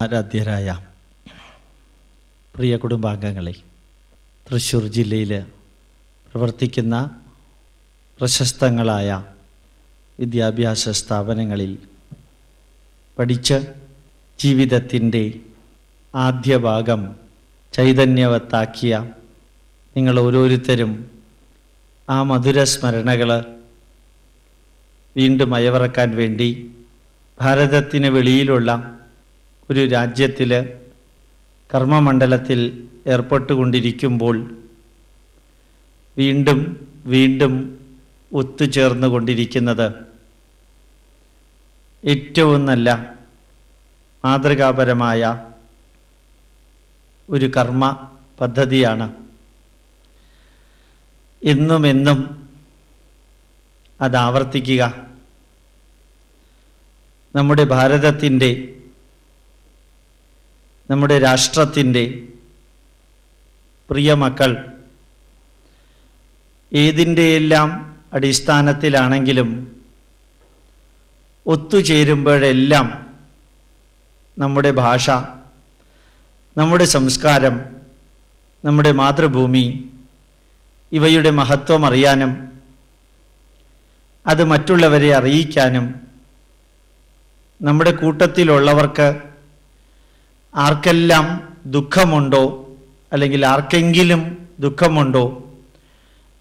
ആരാധ്യരായ പ്രിയ കുടുംബാംഗങ്ങളെ തൃശ്ശൂർ ജില്ലയിൽ പ്രവർത്തിക്കുന്ന പ്രശസ്തങ്ങളായ വിദ്യാഭ്യാസ സ്ഥാപനങ്ങളിൽ പഠിച്ച് ജീവിതത്തിന്റെ ആദ്യ ഭാഗം ചൈതന്യവത്താക്കിയ നിങ്ങൾ ഓരോരുത്തരും ആ മധുര സ്മരണകൾ വീണ്ടും അയവിറക്കാൻ വേണ്ടി ഭാരതത്തിന് വെളിയിലുള്ള ഒരു രാജ്യത്തിൽ കർമ്മമണ്ഡലത്തിൽ ഏർപ്പെട്ടുകൊണ്ടിരിക്കുമ്പോൾ വീണ്ടും വീണ്ടും ഒത്തുചേർന്നുകൊണ്ടിരിക്കുന്നത് ഏറ്റവും നല്ല മാതൃകാപരമായ ഒരു കർമ്മ പദ്ധതിയാണ്. എന്നും എന്നും അത് ആവർത്തിക്കുക. നമ്മുടെ ഭാരതത്തിന്റെ നമ്മുടെ രാഷ്ട്രത്തിന്റെ പ്രിയ മക്കൾ ഏതിന്റെയെല്ലാം അടിസ്ഥാനത്തിലാണെങ്കിലും ഒത്തുചേരുമ്പോഴെല്ലാം നമ്മുടെ ഭാഷ നമ്മുടെ സംസ്കാരം നമ്മുടെ മാതൃഭൂമി ഇവയുടെ മഹത്വം അറിയാനും അത് മറ്റുള്ളവരെ അറിയിക്കാനും നമ്മുടെ കൂട്ടത്തിലുള്ളവർക്ക് ആർക്കെല്ലാം ദുഃഖമുണ്ടോ അല്ലെങ്കിൽ ആർക്കെങ്കിലും ദുഃഖമുണ്ടോ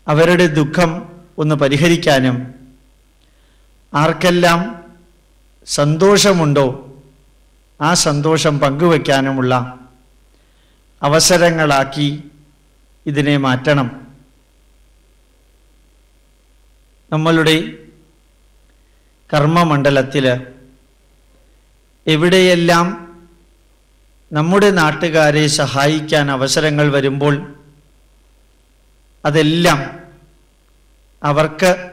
അവരുടെ ദുഃഖം ഒന്ന് പരിഹരിക്കാനും ആർക്കെല്ലാം സന്തോഷമുണ്ടോ ആ സന്തോഷം പങ്കുവയ്ക്കാനുമുള്ള അവസരങ്ങളാക്കി ഇതിനെ മാറ്റണം. നമ്മളുടെ കർമ്മമണ്ഡലത്തിൽ എവിടെയെല്ലാം നമ്മുടെ നാട്ടുകാരെ സഹായിക്കാൻ അവസരങ്ങൾ വരുമ്പോൾ അതെല്ലാം അവർക്ക്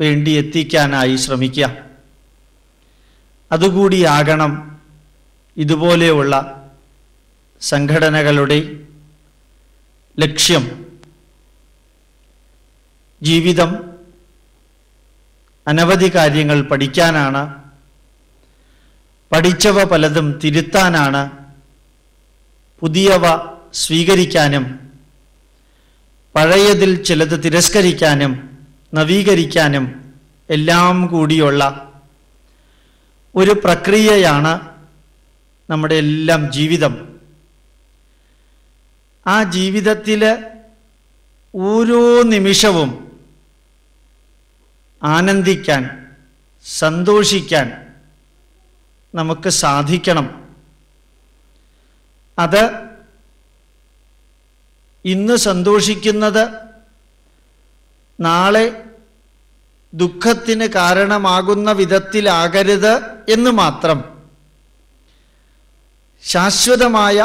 വേണ്ടി എത്തിക്കാനായി ശ്രമിക്കുക. അതുകൂടിയാകണം ഇതുപോലെയുള്ള സംഘടനകളുടെ ലക്ഷ്യം. ജീവിതം അനവധി കാര്യങ്ങൾ പഠിക്കാനാണ് പഠിച്ചവ പലതും തിരുത്താനാണ് പുതിയവ സ്വീകരിക്കാനും പഴയതിൽ ചിലത് തിരസ്കരിക്കാനും നവീകരിക്കാനും എല്ലാം കൂടിയുള്ള ഒരു പ്രക്രിയയാണ് നമ്മുടെ എല്ലാം ജീവിതം. ആ ജീവിതത്തിൽ ഓരോ നിമിഷവും ആനന്ദിക്കാൻ സന്തോഷിക്കാൻ നമുക്ക് സാധിക്കണം. അത് ഇന്ന് സന്തോഷിക്കുന്നത് നാളെ ദുഃഖത്തിന് കാരണമാകുന്ന വിധത്തിലാകരുത് എന്ന് മാത്രം ശാശ്വതമായ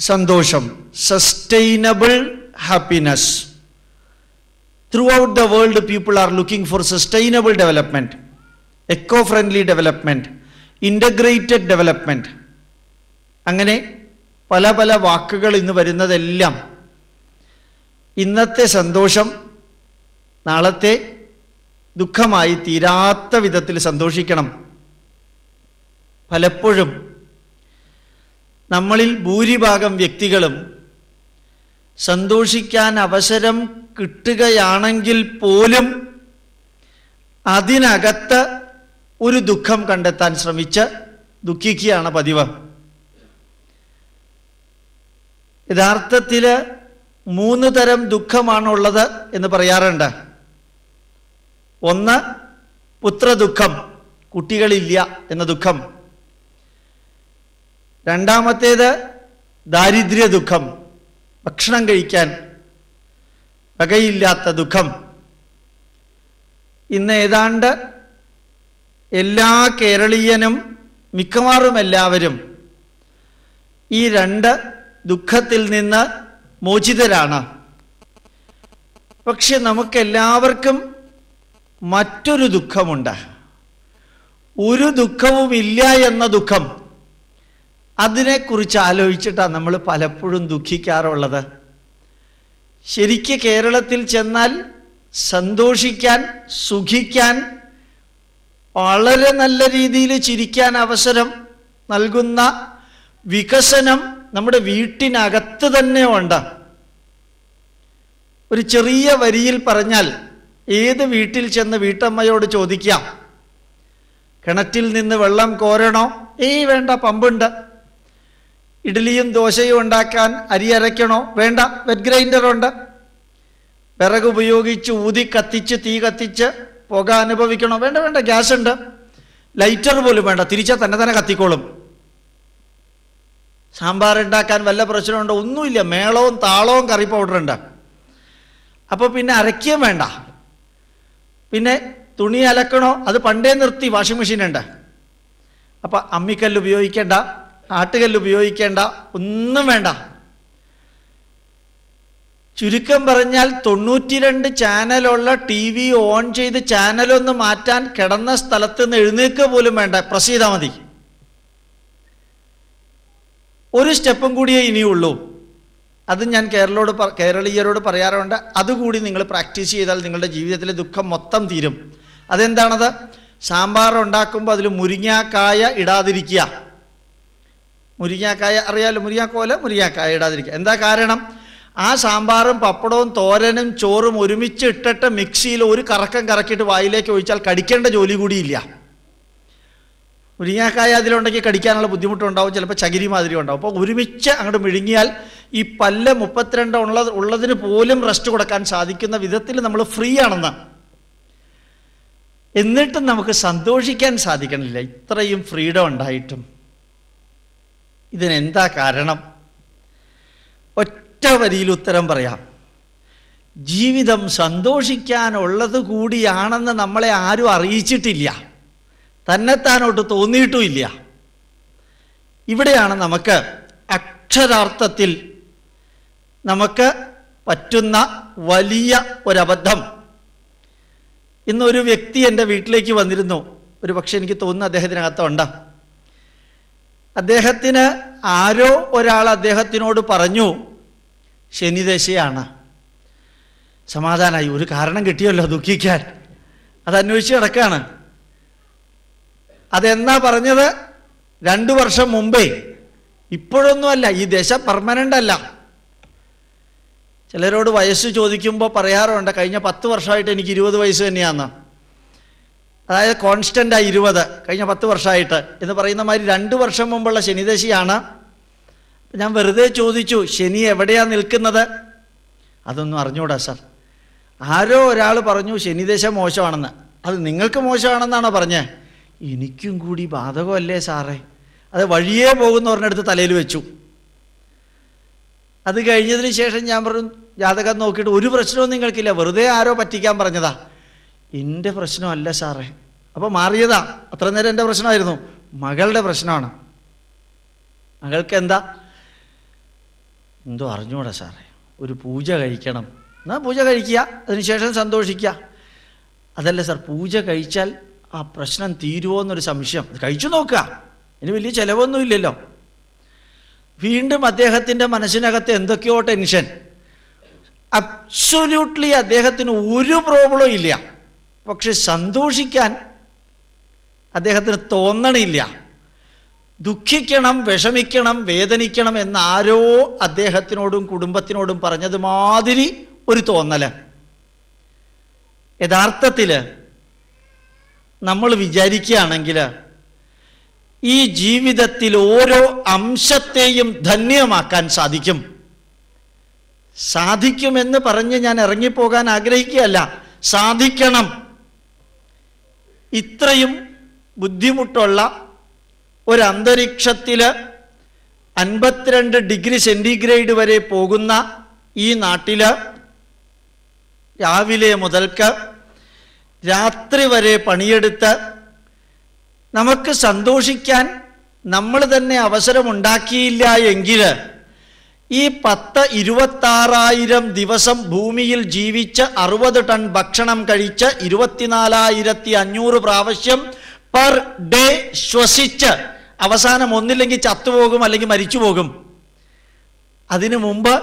സന്തോഷം sustainable happiness throughout the world people are looking for sustainable development eco friendly development integrated development അങ്ങനെ പല പല വാക്കുകൾ ഇന്ന് വരുന്നതെല്ലാം ഇന്നത്തെ സന്തോഷം നാളത്തെ ദുഃഖമായി തീരാത്ത വിധത്തിൽ സന്തോഷിക്കണം. പലപ്പോഴും നമ്മളിൽ ഭൂരിഭാഗം വ്യക്തികളും സന്തോഷിക്കാൻ അവസരം കിട്ടുകയാണെങ്കിൽ പോലും അതിനകത്ത് ഒരു ദുഃഖം കണ്ടെത്താൻ ശ്രമിച്ച് ദുഃഖിക്കുകയാണ് പതിവ്. യഥാർത്ഥത്തിൽ മൂന്ന് തരം ദുഃഖമാണുള്ളത് എന്ന് പറയാറുണ്ട്. ഒന്ന് പുത്രദുഃഖം കുട്ടികളില്ല എന്ന ദുഃഖം. രണ്ടാമത്തേത് ദാരിദ്ര്യ ദുഃഖം ഭക്ഷണം കഴിക്കാൻ വകയില്ലാത്ത ദുഃഖം. ഇന്ന് ഏതാണ്ട് എല്ലാ കേരളീയനും മിക്കവാറും എല്ലാവരും ഈ രണ്ട് ദുഃഖത്തിൽ നിന്ന് മോചിതരാണ്. പക്ഷെ നമുക്കെല്ലാവർക്കും മറ്റൊരു ദുഃഖമുണ്ട്. ഒരു ദുഃഖവുമില്ല എന്ന ദുഃഖം. അതിനെക്കുറിച്ച് ആലോചിച്ചിട്ടാണ് നമ്മൾ പലപ്പോഴും ദുഃഖിക്കാറുള്ളത്. ശരിക്ക് കേരളത്തിൽ ചെന്നാൽ സന്തോഷിക്കാൻ സുഖിക്കാൻ വളരെ നല്ല രീതിയിൽ ചിരിക്കാൻ അവസരം നൽകുന്ന വികസനം നമ്മുടെ വീട്ടിനകത്ത് തന്നെ ഉണ്ട് ഒരു ചെറിയ വരിയിൽ പറഞ്ഞാൽ ഏത് വീട്ടിൽ ചെന്ന് വീട്ടമ്മയോട് ചോദിക്കാം? കിണറ്റിൽ നിന്ന് വെള്ളം കോരണോ? ഏയ് വേണ്ട പമ്പുണ്ട്. ഇഡ്ഡലിയും ദോശയും ഉണ്ടാക്കാൻ അരി അരയ്ക്കണോ? വേണ്ട വെറ്റ് ഗ്രൈൻഡറുണ്ട് വിറക് ഉപയോഗിച്ച് ഊതി കത്തിച്ച് തീ കത്തിച്ച് പുക അനുഭവിക്കണോ? വേണ്ട വേണ്ട ഗ്യാസ് ഉണ്ട് ലൈറ്റർ പോലും വേണ്ട തിരിച്ചാൽ തന്നെ തന്നെ കത്തിക്കോളും. സാമ്പാർ ഉണ്ടാക്കാൻ വല്ല പ്രശ്നമുണ്ടോ? ഒന്നുമില്ല. മേളവും താളവും കറി പൗഡറുണ്ട്. അപ്പോൾ പിന്നെ അരയ്ക്കുകയും വേണ്ട. പിന്നെ തുണി അലക്കണോ? അത് പണ്ടേ നിർത്തി വാഷിംഗ് മെഷീൻ ഉണ്ട് അപ്പം അമ്മിക്കല്ല് ഉപയോഗിക്കേണ്ട ആട്ടുകല്ല് ഉപയോഗിക്കേണ്ട ഒന്നും വേണ്ട. ചുരുക്കം പറഞ്ഞാൽ തൊണ്ണൂറ്റിരണ്ട് ചാനലുള്ള ടി വി ഓൺ ചെയ്ത് ചാനലൊന്ന് മാറ്റാൻ കിടന്ന സ്ഥലത്ത് നിന്ന് എഴുന്നേൽക്കുക പോലും വേണ്ട. പ്രസ് ചെയ്താൽ മതി. ഒരു സ്റ്റെപ്പും കൂടിയേ ഇനിയുള്ളൂ. അത് ഞാൻ കേരളോട് കേരളീയരോട് പറയാറുണ്ട്. അതുകൂടി നിങ്ങൾ പ്രാക്ടീസ് ചെയ്താൽ നിങ്ങളുടെ ജീവിതത്തിലെ ദുഃഖം മൊത്തം തീരും. അതെന്താണത്? സാമ്പാർ ഉണ്ടാക്കുമ്പോൾ അതിൽ മുരിങ്ങാക്കായ ഇടാതിരിക്കുക. മുരിങ്ങാക്കായ അറിയാലോ? മുരിങ്ങാക്കോല മുരിങ്ങാക്കായ ഇടാതിരിക്കുക. എന്താ കാരണം? ആ സാമ്പാറും പപ്പടവും തോരനും ചോറും ഒരുമിച്ച് ഇട്ടിട്ട് മിക്സിയിൽ ഒരു കറക്കം കറക്കിയിട്ട് വായിലേക്ക് ഒഴിച്ചാൽ കടിക്കേണ്ട ജോലി കൂടിയില്ല മുരിങ്ങാക്കായ അതിലുണ്ടെങ്കിൽ കടിക്കാനുള്ള ബുദ്ധിമുട്ടുണ്ടാവും ചിലപ്പോൾ ചകിരി മാതിരി ഉണ്ടാവും. അപ്പോൾ ഒരുമിച്ച് അങ്ങോട്ട് മിഴുങ്ങിയാൽ ഈ പല്ല് മുപ്പത്തിരണ്ട് ഉള്ള ഉള്ളതിന് പോലും റെസ്റ്റ് കൊടുക്കാൻ സാധിക്കുന്ന വിധത്തിൽ നമ്മൾ ഫ്രീ ആണെന്ന്. എന്നിട്ടും നമുക്ക് സന്തോഷിക്കാൻ സാധിക്കണില്ല. ഇത്രയും ഫ്രീഡം ഉണ്ടായിട്ടും. ഇതിനെന്താ കാരണം? ഒറ്റ വരിയിൽ ഉത്തരം പറയാം. ജീവിതം സന്തോഷിക്കാനുള്ളത് കൂടിയാണെന്ന് നമ്മളെ ആരും അറിയിച്ചിട്ടില്ല. തന്നെത്താനോട്ട് തോന്നിയിട്ടുമില്ല. ഇവിടെയാണ് നമുക്ക് അക്ഷരാർത്ഥത്തിൽ നമുക്ക് പറ്റുന്ന വലിയ ഒരബദ്ധം. ഇന്നൊരു വ്യക്തി എന്റെ വീട്ടിലേക്ക് വന്നിരുന്നു. ഒരു പക്ഷെ എനിക്ക് തോന്നുന്നു അദ്ദേഹത്തിനകത്തുണ്ട് അദ്ദേഹത്തിന് ആരോ ഒരാൾ അദ്ദേഹത്തിനോട് പറഞ്ഞു ശനിദശയാണ് സമാധാനമായി ഒരു കാരണം കിട്ടിയല്ലോ ദുഃഖിക്കാൻ. അത് അന്വേഷിച്ച് കിടക്കുകയാണ് അതെന്നാ പറഞ്ഞത്? രണ്ടു വർഷം മുമ്പേ. ഇപ്പോഴൊന്നുമല്ല ഈ ദശ പെർമനന്റ് അല്ല. ചിലരോട് വയസ്സ് ചോദിക്കുമ്പോൾ പറയാറുണ്ട് കഴിഞ്ഞ പത്ത് വർഷമായിട്ട് എനിക്ക് ഇരുപത് വയസ്സ് തന്നെയാണ് അതായത് കോൺസ്റ്റന്റായി ഇരുപത് കഴിഞ്ഞ പത്ത് വർഷമായിട്ട് എന്ന് പറയുന്ന മാതിരി രണ്ട് വർഷം മുമ്പുള്ള ശനിദശയാണ്. ഞാൻ വെറുതെ ചോദിച്ചു ശനി എവിടെയാണ് നിൽക്കുന്നത്? അതൊന്നും അറിഞ്ഞൂടാ സാർ. ആരോ ഒരാൾ പറഞ്ഞു ശനിദശ മോശമാണെന്ന്. അത് നിങ്ങൾക്ക് മോശമാണെന്നാണോ പറഞ്ഞേ? എനിക്കും കൂടി ബാധകമല്ലേ സാറേ? അത് വഴിയേ പോകുന്ന പറഞ്ഞെടുത്ത് തലയിൽ വെച്ചു. അത് കഴിഞ്ഞതിന് ശേഷം ഞാൻ പറഞ്ഞു ജാതകം നോക്കിയിട്ട് ഒരു പ്രശ്നവും നിങ്ങൾക്കില്ല വെറുതെ ആരോ പറ്റിക്കാൻ പറഞ്ഞതാ. എന്റെ പ്രശ്നമല്ല സാറേ. അപ്പോൾ മാറിയതാ. അത്ര നേരം എന്റെ പ്രശ്നമായിരുന്നു. മകളുടെ പ്രശ്നമാണ്. മകൾക്ക് എന്താ എന്തോ അറിഞ്ഞൂടാ സാറേ. ഒരു പൂജ കഴിക്കണം. എന്നാൽ പൂജ കഴിക്കുക. അതിനുശേഷം സന്തോഷിക്കുക. അതല്ല സാർ പൂജ കഴിച്ചാൽ ആ പ്രശ്നം തീരുമോ എന്നൊരു സംശയം കഴിച്ചു നോക്കുക. ഇനി വലിയ ചിലവൊന്നുമില്ലല്ലോ വീണ്ടും അദ്ദേഹത്തിന്റെ മനസ്സിനകത്ത് എന്തൊക്കെയോ ടെൻഷൻ അബ്സൊല്യൂട്ട്ലി അദ്ദേഹത്തിന് ഒരു പ്രോബ്ലം ഇല്ല. പക്ഷെ സന്തോഷിക്കാൻ അദ്ദേഹത്തിന് തോന്നണില്ല. ദുഃഖിക്കണം വിഷമിക്കണം വേദനിക്കണം എന്നാരോ അദ്ദേഹത്തിനോടും കുടുംബത്തിനോടും പറഞ്ഞത് മാതിരി ഒരു തോന്നൽ. യഥാർത്ഥത്തിൽ നമ്മൾ വിചാരിക്കുകയാണെങ്കിൽ ഈ ജീവിതത്തിൽ ഓരോ അംശത്തെയും ധന്യമാക്കാൻ സാധിക്കും. സാധിക്കുമെന്ന് പറഞ്ഞ് ഞാൻ ഇറങ്ങിപ്പോകാൻ ആഗ്രഹിക്കുകയല്ല. സാധിക്കണം. ഇത്രയും ബുദ്ധിമുട്ടുള്ള ഒരു അന്തരീക്ഷത്തിൽ അൻപത്തിരണ്ട് ഡിഗ്രി സെന്റിഗ്രേഡ് വരെ പോകുന്ന ഈ നാട്ടിൽ രാവിലെ മുതൽക്ക് രാത്രി വരെ പണിയെടുത്ത് നമുക്ക് സന്തോഷിക്കാൻ നമ്മൾ തന്നെ അവസരമുണ്ടാക്കിയില്ല എങ്കിൽ ഈ പത്ത് ഇരുപത്താറായിരം ദിവസം ഭൂമിയിൽ ജീവിച്ച് അറുപത് ടൺ ഭക്ഷണം കഴിച്ച് ഇരുപത്തിനാലായിരത്തി അഞ്ഞൂറ് പ്രാവശ്യം പെർ ഡേ ശ്വസിച്ച് അവസാനം ഒന്നില്ലെങ്കിൽ ചത്തുപോകും അല്ലെങ്കിൽ മരിച്ചു പോകും അതിനു മുമ്പ്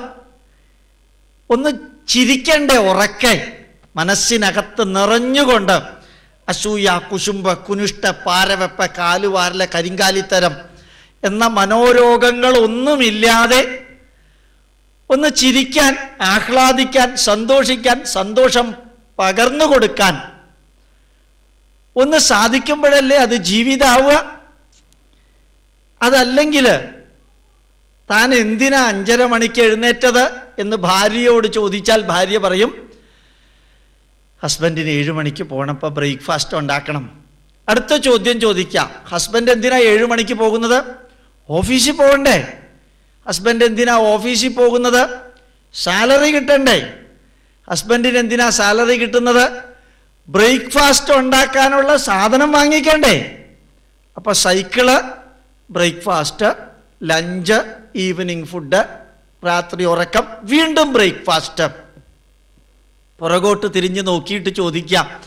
ഒന്ന് ചിരിക്കണ്ടേ ഉറക്കെ മനസ്സിനകത്ത് നിറഞ്ഞുകൊണ്ട് അസൂയ കുശുമ്പ് കുനിഷ്ട പാരവെപ്പ കാലുവാരല കരിങ്കാലിത്തരം എന്ന മനോരോഗങ്ങൾ ഒന്നുമില്ലാതെ ഒന്ന് ചിരിക്കാൻ ആഹ്ലാദിക്കാൻ സന്തോഷിക്കാൻ സന്തോഷം പകർന്നു കൊടുക്കാൻ ഒന്ന് സാധിക്കുമ്പോഴല്ലേ അത് ജീവിതാവുക? അതല്ലെങ്കിൽ താൻ എന്തിനാ അഞ്ചര മണിക്ക് എഴുന്നേറ്റത് എന്ന് ഭാര്യയോട് ചോദിച്ചാൽ ഭാര്യ പറയും ഹസ്ബൻഡിന് ഏഴ് മണിക്ക് പോകണപ്പോൾ ബ്രേക്ക്ഫാസ്റ്റ് ഉണ്ടാക്കണം. അടുത്ത ചോദ്യം ചോദിക്കാം. ഹസ്ബൻഡ് എന്തിനാ ഏഴ് മണിക്ക് പോകുന്നത്? ഓഫീസിൽ പോകണ്ടേ? ഹസ്ബൻഡ് എന്തിനാ ഓഫീസിൽ പോകുന്നത്? സാലറി കിട്ടണ്ടേ? ഹസ്ബൻഡിന് എന്തിനാ സാലറി കിട്ടുന്നത്? ബ്രേക്ക്ഫാസ്റ്റ് ഉണ്ടാക്കാനുള്ള സാധനം വാങ്ങിക്കണ്ടേ? അപ്പൊ cycle breakfast lunch evening food രാത്രി ഉറക്കം വീണ്ടും ബ്രേക്ക്ഫാസ്റ്റ് പുറകോട്ട് തിരിഞ്ഞ് നോക്കിയിട്ട് ചോദിക്കാം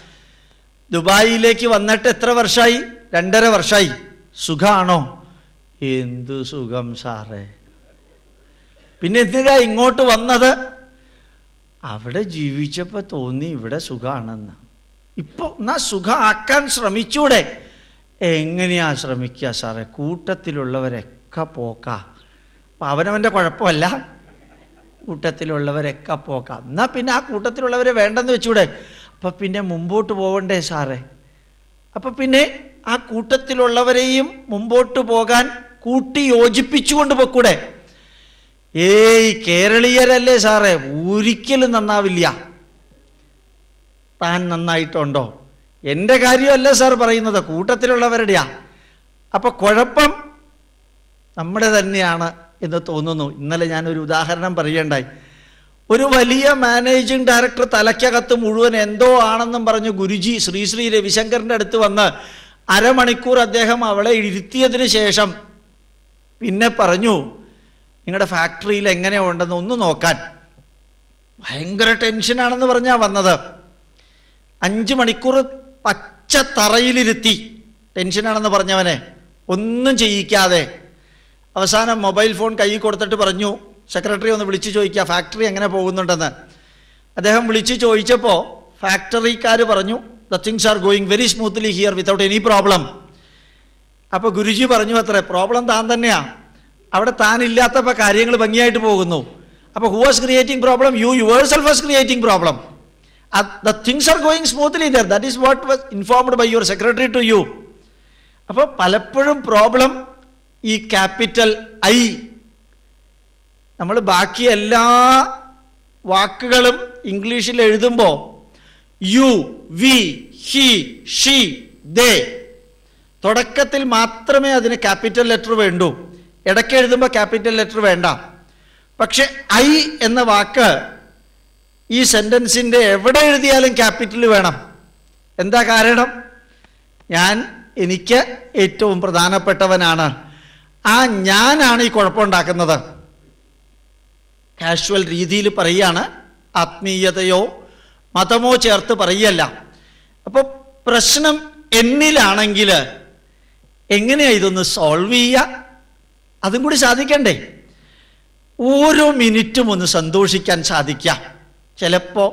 ദുബായിലേക്ക് വന്നിട്ട് എത്ര വർഷമായി രണ്ടര വർഷമായി സുഖാണോ? എന്തു സുഖം സാറേ. പിന്നെ എന്തിനാ ഇങ്ങോട്ട് വന്നത്? അവിടെ ജീവിച്ചപ്പോൾ തോന്നി ഇവിടെ സുഖാണെന്ന്. ഇപ്പോൾ എന്നാ സുഖമാക്കാൻ ശ്രമിച്ചൂടെ? എങ്ങനെയാ ശ്രമിക്കുക സാറേ? കൂട്ടത്തിലുള്ളവരൊക്കെ പോക്കാ. അപ്പം അവനവന്റെ കുഴപ്പമല്ല. കൂട്ടത്തിലുള്ളവരൊക്കെ പോക്കാം. എന്നാൽ പിന്നെ ആ കൂട്ടത്തിലുള്ളവരെ വേണ്ടെന്ന് വെച്ചൂടെ? അപ്പം പിന്നെ മുമ്പോട്ട് പോകണ്ടേ സാറേ? അപ്പം പിന്നെ ആ കൂട്ടത്തിലുള്ളവരെയും മുമ്പോട്ട് പോകാൻ കൂട്ടി യോജിപ്പിച്ചുകൊണ്ട് പൊക്കൂടെ? ഏയ് കേരളീയരല്ലേ സാറേ? ഒരിക്കലും നന്നാവില്ല. താൻ നന്നായിട്ടുണ്ടോ? എന്റെ കാര്യമല്ല സാർ പറയുന്നത്. കൂട്ടത്തിലുള്ളവരുടെയാ. അപ്പൊ കുഴപ്പം നമ്മുടെ തന്നെയാണ്. എന്ന് തോന്നുന്നു. ഇന്നലെ ഞാനൊരു ഉദാഹരണം പറയണ്ടായി ഒരു വലിയ മാനേജിംഗ് ഡയറക്ടർ തലയ്ക്കകത്ത് മുഴുവൻ എന്തോ ആണെന്നും പറഞ്ഞു ഗുരുജി ശ്രീ ശ്രീ രവിശങ്കറിന്റെ അടുത്ത് വന്ന് അരമണിക്കൂർ അദ്ദേഹം അവളെ ഇരുത്തിയതിന് ശേഷം പിന്നെ പറഞ്ഞു നിങ്ങളുടെ ഫാക്ടറിയിൽ എങ്ങനെ ഉണ്ടെന്ന് ഒന്ന് നോക്കാൻ. ഭയങ്കര ടെൻഷനാണെന്ന് പറഞ്ഞാ വന്നത്. അഞ്ച് മണിക്കൂർ പച്ച തറയിലിരുത്തി ടെൻഷനാണെന്ന് പറഞ്ഞവനെ ഒന്നും ചെയ്യിക്കാതെ അവസാനം മൊബൈൽ ഫോൺ കയ്യിൽ കൊടുത്തിട്ട് പറഞ്ഞു സെക്രട്ടറി ഒന്ന് വിളിച്ചു ചോദിക്കുക ഫാക്ടറി എങ്ങനെ പോകുന്നുണ്ടെന്ന്. അദ്ദേഹം വിളിച്ചു ചോദിച്ചപ്പോൾ ഫാക്ടറിക്കാർ പറഞ്ഞു the things are going very smoothly here without any problem അപ്പോൾ ഗുരുജി പറഞ്ഞു അത്രേ പ്രോബ്ലം താൻ തന്നെയാണ് അവിടെ താൻ ഇല്ലാത്തപ്പോൾ കാര്യങ്ങൾ ഭംഗിയായിട്ട് പോകുന്നു. അപ്പോൾ who was creating problem you yourself was creating problem the things are going smoothly there that is what was informed by your secretary to you അപ്പോൾ പലപ്പോഴും പ്രോബ്ലം ഈ ക്യാപിറ്റൽ ഐ. നമ്മൾ ബാക്കി എല്ലാ വാക്കുകളും ഇംഗ്ലീഷിൽ എഴുതുമ്പോൾ you we he she they. തുടക്കത്തിൽ മാത്രമേ അതിന് ക്യാപിറ്റൽ ലെറ്റർ വേണ്ടൂ. ഇടയ്ക്ക് എഴുതുമ്പോൾ ക്യാപിറ്റൽ ലെറ്റർ വേണ്ട. പക്ഷെ ഐ എന്ന വാക്ക് ഈ സെന്റൻസിന്റെ എവിടെ എഴുതിയാലും ക്യാപിറ്റൽ വേണം. എന്താ കാരണം? ഞാൻ എനിക്ക് ഏറ്റവും പ്രധാനപ്പെട്ടവനാണ്. ആ ഞാനാണ് ഈ കുഴപ്പമുണ്ടാക്കുന്നത്. കാഷ്വൽ രീതിയിൽ പറയുകയാണ്. ആത്മീയതയോ മതമോ ചേർത്ത് പറയല്ല അപ്പോൾ പ്രശ്നം എന്നിലാണെങ്കിൽ എങ്ങനെയാ ഇതൊന്ന് സോൾവ് ചെയ്യുക? അതും കൂടി സാധിക്കണ്ടേ. ഓരോ മിനിറ്റും ഒന്ന് സന്തോഷിക്കാൻ സാധിക്കാം ചിലപ്പോൾ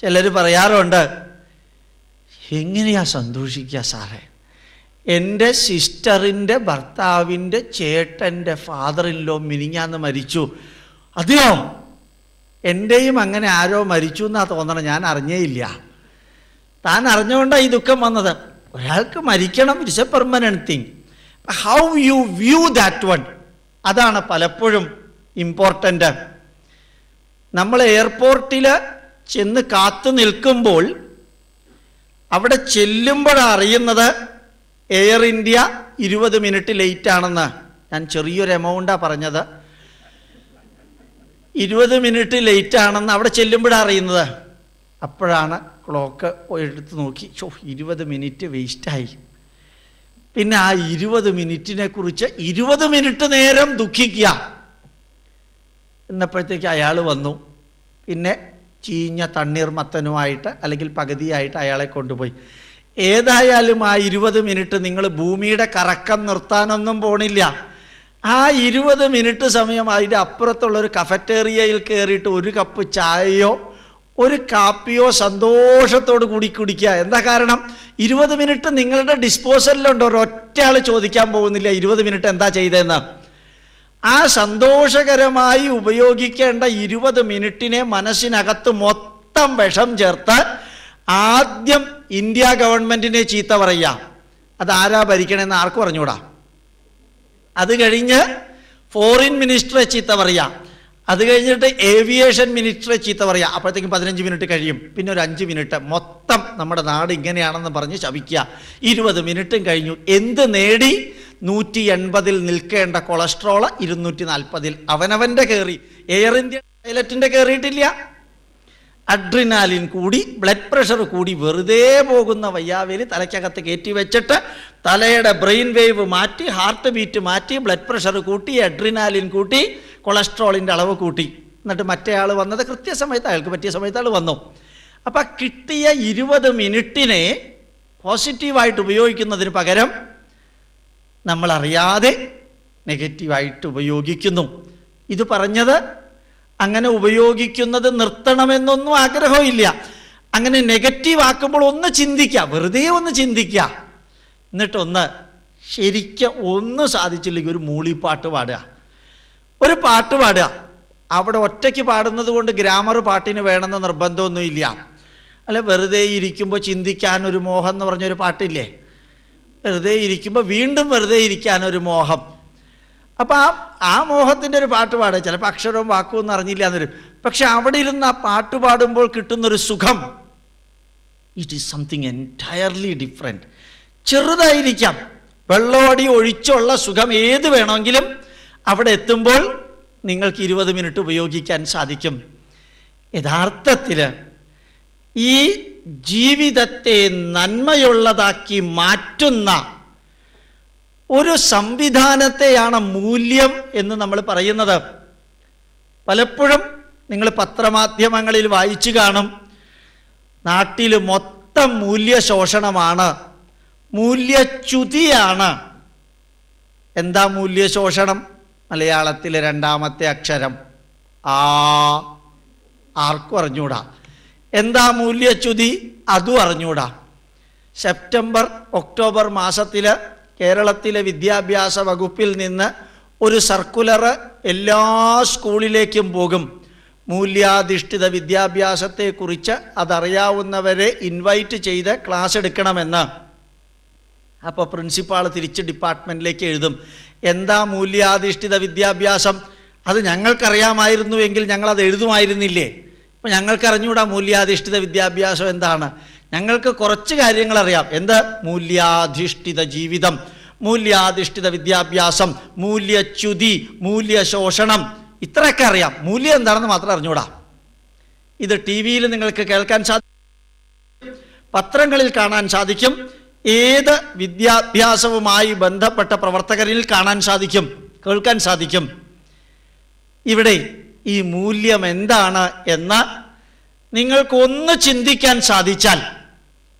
ചിലർ പറയാറുണ്ട് എങ്ങനെയാ സന്തോഷിക്കുക സാറേ? എന്റെ സിസ്റ്ററിന്റെ ഭർത്താവിന്റെ ചേട്ടന്റെ ഫാദറിൻലോ മിനിഞ്ഞാന്ന് മരിച്ചു. അതെയോ എന്റെയും അങ്ങനെ ആരോ മരിച്ചു എന്നാ തോന്നണം ഞാൻ അറിഞ്ഞേയില്ല. താൻ അറിഞ്ഞുകൊണ്ടാണ് ഈ ദുഃഖം വന്നത്. ഒരാൾക്ക് മരിക്കണം it's a permanent thing how you view that one അതാണ് പലപ്പോഴും ഇമ്പോർട്ടന്റ് നമ്മൾ എയർപോർട്ടിൽ ചെന്ന് കാത്തു നിൽക്കുമ്പോൾ അവിടെ ചെല്ലുമ്പോഴാണ് അറിയുന്നത് എയർ ഇന്ത്യ ഇരുപത് മിനിറ്റ് ലേറ്റ് ആണെന്ന് ഞാൻ ചെറിയൊരു എമൗണ്ടാണ് പറഞ്ഞത്. ഇരുപത് മിനിറ്റ് ലേറ്റ് ആണെന്ന് അവിടെ ചെല്ലുമ്പോഴാണ് അറിയുന്നത്. അപ്പോഴാണ് ക്ലോക്ക് എടുത്ത് നോക്കി. ഷോ ഇരുപത് മിനിറ്റ് വേസ്റ്റായി പിന്നെ ആ ഇരുപത് മിനിറ്റിനെ കുറിച്ച് ഇരുപത് മിനിറ്റ് നേരം ദുഃഖിക്കുക. എന്നപ്പോഴത്തേക്ക് അയാൾ വന്നു. പിന്നെ ചീഞ്ഞ തണ്ണീർ മത്തനുമായിട്ട് അല്ലെങ്കിൽ പകുതിയായിട്ട് അയാളെ കൊണ്ടുപോയി. ഏതായാലും ആ ഇരുപത് മിനിറ്റ് നിങ്ങൾ ഭൂമിയുടെ കറക്കം നിർത്താനൊന്നും പോണില്ല. ആ ഇരുപത് മിനിറ്റ് സമയം അതിന്റെ അപ്പുറത്തുള്ള ഒരു കഫറ്റേറിയയിൽ കയറിയിട്ട് ഒരു കപ്പ് ചായയോ ഒരു കാപ്പിയോ സന്തോഷത്തോട് കൂടി കുടിക്കുക. എന്താ കാരണം? ഇരുപത് മിനിറ്റ് നിങ്ങളുടെ ഡിസ്പോസലിലുണ്ട് ഒരൊറ്റ ആൾ ചോദിക്കാൻ പോകുന്നില്ല ഇരുപത് മിനിറ്റ് എന്താ ചെയ്തതെന്ന് ആ സന്തോഷകരമായി ഉപയോഗിക്കേണ്ട ഇരുപത് മിനിറ്റിനെ മനസ്സിനകത്ത് മൊത്തം വിഷം ചേർത്ത് ആദ്യം ഇന്ത്യ ഗവൺമെന്റിനെ ചീത്ത പറയുക. ആരാ ഭരിക്കണമെന്ന് ആർക്ക് പറഞ്ഞൂടാ അത് കഴിഞ്ഞ് ഫോറിൻ മിനിസ്റ്ററെ ചീത്ത പറയുക. അത് കഴിഞ്ഞിട്ട് ഏവിയേഷൻ മിനിസ്റ്ററെ ചീത്ത പറയുക. അപ്പോഴത്തേക്കും പതിനഞ്ച് മിനിറ്റ് കഴിയും. പിന്നെ ഒരു അഞ്ച് മിനിറ്റ് മൊത്തം നമ്മുടെ നാട് ഇങ്ങനെയാണെന്ന് പറഞ്ഞ് ശപിക്കുക ഇരുപത് മിനിറ്റും കഴിഞ്ഞു. എന്ത് നേടി? നൂറ്റി എൺപതിൽ നിൽക്കേണ്ട കൊളസ്ട്രോൾ ഇരുന്നൂറ്റി നാൽപ്പതിൽ അവനവന്റെ കയറി. എയർ ഇന്ത്യ പൈലറ്റിന്റെ കയറിയിട്ടില്ല. അഡ്രിനാലിൻ കൂടി ബ്ലഡ് പ്രഷർ കൂടി വെറുതെ പോകുന്ന വയ്യാവേലി തലയ്ക്കകത്ത് കയറ്റി വെച്ചിട്ട് തലയുടെ ബ്രെയിൻ വേവ് മാറ്റി ഹാർട്ട് ബീറ്റ് മാറ്റി ബ്ലഡ് പ്രഷർ കൂട്ടി അഡ്രിനാലിൻ കൂട്ടി കൊളസ്ട്രോളിന്റെ അളവ് കൂട്ടി. എന്നിട്ട് മറ്റേ ആൾ വന്നത് കൃത്യസമയത്ത് അയാൾക്ക് പറ്റിയ സമയത്ത് ആൾ വന്നു. അപ്പം കിട്ടിയ ഇരുപത് മിനിറ്റിനെ പോസിറ്റീവായിട്ട് ഉപയോഗിക്കുന്നതിന് പകരം നമ്മളറിയാതെ നെഗറ്റീവായിട്ട് ഉപയോഗിക്കുന്നു. ഇത് പറഞ്ഞത് അങ്ങനെ ഉപയോഗിക്കുന്നത് നിർത്തണമെന്നൊന്നും ആഗ്രഹമില്ല. അങ്ങനെ നെഗറ്റീവ് ആക്കുമ്പോൾ ഒന്ന് ചിന്തിക്കുക വെറുതെ ഒന്ന് ചിന്തിക്കുക. എന്നിട്ടൊന്ന് ശരിക്കും ഒന്നും സാധിച്ചില്ലെങ്കിൽ ഒരു മൂളിപ്പാട്ട് പാടുക. ഒരു പാട്ട് പാടുക. അവിടെ ഒറ്റയ്ക്ക് പാടുന്നത് കൊണ്ട് ഗ്രാമർ പാട്ടിന് വേണമെന്ന് നിർബന്ധമൊന്നുമില്ല. അല്ല വെറുതെ ഇരിക്കുമ്പോൾ ചിന്തിക്കാൻ ഒരു മോഹം എന്ന് പറഞ്ഞൊരു പാട്ടില്ലേ? വെറുതെ ഇരിക്കുമ്പോൾ വീണ്ടും വെറുതെ ഇരിക്കാനൊരു മോഹം. അപ്പം ആ ആ മോഹത്തിന്റെ ഒരു പാട്ട് പാടുക. ചിലപ്പോൾ അക്ഷരവും വാക്കും ഒന്നും അറിഞ്ഞില്ല എന്നൊരു പക്ഷെ അവിടെ ഇരുന്ന് ആ പാട്ട് പാടുമ്പോൾ കിട്ടുന്നൊരു സുഖം. It is something entirely different ചെറുതായിരിക്കാം. വെള്ളമടി ഒഴിച്ചുള്ള സുഖം ഏത് വേണമെങ്കിലും അവിടെ എത്തുമ്പോൾ നിങ്ങൾക്ക് ഇരുപത് മിനിറ്റ് ഉപയോഗിക്കാൻ സാധിക്കും. യഥാർത്ഥത്തിൽ ഈ ജീവിതത്തെ നന്മയുള്ളതാക്കി മാറ്റുന്ന ഒരു സംവിധാനത്തെയാണ് മൂല്യം എന്ന് നമ്മൾ പറയുന്നത്. പലപ്പോഴും നിങ്ങൾ പത്രമാധ്യമങ്ങളിൽ വായിച്ചു കാണും നാട്ടിൽ മൊത്തം മൂല്യശോഷണമാണ് മൂല്യച്യുതിയാണ്. എന്താ മൂല്യശോഷണം? മലയാളത്തിലെ രണ്ടാമത്തെ അക്ഷരം. ആ. ആർക്കും അറിഞ്ഞൂടാ. എന്താ മൂല്യച്യുതി? അതും അറിഞ്ഞൂടാ. സെപ്റ്റംബർ ഒക്ടോബർ മാസത്തിൽ കേരളത്തിലെ വിദ്യാഭ്യാസ വകുപ്പിൽ നിന്ന് ഒരു സർക്കുലർ എല്ലാ സ്കൂളിലേക്കും പോകും. മൂല്യാധിഷ്ഠിത വിദ്യാഭ്യാസത്തെക്കുറിച്ച് അതറിയാവുന്നവരെ ഇൻവൈറ്റ് ചെയ്ത് ക്ലാസ് എടുക്കണമെന്ന്. അപ്പോൾ പ്രിൻസിപ്പാൾ തിരിച്ച് ഡിപ്പാർട്ട്മെന്റിലേക്ക് എഴുതും. എന്താ മൂല്യാധിഷ്ഠിത വിദ്യാഭ്യാസം? അത് ഞങ്ങൾക്കറിയാമായിരുന്നു എങ്കിൽ ഞങ്ങളത് എഴുതുമായിരുന്നില്ലേ? ഇപ്പം ഞങ്ങൾക്കറിഞ്ഞുകൂടാ മൂല്യാധിഷ്ഠിത വിദ്യാഭ്യാസം എന്താണ്? ഞങ്ങൾക്ക് കുറച്ച് കാര്യങ്ങൾ അറിയാം എന്ത്? മൂല്യാധിഷ്ഠിത ജീവിതം മൂല്യാധിഷ്ഠിത വിദ്യാഭ്യാസം മൂല്യച്യുതി മൂല്യശോഷണം. ഇത്രയൊക്കെ അറിയാം. മൂല്യം എന്താണെന്ന് മാത്രം അറിഞ്ഞൂടാ ഇത് ടി വിയിൽ നിങ്ങൾക്ക് കേൾക്കാൻ സാധിക്കും. പത്രങ്ങളിൽ കാണാൻ സാധിക്കും. ഏത് വിദ്യാഭ്യാസവുമായി ബന്ധപ്പെട്ട പ്രവർത്തകരിൽ കാണാൻ സാധിക്കും? കേൾക്കാൻ സാധിക്കും. ഇവിടെ ഈ മൂല്യം എന്താണ് എന്ന് നിങ്ങൾക്കൊന്ന് ചിന്തിക്കാൻ സാധിച്ചാൽ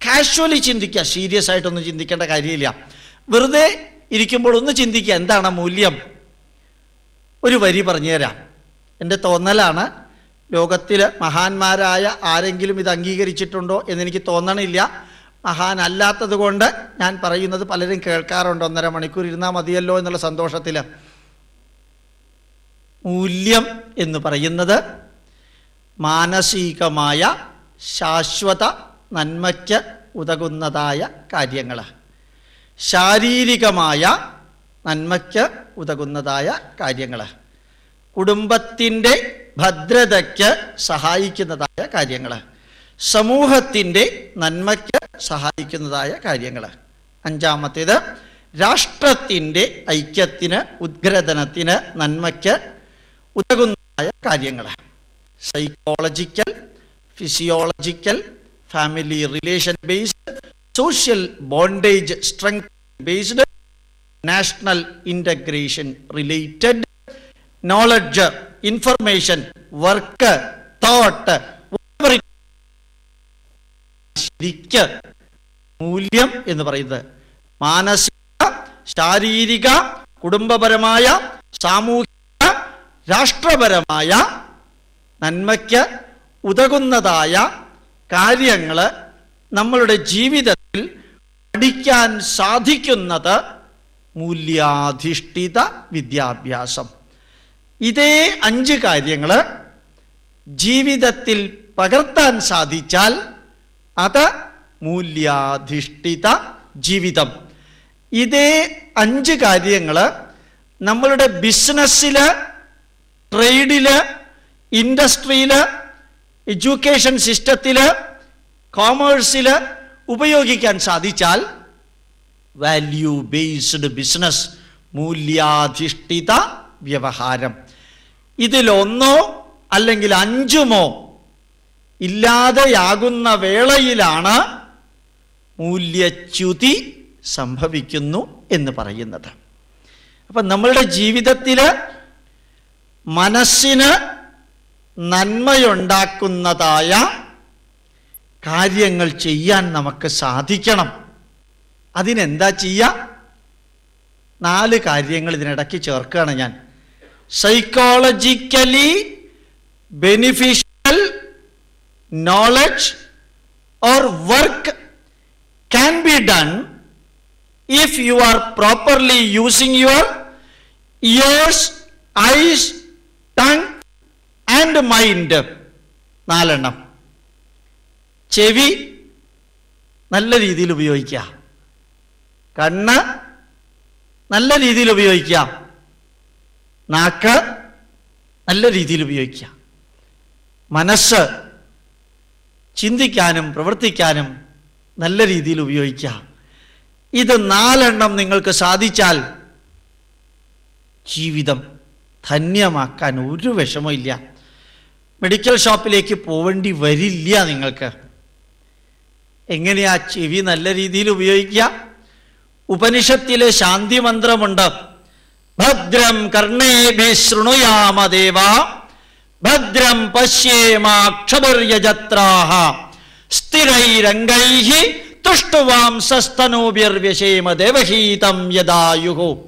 കാഷ്വലി ചിന്തിക്കുക. സീരിയസ് ആയിട്ടൊന്നും ചിന്തിക്കേണ്ട കാര്യമില്ല. വെറുതെ ഇരിക്കുമ്പോൾ ഒന്ന് ചിന്തിക്കുക. എന്താണ് മൂല്യം? ഒരു വരി പറഞ്ഞുതരാം എന്റെ തോന്നലാണ് ലോകത്തിൽ മഹാന്മാരായ ആരെങ്കിലും ഇത് അംഗീകരിച്ചിട്ടുണ്ടോ എന്നെനിക്ക് തോന്നണില്ല. മഹാനല്ലാത്തത് കൊണ്ട് ഞാൻ പറയുന്നത് പലരും കേൾക്കാറുണ്ട്. ഒന്നര മണിക്കൂർ ഇരുന്നാൽ മതിയല്ലോ എന്നുള്ള സന്തോഷത്തിൽ. മൂല്യം എന്ന് പറയുന്നത് മാനസികമായ ശാശ്വത നന്മയ്ക്ക് ഉതകുന്നതായ കാര്യങ്ങൾ ശാരീരികമായ നന്മയ്ക്ക് ഉതകുന്നതായ കാര്യങ്ങൾ കുടുംബത്തിന്റെ ഭദ്രതയ്ക്ക് സഹായിക്കുന്നതായ കാര്യങ്ങൾ സമൂഹത്തിന്റെ നന്മയ്ക്ക് സഹായിക്കുന്നതായ കാര്യങ്ങൾ അഞ്ചാമത്തേത് രാഷ്ട്രത്തിന്റെ ഐക്യത്തിന് ഉദ്ഗ്രഥനത്തിന് നന്മയ്ക്ക് ഉതകുന്നതായ കാര്യങ്ങൾ psychological physiological family relation based social bondage strength based national integration related knowledge information work thought ശരിക്ക് മൂല്യം എന്ന് പറയുന്നത് മാനസിക ശാരീരിക കുടുംബപരമായ സാമൂഹിക രാഷ്ട്രപരമായ നന്മയ്ക്ക് ഉതകുന്നതായ കാര്യങ്ങൾ നമ്മളുടെ ജീവിതത്തിൽ പഠിക്കാൻ സാധിക്കുന്നത് മൂല്യാധിഷ്ഠിത വിദ്യാഭ്യാസം. ഇതേ അഞ്ച് കാര്യങ്ങൾ ജീവിതത്തിൽ പകർത്താൻ സാധിച്ചാൽ അത് മൂല്യാധിഷ്ഠിത ജീവിതം. ഇതേ അഞ്ച് കാര്യങ്ങൾ നമ്മളുടെ ബിസിനസ്സിൽ ട്രേഡിൽ ഇൻഡസ്ട്രിയിൽ എഡ്യൂക്കേഷൻ സിസ്റ്റത്തിൽ കോമേഴ്സിൽ ഉപയോഗിക്കാൻ സാധിച്ചാൽ വാല്യൂ ബേസ്ഡ് ബിസിനസ് മൂല്യാധിഷ്ഠിത വ്യവഹാരം. ഇതിലൊന്നോ അല്ലെങ്കിൽ അഞ്ചുമോ ഇല്ലാതെയാകുന്ന വേളയിലാണ് മൂല്യച്യുതി സംഭവിക്കുന്നു എന്ന് പറയുന്നത്. അപ്പം നമ്മളുടെ ജീവിതത്തിൽ മനസ്സിന് നന്മയുണ്ടാക്കുന്നതായ കാര്യങ്ങൾ ചെയ്യാൻ നമുക്ക് സാധിക്കണം. അതിനെന്താ ചെയ്യുക നാല് കാര്യങ്ങൾ ഇതിനിടയ്ക്ക് ചേർക്കുകയാണ് ഞാൻ. Psychologically beneficial knowledge or work can be done if you are properly using your ears eyes tongue and mind നാലെണ്ണം. ചെവി നല്ല രീതിയിൽ ഉപയോഗിക്കുക. കണ്ണ് നല്ല രീതിയിൽ ഉപയോഗിക്കുക. നാക്ക് നല്ല രീതിയിൽ ഉപയോഗിക്കുക. മനസ്സ് ചിന്തിക്കാനും പ്രവർത്തിക്കാനും നല്ല രീതിയിൽ ഉപയോഗിക്കാം ഇത് നാലെണ്ണം നിങ്ങൾക്ക് സാധിച്ചാൽ ജീവിതം ധന്യമാക്കാൻ ഒരു വിഷമമില്ല മെഡിക്കൽ ഷോപ്പിലേക്ക് പോവേണ്ടി വരില്ല നിങ്ങൾക്ക്. എങ്ങനെയാ ചെവി നല്ല രീതിയിൽ ഉപയോഗിക്കുക? ഉപനിഷത്തിലെ ശാന്തി മന്ത്രമുണ്ട് ഭദ്രം കർണേഭി ശൃണുയാമ ദേവ. ഭദ്രം പശ്യേമാക്ഷപര്യജത്രാഹ സ്ഥിരൈരംഗൈ തുഷ്ടുവാം സസ്തനോഭിർവ്യശേമ ദേവഹീതം യദായുഹു.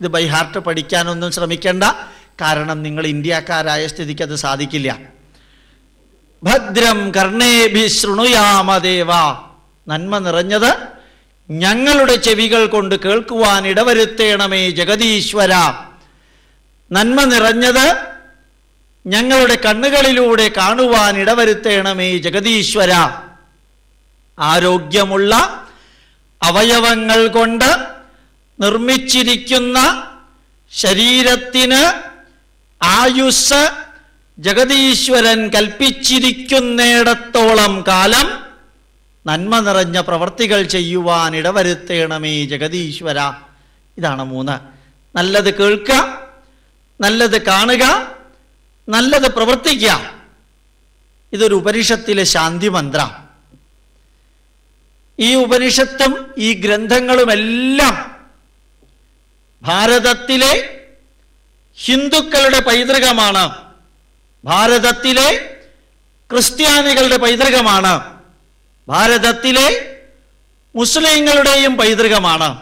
ഇത് ബൈ ഹാർട്ട് പഠിക്കാനൊന്നും ശ്രമിക്കേണ്ട. കാരണം നിങ്ങൾ ഇന്ത്യക്കാരായ സ്ഥിതിക്ക് അത് സാധിക്കില്ല. ഭദ്രം കർണേഭി ശൃണുയാമദേവ നന്മ നിറഞ്ഞത് ഞങ്ങളുടെ ചെവികൾ കൊണ്ട് കേൾക്കുവാൻ ഇടവരുത്തേണമേ ജഗതീശ്വര നന്മ നിറഞ്ഞത് ഞങ്ങളുടെ കണ്ണുകളിലൂടെ കാണുവാൻ ഇടവരുത്തേണമേ ജഗതീശ്വര ആരോഗ്യമുള്ള അവയവങ്ങൾ കൊണ്ട് നിർമ്മിച്ചിരിക്കുന്ന ശരീരത്തിന് ആയുസ് ജഗതീശ്വരൻ കൽപ്പിച്ചിരിക്കുന്നിടത്തോളം കാലം നന്മ നിറഞ്ഞ പ്രവർത്തികൾ ചെയ്യുവാൻ ഇടവരുത്തേണമേ ജഗതീശ്വര ഇതാണ് മൂന്ന്. നല്ലത് കേൾക്കുക നല്ലത് കാണുക നല്ലത് പ്രവർത്തിക്കുക ഇതൊരു ഉപനിഷത്തിലെ ശാന്തി മന്ത്ര ഈ ഉപനിഷത്തും ഈ ഗ്രന്ഥങ്ങളുമെല്ലാം ഭാരതത്തിലെ ഹിന്ദുക്കളുടെ പൈതൃകമാണ്. ഭാരതത്തിലെ ക്രിസ്ത്യാനികളുടെ പൈതൃകമാണ്. ഭാരതത്തിലെ മുസ്ലിങ്ങളുടെയും പൈതൃകമാണ്.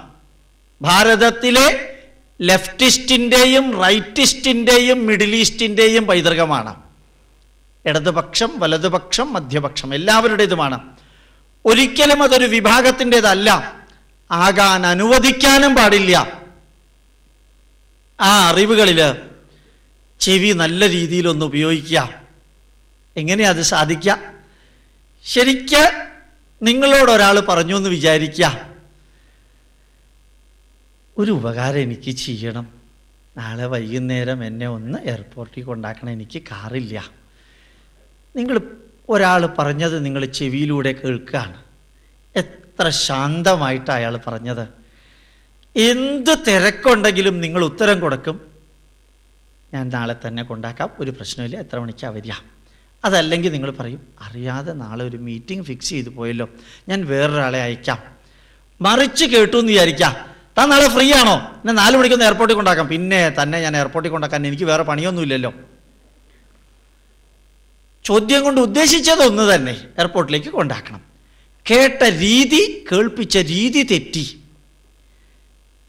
ഭാരതത്തിലെ ലെഫ്റ്റിസ്റ്റിന്റെയും റൈറ്റിസ്റ്റിന്റെയും മിഡിൽ ഈസ്റ്റിന്റെയും പൈതൃകമാണ്. ഇടതുപക്ഷം വലതുപക്ഷം മധ്യപക്ഷം എല്ലാവരുടേതുമാണ്. ഒരിക്കലും അതൊരു വിഭാഗത്തിന്റെതല്ല. ആകാൻ അനുവദിക്കാനും പാടില്ല. ആ അറിവുകളിൽ ചെവി നല്ല രീതിയിലൊന്ന് ഉപയോഗിക്കുക. എങ്ങനെയാ അത് സാധിക്കുക? ശരിക്ക് നിങ്ങളോട് ഒരാൾ പറഞ്ഞു എന്ന് വിചാരിക്കുക. ഒരു ഉപകാരം എനിക്ക് ചെയ്യണം. നാളെ വൈകുന്നേരം എന്നെ ഒന്ന് എയർപോർട്ടിൽ കൊണ്ടാക്കണം. എനിക്ക് കാറില്ല. നിങ്ങൾ ഒരാൾ പറഞ്ഞത് നിങ്ങൾ ചെവിയിലൂടെ കേൾക്കുകയാണ്. എത്ര ശാന്തമായിട്ട് അയാൾ പറഞ്ഞത്. എന്ത് തിരക്കുണ്ടെങ്കിലും നിങ്ങൾ ഉത്തരം കൊടുക്കും. ഞാൻ നാളെ തന്നെ കൊണ്ടാക്കാം. ഒരു പ്രശ്നമില്ല. എത്ര മണിക്കാണ് വരിക? അതല്ലെങ്കിൽ നിങ്ങൾ പറയും അറിയാതെ നാളെ ഒരു മീറ്റിംഗ് ഫിക്സ് ചെയ്തു പോയല്ലോ. ഞാൻ വേറൊരാളെ അയക്കാം. മറിച്ച് കേട്ടു എന്ന് വിചാരിക്കാം. താൻ നാളെ ഫ്രീ ആണോ? എന്നെ നാല് മണിക്കൊന്ന് എയർപോർട്ടിൽ കൊണ്ടാക്കാം. പിന്നെ തന്നെ ഞാൻ എയർപോർട്ടിൽ കൊണ്ടാക്കാൻ എനിക്ക് വേറെ പണിയൊന്നുമില്ലല്ലോ. ചോദ്യം കൊണ്ട് ഉദ്ദേശിച്ചത് ഒന്ന് തന്നെ. എയർപോർട്ടിലേക്ക് കൊണ്ടാക്കണം. കേട്ട രീതി കേൾപ്പിച്ച രീതി തെറ്റി.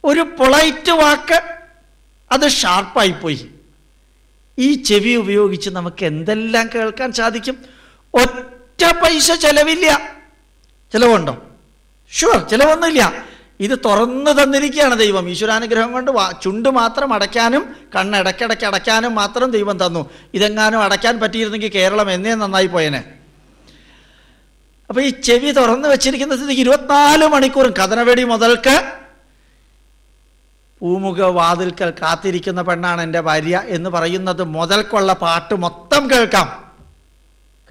ഒരു പൊളൈറ്റ് വാക്ക് അത് ഷാർപ്പായിപ്പോയി ഈ ചെവി ഉപയോഗിച്ച് നമുക്ക് എന്തെല്ലാം കേൾക്കാൻ സാധിക്കും? ഒറ്റ പൈസ ചെലവില്ല. ചിലവുണ്ടോ? ഷുവർ ചിലവൊന്നുമില്ല. ഇത് തുറന്നു തന്നിരിക്കുകയാണ് ദൈവം. ഈശ്വരാനുഗ്രഹം കൊണ്ട് ചുണ്ട് മാത്രം അടയ്ക്കാനും കണ്ണ് ഇടയ്ക്കിടയ്ക്ക് അടയ്ക്കാനും മാത്രം ദൈവം തന്നു. ഇതെങ്ങാനും അടയ്ക്കാൻ പറ്റിയിരുന്നെങ്കിൽ കേരളം എന്നേ നന്നായി പോയനെ. അപ്പൊ ഈ ചെവി തുറന്നു വെച്ചിരിക്കുന്നത് ഇരുപത്തിനാല് മണിക്കൂറും കഥനവെടി മുതൽക്ക് പൂമുഖ വാതിൽക്കൽ കാത്തിരിക്കുന്ന പെണ്ണാണ് എന്റെ ഭാര്യ എന്ന് പറയുന്നത് മുതൽക്കുള്ള പാട്ട് മൊത്തം കേൾക്കാം.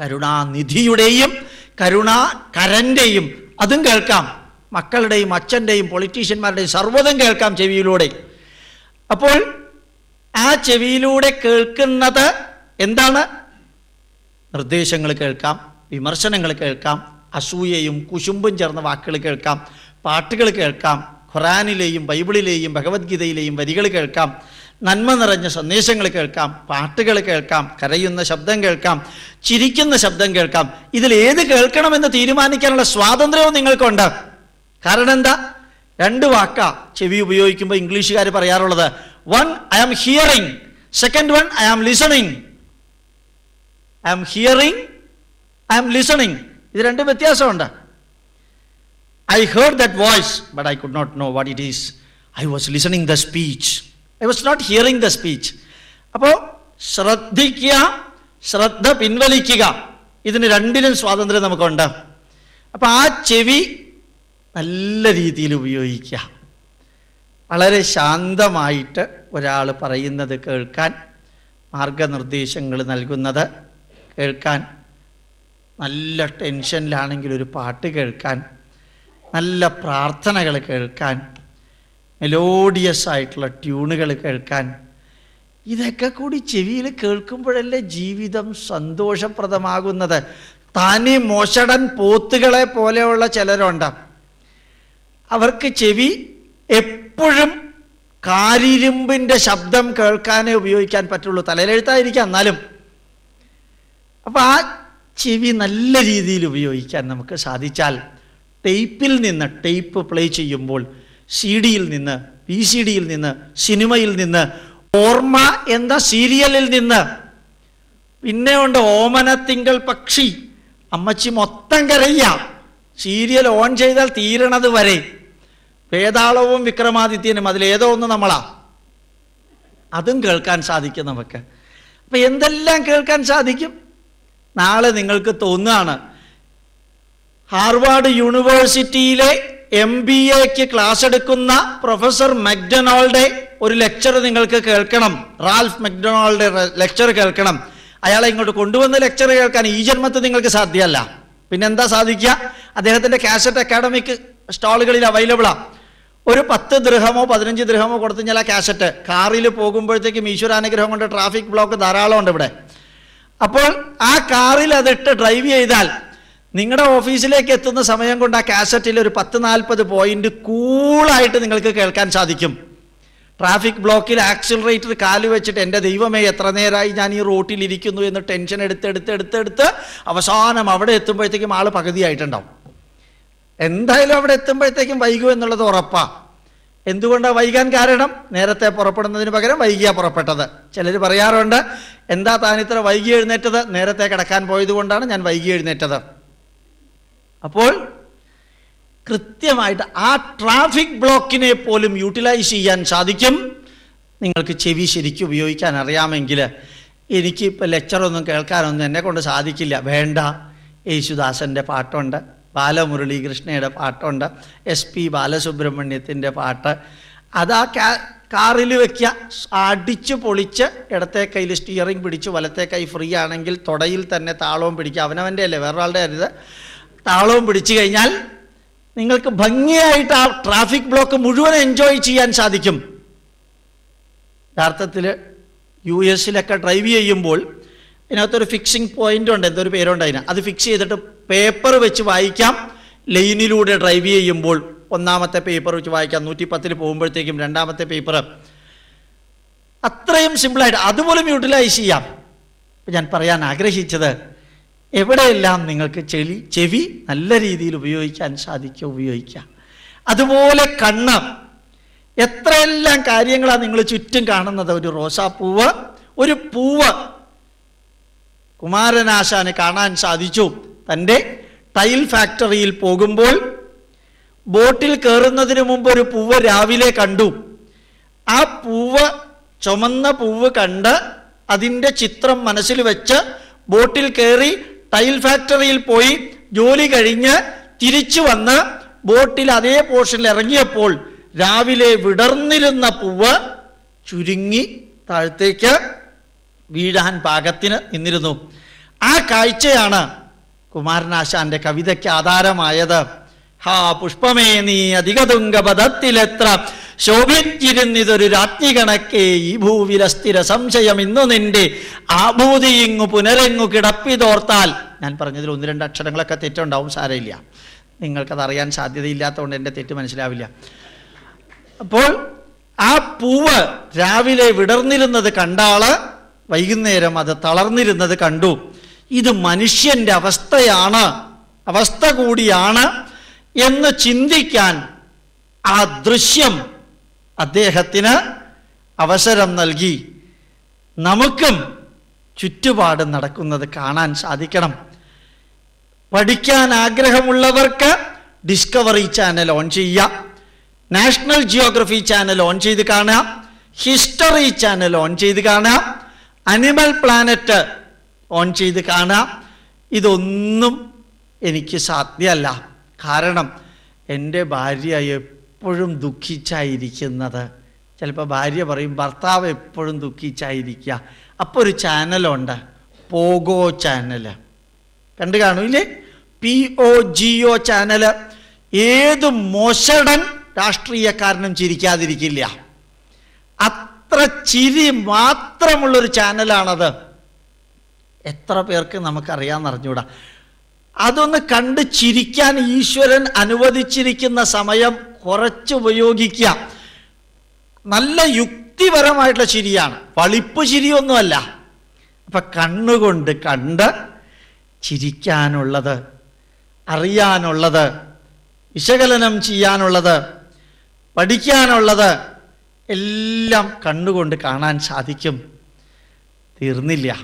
കരുണാനിധിയുടെയും കരുണാകരന്റെയും അതും കേൾക്കാം. മക്കളുടെയും അച്ഛന്റെയും പൊളിറ്റീഷ്യന്മാരുടെയും സർവതും കേൾക്കാം ചെവിയിലൂടെ. അപ്പോൾ ആ ചെവിയിലൂടെ കേൾക്കുന്നത് എന്താണ്? നിർദ്ദേശങ്ങൾ കേൾക്കാം വിമർശനങ്ങൾ കേൾക്കാം അസൂയയും കുശുമ്പും ചേർന്ന വാക്കുകൾ കേൾക്കാം പാട്ടുകൾ കേൾക്കാം ഖുറാനിലെയും ബൈബിളിലെയും ഭഗവത്ഗീതയിലെയും വരികൾ കേൾക്കാം. നന്മ നിറഞ്ഞ സന്ദേശങ്ങൾ കേൾക്കാം. പാട്ടുകൾ കേൾക്കാം. കരയുന്ന ശബ്ദം കേൾക്കാം. ചിരിക്കുന്ന ശബ്ദം കേൾക്കാം. ഇതിൽ ഏത് കേൾക്കണമെന്ന് തീരുമാനിക്കാനുള്ള സ്വാതന്ത്ര്യവും നിങ്ങൾക്കുണ്ട്. കാരണം എന്താ? രണ്ട് വാക്ക ചെവി ഉപയോഗിക്കുമ്പോൾ ഇംഗ്ലീഷുകാർ പറയാറുള്ളത് one I am hearing second one I am listening I am hearing I am listening ഇത് രണ്ടും വ്യത്യാസമുണ്ട്. I heard that voice but I could not know what it is I was listening the speech I was not hearing the speech അപ്പോൾ ശ്രദ്ധിക്കുക ശ്രദ്ധ പിൻവലിക്കുക. ഇതിന് രണ്ടിനും സ്വാതന്ത്ര്യം നമുക്കുണ്ട്. അപ്പോൾ ആ ചെവി നല്ല രീതിയിൽ ഉപയോഗിക്കുക. വളരെ ശാന്തമായിട്ട് ഒരാൾ പറയുന്നത് കേൾക്കാൻ മാർഗനിർദ്ദേശങ്ങൾ നൽകുന്നത് കേൾക്കാൻ നല്ല ടെൻഷനിലാണെങ്കിൽ ഒരു പാട്ട് കേൾക്കാൻ നല്ല പ്രാർത്ഥനകൾ കേൾക്കാൻ മെലോഡിയസ് ആയിട്ടുള്ള ട്യൂണുകൾ കേൾക്കാൻ ഇതൊക്കെ കൂടി ചെവിയിൽ കേൾക്കുമ്പോഴല്ലേ ജീവിതം സന്തോഷപ്രദമാകുന്നത്. താനി മോശടൻ പോത്തുകളെ പോലെയുള്ള ചിലരുണ്ട്. അവർക്ക് ചെവി എപ്പോഴും കാരിരുമ്പിന്റെ ശബ്ദം കേൾക്കാനേ ഉപയോഗിക്കാൻ പറ്റുള്ളൂ. തലയിലെഴുത്തായിരിക്കാം എന്നാലും. അപ്പം ആ ചെവി നല്ല രീതിയിൽ ഉപയോഗിക്കാൻ നമുക്ക് സാധിച്ചാൽ ടേപ്പിൽ നിന്ന് ടേപ്പ് പ്ലേ ചെയ്യുമ്പോൾ സി ഡിയിൽ നിന്ന് പി സി ഡിയിൽ നിന്ന് സിനിമയിൽ നിന്ന് ഓർമ്മ എന്ന സീരിയലിൽ നിന്ന് പിന്നെ ഉണ്ട് ഓമനത്തിങ്കൾ പക്ഷി അമ്മച്ചി മൊത്തം കരയ്യാം സീരിയൽ ഓൺ ചെയ്താൽ തീരണത് വരെ. വേതാളവും വിക്രമാദിത്യനും അതിലേതോ ഒന്ന് നമ്മളാ. അതും കേൾക്കാൻ സാധിക്കും നമുക്ക്. അപ്പം എന്തെല്ലാം കേൾക്കാൻ സാധിക്കും? നാളെ നിങ്ങൾക്ക് തോന്നുകയാണ് ഹാർവാർഡ് യൂണിവേഴ്സിറ്റിയിലെ എം ബി എക്ക് ക്ലാസ് എടുക്കുന്ന പ്രൊഫസർ മക്ഡൊണാൾഡ് ഒരു ലെക്ചർ നിങ്ങൾക്ക് കേൾക്കണം. റാൽഫ് മക്ഡൊണാൾഡ് ലെക്ചർ കേൾക്കണം. അയാളെ ഇങ്ങോട്ട് കൊണ്ടുവന്ന ലെക്ചർ കേൾക്കാൻ ഈ ജന്മത്തിൽ നിങ്ങൾക്ക് സാധ്യമല്ല. പിന്നെന്താ സാധിക്കുക? അദ്ദേഹത്തിന്റെ കാസറ്റ് അക്കാഡമിക് സ്റ്റാളുകളിൽ അവൈലബിളാ. ഒരു പത്ത് ദൃഹമോ പതിനഞ്ച് ദൃഹമോ കൊടുത്തു കഴിഞ്ഞാൽ ആ കാസറ്റ് കാറിൽ പോകുമ്പോഴത്തേക്കും ഈശ്വരാനുഗ്രഹം കൊണ്ട് ട്രാഫിക് ബ്ലോക്ക് ധാരാളം ഉണ്ട് ഇവിടെ. അപ്പോൾ ആ കാറിൽ അതിട്ട് ഡ്രൈവ് ചെയ്താൽ നിങ്ങളുടെ ഓഫീസിലേക്ക് എത്തുന്ന സമയം കൊണ്ട് ആ കാസറ്റിൽ ഒരു പത്ത് നാൽപ്പത് പോയിന്റ് കൂളായിട്ട് നിങ്ങൾക്ക് കേൾക്കാൻ സാധിക്കും. ട്രാഫിക് ബ്ലോക്കിൽ ആക്സിലറേറ്റർ കാൽ വെച്ചിട്ട് എന്റെ ദൈവമേ എത്ര നേരമായി ഞാൻ ഈ റോട്ടിൽ ഇരിക്കുന്നു എന്ന് ടെൻഷൻ എടുത്ത് എടുത്ത് എടുത്ത് എടുത്ത് അവസാനം അവിടെ എത്തുമ്പോഴത്തേക്കും ആൾ പകുതിയായിട്ടുണ്ടാവും. എന്തായാലും അവിടെ എത്തുമ്പോഴത്തേക്കും വൈകും എന്നുള്ളത് ഉറപ്പാ. എന്തുകൊണ്ടാണ് വൈകാൻ കാരണം? നേരത്തെ പുറപ്പെടുന്നതിന് പകരം വൈകിയാ പുറപ്പെട്ടത്. ചിലർ പറയാറുണ്ട് എന്താ താൻ ഇത്ര വൈകി എഴുന്നേറ്റത്? നേരത്തെ കിടക്കാൻ പോയത് കൊണ്ടാണ് ഞാൻ വൈകി എഴുന്നേറ്റത്. അപ്പോൾ കൃത്യമായിട്ട് ആ ട്രാഫിക് ബ്ലോക്കിനെ പോലും യൂട്ടിലൈസ് ചെയ്യാൻ സാധിക്കും. നിങ്ങൾക്ക് ചെവി ശരിക്കും ഉപയോഗിക്കാൻ അറിയാമെങ്കിൽ എനിക്ക് ഇപ്പോൾ ലെക്ചറൊന്നും കേൾക്കാനൊന്നും എന്നെ കൊണ്ട് സാധിക്കില്ല. വേണ്ട. യേശുദാസന്റെ പാട്ടുണ്ട്. ബാലമുരളീകൃഷ്ണയുടെ പാട്ടുണ്ട്. എസ് പി ബാലസുബ്രഹ്മണ്യത്തിന്റെ പാട്ട്. അതാ കാറിൽ വെക്കുക. അടിച്ച് പൊളിച്ച് ഇടത്തെ കയ്യിൽ സ്റ്റിയറിംഗ് പിടിച്ച് വലത്തെ കൈ ഫ്രീ ആണെങ്കിൽ തുടയിൽ തന്നെ താളവും പിടിക്കുക. അവനവന്റെ അല്ലേ? വേറൊരാളുടെ അരുത് താളവും പിടിച്ചു കഴിഞ്ഞാൽ നിങ്ങൾക്ക് ഭംഗിയായിട്ട് ആ ട്രാഫിക് ബ്ലോക്ക് മുഴുവൻ എൻജോയ് ചെയ്യാൻ സാധിക്കും. യഥാർത്ഥത്തിൽ യു എസിലൊക്കെ ഡ്രൈവ് ചെയ്യുമ്പോൾ ഇതിനകത്തൊരു ഫിക്സിങ് പോയിന്റ് ഉണ്ട്. എന്തൊരു പേരുണ്ട് അതിന്. അത് ഫിക്സ് ചെയ്തിട്ട് പേപ്പർ വെച്ച് വായിക്കാം. ലൈനിലൂടെ ഡ്രൈവ് ചെയ്യുമ്പോൾ ഒന്നാമത്തെ പേപ്പർ വെച്ച് വായിക്കാം. നൂറ്റി പത്തിൽ പോകുമ്പോഴത്തേക്കും രണ്ടാമത്തെ പേപ്പർ അത്രയും സിമ്പിളായിട്ട് അതുപോലും യൂട്ടിലൈസ് ചെയ്യാം. ഞാൻ പറയാൻ ആഗ്രഹിച്ചത് എവിടെയെല്ലാം നിങ്ങൾക്ക് ചെളി ചെവി നല്ല രീതിയിൽ ഉപയോഗിക്കാൻ സാധിക്കുക ഉപയോഗിക്കാം അതുപോലെ കണ്ണ്. എത്രയെല്ലാം കാര്യങ്ങളാണ് നിങ്ങൾ ചുറ്റും കാണുന്നത്? ഒരു റോസാപ്പൂവ് ഒരു പൂവ്. കുമാരനാശാന് കാണാൻ സാധിച്ചു. തന്റെ ടൈൽ ഫാക്ടറിയിൽ പോകുമ്പോൾ ബോട്ടിൽ കയറുന്നതിന് മുമ്പ് ഒരു പൂവ് രാവിലെ കണ്ടു. ആ പൂവ് ചുമന്ന പൂവ് കണ്ട് അതിന്റെ ചിത്രം മനസ്സിൽ വെച്ച് ബോട്ടിൽ കയറി ടൈൽ ഫാക്ടറിയിൽ പോയി ജോലി കഴിഞ്ഞ് തിരിച്ചു വന്ന് ബോട്ടിൽ അതേ പോർഷനിൽ ഇറങ്ങിയപ്പോൾ രാവിലെ വിടർന്നിരുന്ന പൂവ് ചുരുങ്ങി താഴത്തേക്ക് വീഴാൻ പാകത്തിന് നിന്നിരുന്നു. ആ കാഴ്ചയാണ് കുമാരനാശാന്റെ കവിതയ്ക്ക് ആധാരമായത്. ഹാ പുഷ്പമേ നീ അധികതുംഗപദത്തിലെത്ര ശോഭിച്ചിരുന്നിതൊരു രാജ്ഞി കണക്കേ ഈ ഭൂവിലസ്ഥിര സംശയം ഇന്നു നിന്റെ. ആഭൂതി ഇങ്ങു പുനരെങ്ങു കിടപ്പിതോർത്താൽ ഞാൻ പറഞ്ഞതിൽ ഒന്ന് രണ്ട് അക്ഷരങ്ങളൊക്കെ തെറ്റുണ്ടാവും സാരമില്ല. നിങ്ങൾക്കത് അറിയാൻ സാധ്യതയില്ലാത്തതുകൊണ്ട് എന്റെ തെറ്റ് മനസ്സിലാവില്ല. അപ്പോൾ ആ പൂവ് രാവിലെ വിടർന്നിരുന്നത് കണ്ടാൾ വൈകുന്നേരം അത് തളർന്നിരുന്നത് കണ്ടു. ഇത് മനുഷ്യന്റെ അവസ്ഥയാണ് അവസ്ഥ കൂടിയാണ് എന്ന് ചിന്തിക്കാൻ ആ ദൃശ്യം അദ്ദേഹത്തിന് അവസരം നൽകി. നമുക്കും ചുറ്റുപാട് നടക്കുന്നത് കാണാൻ സാധിക്കണം. പഠിക്കാൻ ആഗ്രഹമുള്ളവർക്ക് ഡിസ്കവറി ചാനൽ ഓൺ ചെയ്യുക. നാഷണൽ ജിയോഗ്രഫി ചാനൽ ഓൺ ചെയ്ത് കാണാം ഹിസ്റ്ററി ചാനൽ ഓൺ ചെയ്ത് കാണാം അനിമൽ പ്ലാനറ്റ് ഓൺ ചെയ്ത് കാണാം ഇതൊന്നും എനിക്ക് സാധ്യമല്ല. കാരണം എന്റെ ഭാര്യ എപ്പോഴും ദുഃഖിച്ചായിരിക്കുന്നത്. ചിലപ്പോൾ ഭാര്യ പറയും ഭർത്താവ് എപ്പോഴും ദുഃഖിച്ചായിരിക്കുക അപ്പോൾ ഒരു ചാനലുണ്ട് പോഗോ ചാനൽ കണ്ടു കാണൂല്ലേ? P O G O channel ഏത് മോശടൻ രാഷ്ട്രീയക്കാരനും ചിരിക്കാതിരിക്കില്ല. അത്ര ചിരി മാത്രമുള്ളൊരു ചാനലാണത്. എത്ര പേർക്ക് നമുക്കറിയാമെന്ന് അറിഞ്ഞൂടാ അതൊന്ന് കണ്ട് ചിരിക്കാൻ ഈശ്വരൻ അനുവദിച്ചിരിക്കുന്ന സമയം കുറച്ച് ഉപയോഗിക്കുക നല്ല യുക്തിപരമായിട്ടുള്ള ചിരിയാണ്. വളിപ്പ് ചിരിയൊന്നുമല്ല. അപ്പൊ കണ്ണുകൊണ്ട് കണ്ട് ചിരിക്കാനുള്ളത് അറിയാനുള്ളത് വിശകലനം ചെയ്യാനുള്ളത് പഠിക്കാനുള്ളത് എല്ലാം കണ്ണുകൊണ്ട് കാണാൻ സാധിക്കും. തീർന്നില്ല.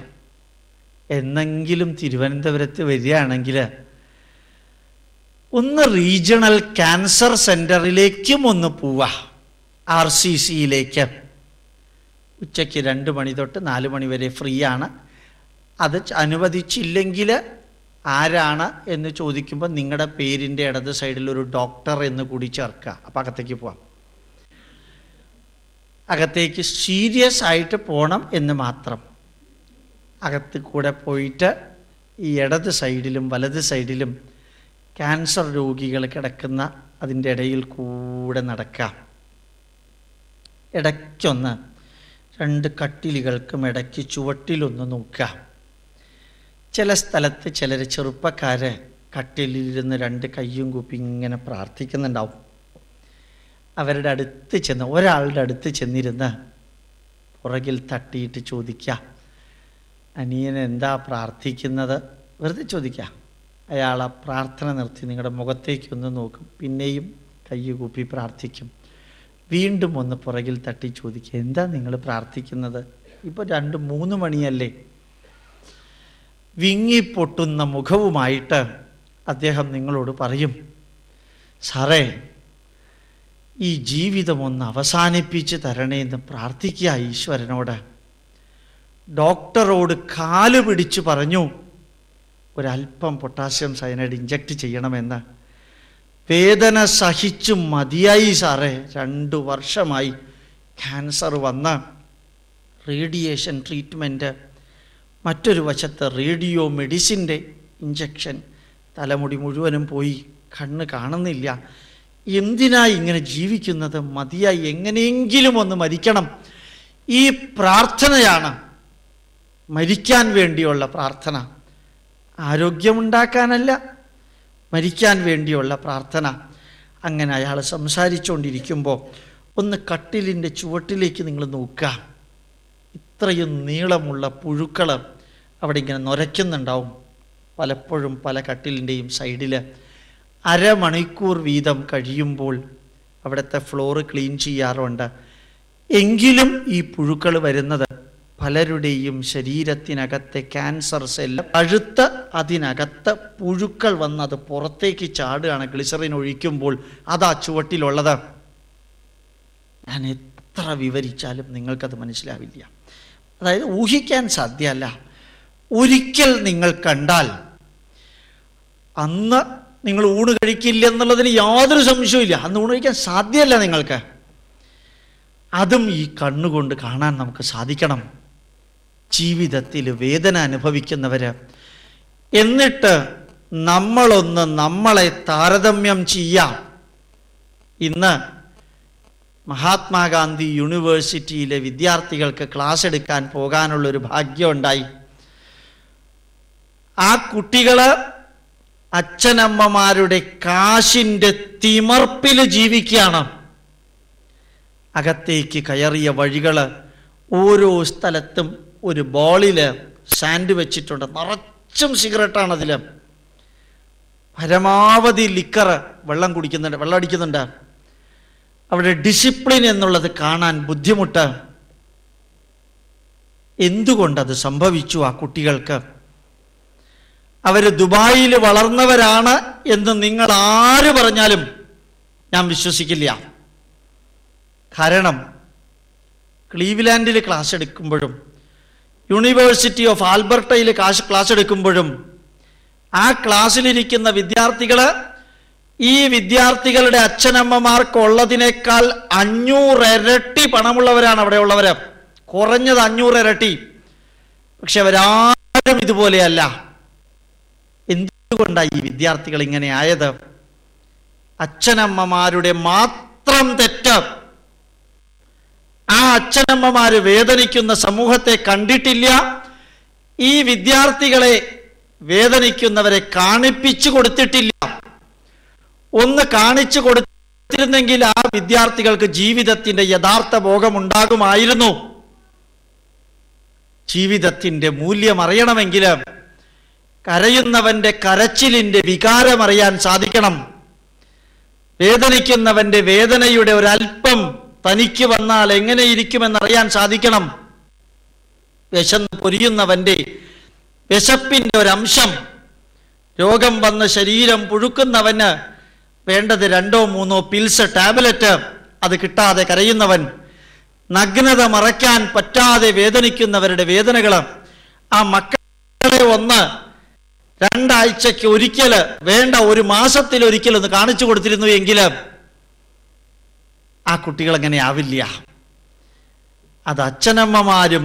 എന്നെങ്കിലും തിരുവനന്തപുരത്ത് വരികയാണെങ്കിൽ ഒന്ന് റീജിയണൽ ക്യാൻസർ സെന്ററിലേക്കും ഒന്ന് പോവാ. ആർ സി സിയിലേക്ക് ഉച്ചയ്ക്ക് രണ്ട് മണി തൊട്ട് നാല് മണി വരെ ഫ്രീ ആണ് അത് അനുവദിച്ചില്ലെങ്കിൽ ആരാണ് എന്ന് ചോദിക്കുമ്പോൾ നിങ്ങളുടെ പേരിന്റെ ഇടത് സൈഡിൽ ഒരു ഡോക്ടർ എന്ന് കൂടി ചേർക്കുക. അപ്പം അകത്തേക്ക് പോവാം. അകത്തേക്ക് സീരിയസ് ആയിട്ട് പോകണം എന്ന് മാത്രം. അകത്ത് കൂടെ പോയിട്ട് ഈ ഇടത് സൈഡിലും വലത് സൈഡിലും ക്യാൻസർ രോഗികൾ കിടക്കുന്ന അതിന്റെ ഇടയിൽ കൂടെ നടക്കാം ഇടയ്ക്കൊന്ന് രണ്ട് കട്ടിലുകൾക്കും ഇടയ്ക്ക് ചുവട്ടിലൊന്ന് നോക്കാം ചില സ്ഥലത്ത് ചിലർ ചെറുപ്പക്കാർ കട്ടിലിരുന്ന് രണ്ട് കയ്യും കൂപ്പി ഇങ്ങനെ പ്രാർത്ഥിക്കുന്നുണ്ടാവും. അവരുടെ അടുത്ത് ചെന്ന് ഒരാളുടെ അടുത്ത് ചെന്നിരുന്ന് പുറകിൽ തട്ടിയിട്ട് ചോദിക്കുക. അനിയൻ എന്താ പ്രാർത്ഥിക്കുന്നത്? വെറുതെ ചോദിക്കുക. അയാൾ ആ പ്രാർത്ഥന നിർത്തി നിങ്ങളുടെ മുഖത്തേക്കൊന്ന് നോക്കും. പിന്നെയും കൈകൂപ്പി പ്രാർത്ഥിക്കും. വീണ്ടും ഒന്ന് പുറകിൽ തട്ടി ചോദിക്കുക എന്താ നിങ്ങൾ പ്രാർത്ഥിക്കുന്നത്? ഇപ്പോൾ രണ്ട് മൂന്ന് മണിയല്ലേ? വിങ്ങിപ്പൊട്ടുന്ന മുഖവുമായിട്ട് അദ്ദേഹം നിങ്ങളോട് പറയും സാറേ ഈ ജീവിതം ഒന്ന് അവസാനിപ്പിച്ച് തരണേ എന്ന് പ്രാർത്ഥിക്കുക ഈശ്വരനോട്. ഡോക്ടറോട് കാൽ പിടിച്ചു പറഞ്ഞു ഒരല്പം പൊട്ടാസ്യം സയനൈഡ് ഇഞ്ചക്ട് ചെയ്യണമെന്ന് വേദന സഹിച്ചു മതിയായി സാറേ. രണ്ടു വർഷമായി ക്യാൻസർ വന്ന റേഡിയേഷൻ ട്രീറ്റ്മെന്റ് മറ്റൊരു വശത്ത് റേഡിയോ മെഡിസിന്റെ ഇഞ്ചക്ഷൻ തലമുടി മുഴുവനും പോയി കണ്ണ് കാണുന്നില്ല. എന്തിനായി ഇങ്ങനെ ജീവിക്കുന്നത്? മതിയായി എങ്ങനെയെങ്കിലും ഒന്ന് മരിക്കണം. ഈ പ്രാർത്ഥനയാണ് മരിക്കാൻ വേണ്ടിയുള്ള പ്രാർത്ഥന. ആരോഗ്യമുണ്ടാക്കാനല്ല മരിക്കാൻ വേണ്ടിയുള്ള പ്രാർത്ഥന. അങ്ങനെ അയാൾ സംസാരിച്ചുകൊണ്ടിരിക്കുമ്പോൾ ഒന്ന് കട്ടിലിന്റെ ചുവട്ടിലേക്ക് നിങ്ങൾ നോക്കുക. ഇത്രയും നീളമുള്ള പുഴുക്കൾ അവിടെ ഇങ്ങനെ നുരയ്ക്കുന്നുണ്ടാവും. പലപ്പോഴും പല കട്ടിലിന്റെയും സൈഡിൽ അരമണിക്കൂർ വീതം കഴിയുമ്പോൾ അവിടുത്തെ ഫ്ലോറ് ക്ലീൻ ചെയ്യാറുണ്ട്. എങ്കിലും ഈ പുഴുക്കൾ വരുന്നത് പലരുടെയും ശരീരത്തിനകത്തെ ക്യാൻസർ സെല്ല് പഴുത്ത് അതിനകത്ത് പുഴുക്കൾ വന്നത് പുറത്തേക്ക് ചാടുകയാണ്. ഗ്ലിസറിൻ ഒഴിക്കുമ്പോൾ അതാ ചുവട്ടിലുള്ളത്. ഞാൻ എത്ര വിവരിച്ചാലും നിങ്ങൾക്കത് മനസ്സിലാവില്ല. അതായത് ഊഹിക്കാൻ സാധ്യമല്ല. ഒരിക്കൽ നിങ്ങൾ കണ്ടാൽ അന്ന് നിങ്ങൾ ഊണ് കഴിക്കില്ല എന്നുള്ളതിന് യാതൊരു സംശയവുമില്ല അന്ന് ഊണ് കഴിക്കാൻ സാധ്യമല്ല നിങ്ങൾക്ക്. അതും ഈ കണ്ണുകൊണ്ട് കാണാൻ നമുക്ക് സാധിക്കണം. ജീവിതത്തിൽ വേദന അനുഭവിക്കുന്നവർ എന്നിട്ട് നമ്മളൊന്ന് നമ്മളെ താരതമ്യം ചെയ്യാം. ഇന്ന് മഹാത്മാഗാന്ധി യൂണിവേഴ്സിറ്റിയിലെ വിദ്യാർത്ഥികൾക്ക് ക്ലാസ് എടുക്കാൻ പോകാനുള്ളൊരു ഭാഗ്യമുണ്ടായി. ആ കുട്ടികൾ അച്ഛനമ്മമാരുടെ കാശിന്റെ തിമർപ്പിൽ ജീവിക്കുകയാണ്. അകത്തേക്ക് കയറിയ വഴികൾ ഓരോ സ്ഥലത്തും ഒരു ബോളിൽ സാൻഡ് വെച്ചിട്ടുണ്ട്. നിറച്ചും സിഗരറ്റാണ് അതിൽ പരമാവധി ലിക്കർ വെള്ളം കുടിക്കുന്നുണ്ട് വെള്ളം അടിക്കുന്നുണ്ട്. അവിടെ ഡിസിപ്ലിൻ എന്നുള്ളത് കാണാൻ ബുദ്ധിമുട്ട്. എന്തുകൊണ്ടത് സംഭവിച്ചു ആ കുട്ടികൾക്ക്? അവർ ദുബായിൽ വളർന്നവരാണ് എന്ന് നിങ്ങൾ ആര് പറഞ്ഞാലും ഞാൻ വിശ്വസിക്കില്ല. കാരണം ക്ലീവ്ലാൻഡിൽ ക്ലാസ് എടുക്കുമ്പോഴും യൂണിവേഴ്സിറ്റി ഓഫ് ആൽബർട്ടയിൽ കാശ് ക്ലാസ് എടുക്കുമ്പോഴും ആ ക്ലാസ്സിലിരിക്കുന്ന വിദ്യാർത്ഥികൾ ഈ വിദ്യാർത്ഥികളുടെ അച്ഛനമ്മമാർക്കുള്ളതിനേക്കാൾ അഞ്ഞൂറ് ഇരട്ടി പണമുള്ളവരാണ് അവിടെ ഉള്ളവർ കുറഞ്ഞത് അഞ്ഞൂറ് ഇരട്ടി പക്ഷെ അവരാരും ഇതുപോലെയല്ല. എന്തുകൊണ്ടാണ് ഈ വിദ്യാർത്ഥികൾ ഇങ്ങനെ ആയത്? അച്ഛനമ്മമാരുടെ മാത്രം തെറ്റ്. ആ അച്ഛനമ്മമാര് വേദനിക്കുന്ന സമൂഹത്തെ കണ്ടിട്ടില്ല. ഈ വിദ്യാർത്ഥികളെ വേദനിക്കുന്നവരെ കാണിപ്പിച്ചു കൊടുത്തിട്ടില്ല. ഒന്ന് കാണിച്ചു കൊടുത്തിരുന്നെങ്കിൽ ആ വിദ്യാർത്ഥികൾക്ക് ജീവിതത്തിന്റെ യഥാർത്ഥ ബോധമുണ്ടാകുമായിരുന്നു ജീവിതത്തിന്റെ മൂല്യം അറിയണമെങ്കിൽ കരയുന്നവന്റെ കരച്ചിലിന്റെ വികാരമറിയാൻ സാധിക്കണം. വേദനിക്കുന്നവന്റെ വേദനയുടെ ഒരല്പം തനിക്ക് വന്നാൽ എങ്ങനെയിരിക്കുമെന്നറിയാൻ സാധിക്കണം. വിശന്ന് പൊരിയുന്നവന്റെ വിശപ്പിന്റെ ഒരംശം. രോഗം വന്ന് ശരീരം പുഴുക്കുന്നവന് വേണ്ടത് രണ്ടോ മൂന്നോ പിൽസ് ടാബ്ലറ്റ് അത് കിട്ടാതെ കരയുന്നവൻ. നഗ്നത മറയ്ക്കാൻ പറ്റാതെ വേദനിക്കുന്നവരുടെ വേദനകൾ ആ മക്കളെ ഒന്ന് രണ്ടാഴ്ചയ്ക്ക് ഒരിക്കൽ വേണ്ട ഒരു മാസത്തിൽ ഒരിക്കൽ ഒന്ന് കാണിച്ചു കൊടുത്തിരുന്നു എങ്കിൽ ആ കുട്ടികൾ അങ്ങനെ ആവില്ല അത് അച്ഛനമ്മമാരും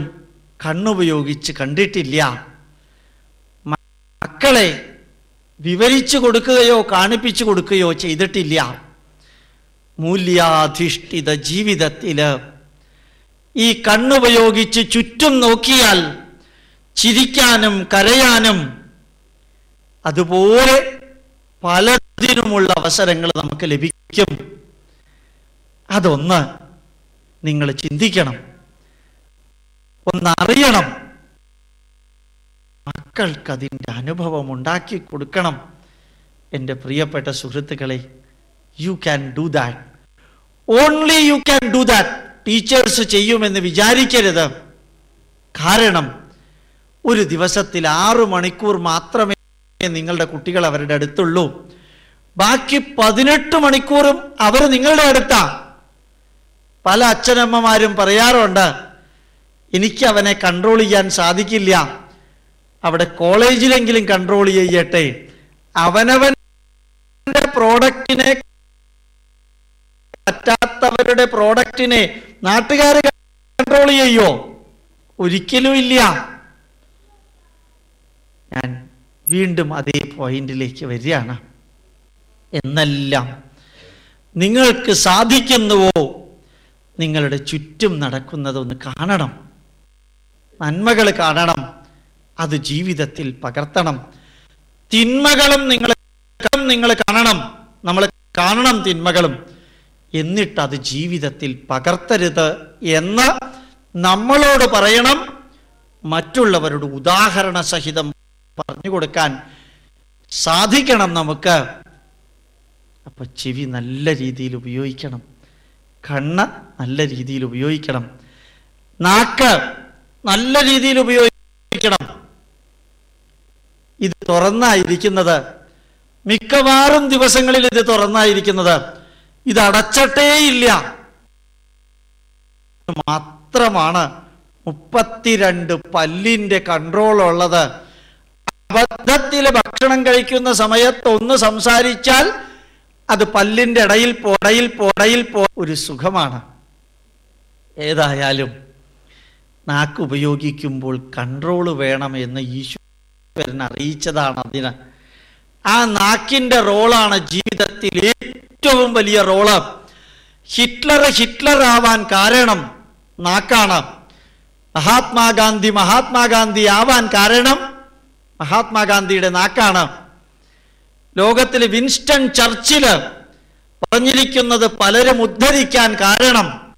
കണ്ണുപയോഗിച്ച് കണ്ടിട്ടില്ല. മക്കളെ വിവരിച്ചു കൊടുക്കുകയോ കാണിപ്പിച്ചു കൊടുക്കുകയോ ചെയ്തിട്ടില്ല. മൂല്യാധിഷ്ഠിത ജീവിതത്തിൽ ഈ കണ്ണുപയോഗിച്ച് ചുറ്റും നോക്കിയാൽ ചിരിക്കാനും കരയാനും അതുപോലെ പലതിനുമുള്ള അവസരങ്ങൾ നമുക്ക് ലഭിക്കും. അതൊന്ന് നിങ്ങൾ ചിന്തിക്കണം. ഒന്നറിയണം മക്കൾക്ക് അതിന്റെ അനുഭവം ഉണ്ടാക്കി കൊടുക്കണം. എന്റെ പ്രിയപ്പെട്ട സുഹൃത്തുക്കളെ you can do that only you can do that teachers ചെയ്യുമെന്ന് വിചാരിക്കരുത്. കാരണം ഒരു ദിവസത്തിൽ ആറു മണിക്കൂർ മാത്രമേ നിങ്ങളുടെ കുട്ടികൾ അവരുടെ അടുത്തുള്ളൂ. ബാക്കി പതിനെട്ട് മണിക്കൂറും അവർ നിങ്ങളുടെ അടുത്താ. പല അച്ഛനമ്മമാരും പറയാറുണ്ട് എനിക്ക് അവനെ കൺട്രോൾ ചെയ്യാൻ സാധിക്കില്ല. അവിടെ കോളേജിലെങ്കിലും കൺട്രോൾ ചെയ്യട്ടെ. അവനവൻ പ്രോഡക്റ്റിനെ പറ്റാത്തവരുടെ പ്രോഡക്റ്റിനെ നാട്ടുകാർ കൺട്രോൾ ചെയ്യോ? ഒരിക്കലും ഇല്ല. ഞാൻ വീണ്ടും അതേ പോയിന്റിലേക്ക് വരികയാണ്. എന്നെല്ലാം നിങ്ങൾക്ക് സാധിക്കുന്നുവോ? നിങ്ങളുടെ ചുറ്റും നടക്കുന്നതൊന്ന് കാണണം. നന്മകൾ കാണണം. അത് ജീവിതത്തിൽ പകർത്തണം. തിന്മകളും നിങ്ങൾ നിങ്ങൾ കാണണം. നമ്മൾ കാണണം തിന്മകളും. എന്നിട്ട് അത് ജീവിതത്തിൽ പകർത്തരുത് എന്ന് നമ്മളോട് പറയണം. മറ്റുള്ളവരുടെ ഉദാഹരണ സഹിതം പറഞ്ഞു കൊടുക്കാൻ സാധിക്കണം നമുക്ക്. അപ്പൊ ചെവി നല്ല രീതിയിൽ ഉപയോഗിക്കണം. കണ്ണ് നല്ല രീതിയിൽ ഉപയോഗിക്കണം. നാക്ക് നല്ല രീതിയിൽ ഉപയോഗിക്കണം. ഇത് തുറന്നായിരിക്കുന്നത്. മിക്കവാറും ദിവസങ്ങളിൽ ഇത് തുറന്നായിരിക്കുന്നത്. ഇത് അടച്ചിട്ടേയില്ല മാത്രമാണ് മുപ്പത്തിരണ്ട് പല്ലിന്റെ കൺട്രോൾ ഉള്ളത്. അബദ്ധത്തിൽ ഭക്ഷണം കഴിക്കുന്ന സമയത്ത് ഒന്ന് സംസാരിച്ചാൽ അത് പല്ലിന്റെ ഇടയിൽ പോടയിൽ പോടയിൽ പോ ഒരു സുഖമാണ്. ഏതായാലും നാക്ക് ഉപയോഗിക്കുമ്പോൾ കൺട്രോൾ വേണം എന്ന് ഈശ്വരൻ അറിയിച്ചതാണ് അതിന്. ആ നാക്കിന്റെ റോളാണ് ജീവിതത്തിൽ ഏറ്റവും വലിയ റോൾ. ഹിറ്റ്ലർ ഹിറ്റ്ലർ ആവാൻ കാരണം നാക്കാണ്. മഹാത്മാഗാന്ധി മഹാത്മാഗാന്ധി ആവാൻ കാരണം മഹാത്മാഗാന്ധിയുടെ നാക്കാണ്. ലോകത്തിൽ വിൻസ്റ്റൺ ചർച്ചിൽ പറഞ്ഞിരിക്കുന്നത് പലരും ഉദ്ധരിക്കാൻ കാരണം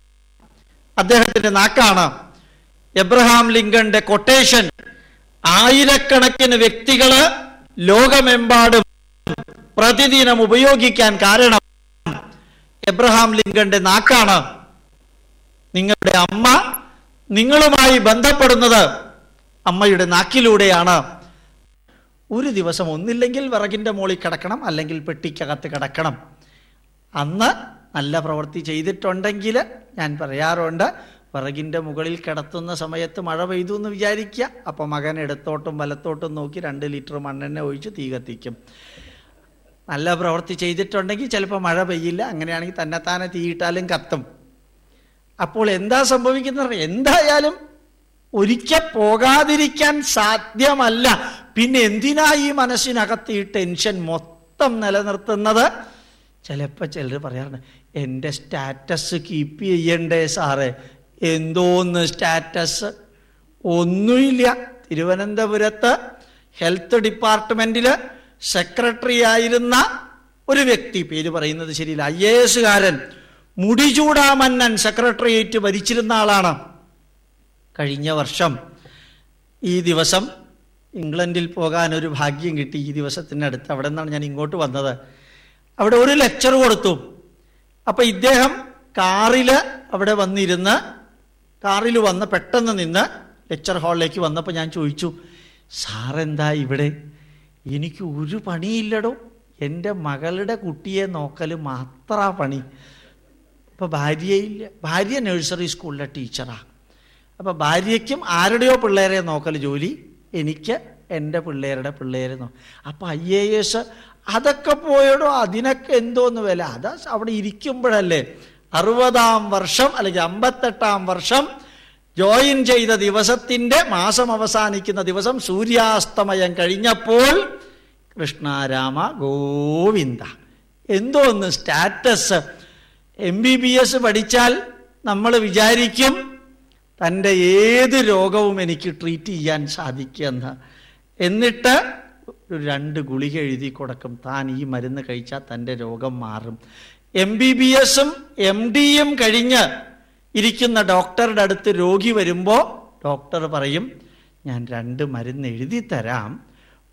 അദ്ദേഹത്തിന്റെ നാക്കാണ്. എബ്രഹാം ലിങ്കന്റെ കൊട്ടേഷൻ ആയിരക്കണക്കിന് വ്യക്തികൾ ലോകമെമ്പാടും പ്രതിദിനം ഉപയോഗിക്കാൻ കാരണം എബ്രഹാം ലിങ്കന്റെ നാക്കാണ്. നിങ്ങളുടെ അമ്മ നിങ്ങളുമായി ബന്ധപ്പെടുന്നത് അമ്മയുടെ നാക്കിലൂടെയാണ്. ഒരു ദിവസം ഒന്നില്ലെങ്കിൽ വിറകിന്റെ മുകളിൽ കിടക്കണം അല്ലെങ്കിൽ പെട്ടിക്കകത്ത് കിടക്കണം. അന്ന് നല്ല പ്രവൃത്തി ചെയ്തിട്ടുണ്ടെങ്കിൽ ഞാൻ പറയാറുണ്ട് വിറകിന്റെ മുകളിൽ കിടത്തുന്ന സമയത്ത് മഴ പെയ്തു എന്ന് വിചാരിക്കുക. അപ്പോൾ മകൻ ഇടത്തോട്ടും വലത്തോട്ടും നോക്കി രണ്ട് ലിറ്റർ മണ്ണെണ്ണ ഒഴിച്ച് തീ കത്തിക്കും. നല്ല പ്രവൃത്തി ചെയ്തിട്ടുണ്ടെങ്കിൽ ചിലപ്പോൾ മഴ പെയ്യില്ല അങ്ങനെയാണെങ്കിൽ തന്നെത്താനെ തീയിട്ടാലും കത്തും. അപ്പോൾ എന്താ സംഭവിക്കുന്നത്? എന്തായാലും ഒരിക്കൽ പോകാതിരിക്കാൻ സാധ്യമല്ല. പിന്നെ എന്തിനാ ഈ മനസ്സിനകത്ത് ഈ ടെൻഷൻ മൊത്തം നിലനിർത്തുന്നത്? ചിലപ്പോൾ ചിലർ പറയാറുണ്ട് എന്റെ സ്റ്റാറ്റസ് കീപ്പ് ചെയ്യണ്ടേ സാറേ. എന്തോന്ന് സ്റ്റാറ്റസ് ഒന്നുമില്ല. തിരുവനന്തപുരത്ത് ഹെൽത്ത് ഡിപ്പാർട്ട്മെന്റിൽ സെക്രട്ടറി ആയിരുന്ന ഒരു വ്യക്തി പേര് പറയുന്നത് ശരിയില്ല ഐ എ എസുകാരൻ മുടിചൂടാമന്നൻ സെക്രട്ടറിയേറ്റ് ഭരിച്ചിരുന്ന ആളാണ്. കഴിഞ്ഞ വർഷം ഈ ദിവസം ഇംഗ്ലണ്ടിൽ പോകാൻ ഒരു ഭാഗ്യം കിട്ടി ഈ ദിവസത്തിനടുത്ത് അവിടെ നിന്നാണ് ഞാൻ ഇങ്ങോട്ട് വന്നത്. അവിടെ ഒരു ലെക്ചർ കൊടുത്തു. അപ്പോൾ ഇദ്ദേഹം കാറിൽ അവിടെ വന്നിരുന്ന് കാറിൽ വന്ന് പെട്ടെന്ന് നിന്ന് ലെക്ചർ ഹാളിലേക്ക് വന്നപ്പോൾ ഞാൻ ചോദിച്ചു സാറെന്താ ഇവിടെ? എനിക്ക് ഒരു പണിയില്ലടോ. എന്റെ മകളുടെ കുട്ടിയെ നോക്കൽ മാത്ര പണി. അപ്പോൾ ഭാര്യയില്ല ഭാര്യ നഴ്സറി സ്കൂളിലെ ടീച്ചറാണ് അപ്പോൾ ഭാര്യയ്ക്കും ആരുടെയോ പിള്ളേരെ നോക്കൽ ജോലി എനിക്ക് എന്റെ പിള്ളേരുടെ പിള്ളേരെ നോ അപ്പോൾ ഐ എ എസ് അതൊക്കെ പോയടോ അതിനൊക്കെ എന്തോന്ന് വില? അതാ അവിടെ ഇരിക്കുമ്പോഴല്ലേ അറുപതാം വർഷം അല്ലെങ്കിൽ അമ്പത്തെട്ടാം വർഷം ജോയിൻ ചെയ്ത ദിവസത്തിന്റെ മാസം അവസാനിക്കുന്ന ദിവസം സൂര്യാസ്തമയം കഴിഞ്ഞപ്പോൾ കൃഷ്ണാരാമ ഗോവിന്ദ. എന്തോന്ന് status? M B B S പഠിച്ചാൽ നമ്മൾ വിചാരിക്കും തന്റെ ഏത് രോഗവും എനിക്ക് ട്രീറ്റ് ചെയ്യാൻ സാധിക്കുമെന്ന്. എന്നിട്ട് ഒരു രണ്ട് ഗുളിക എഴുതി കൊടുക്കും. താൻ ഈ മരുന്ന് കഴിച്ചാൽ തന്റെ രോഗം മാറും. എം ബി ബി എസും എം ഡിയും കഴിഞ്ഞ് ഇരിക്കുന്ന ഡോക്ടറുടെ അടുത്ത് രോഗി വരുമ്പോൾ ഡോക്ടർ പറയും ഞാൻ രണ്ട് മരുന്ന് എഴുതി തരാം.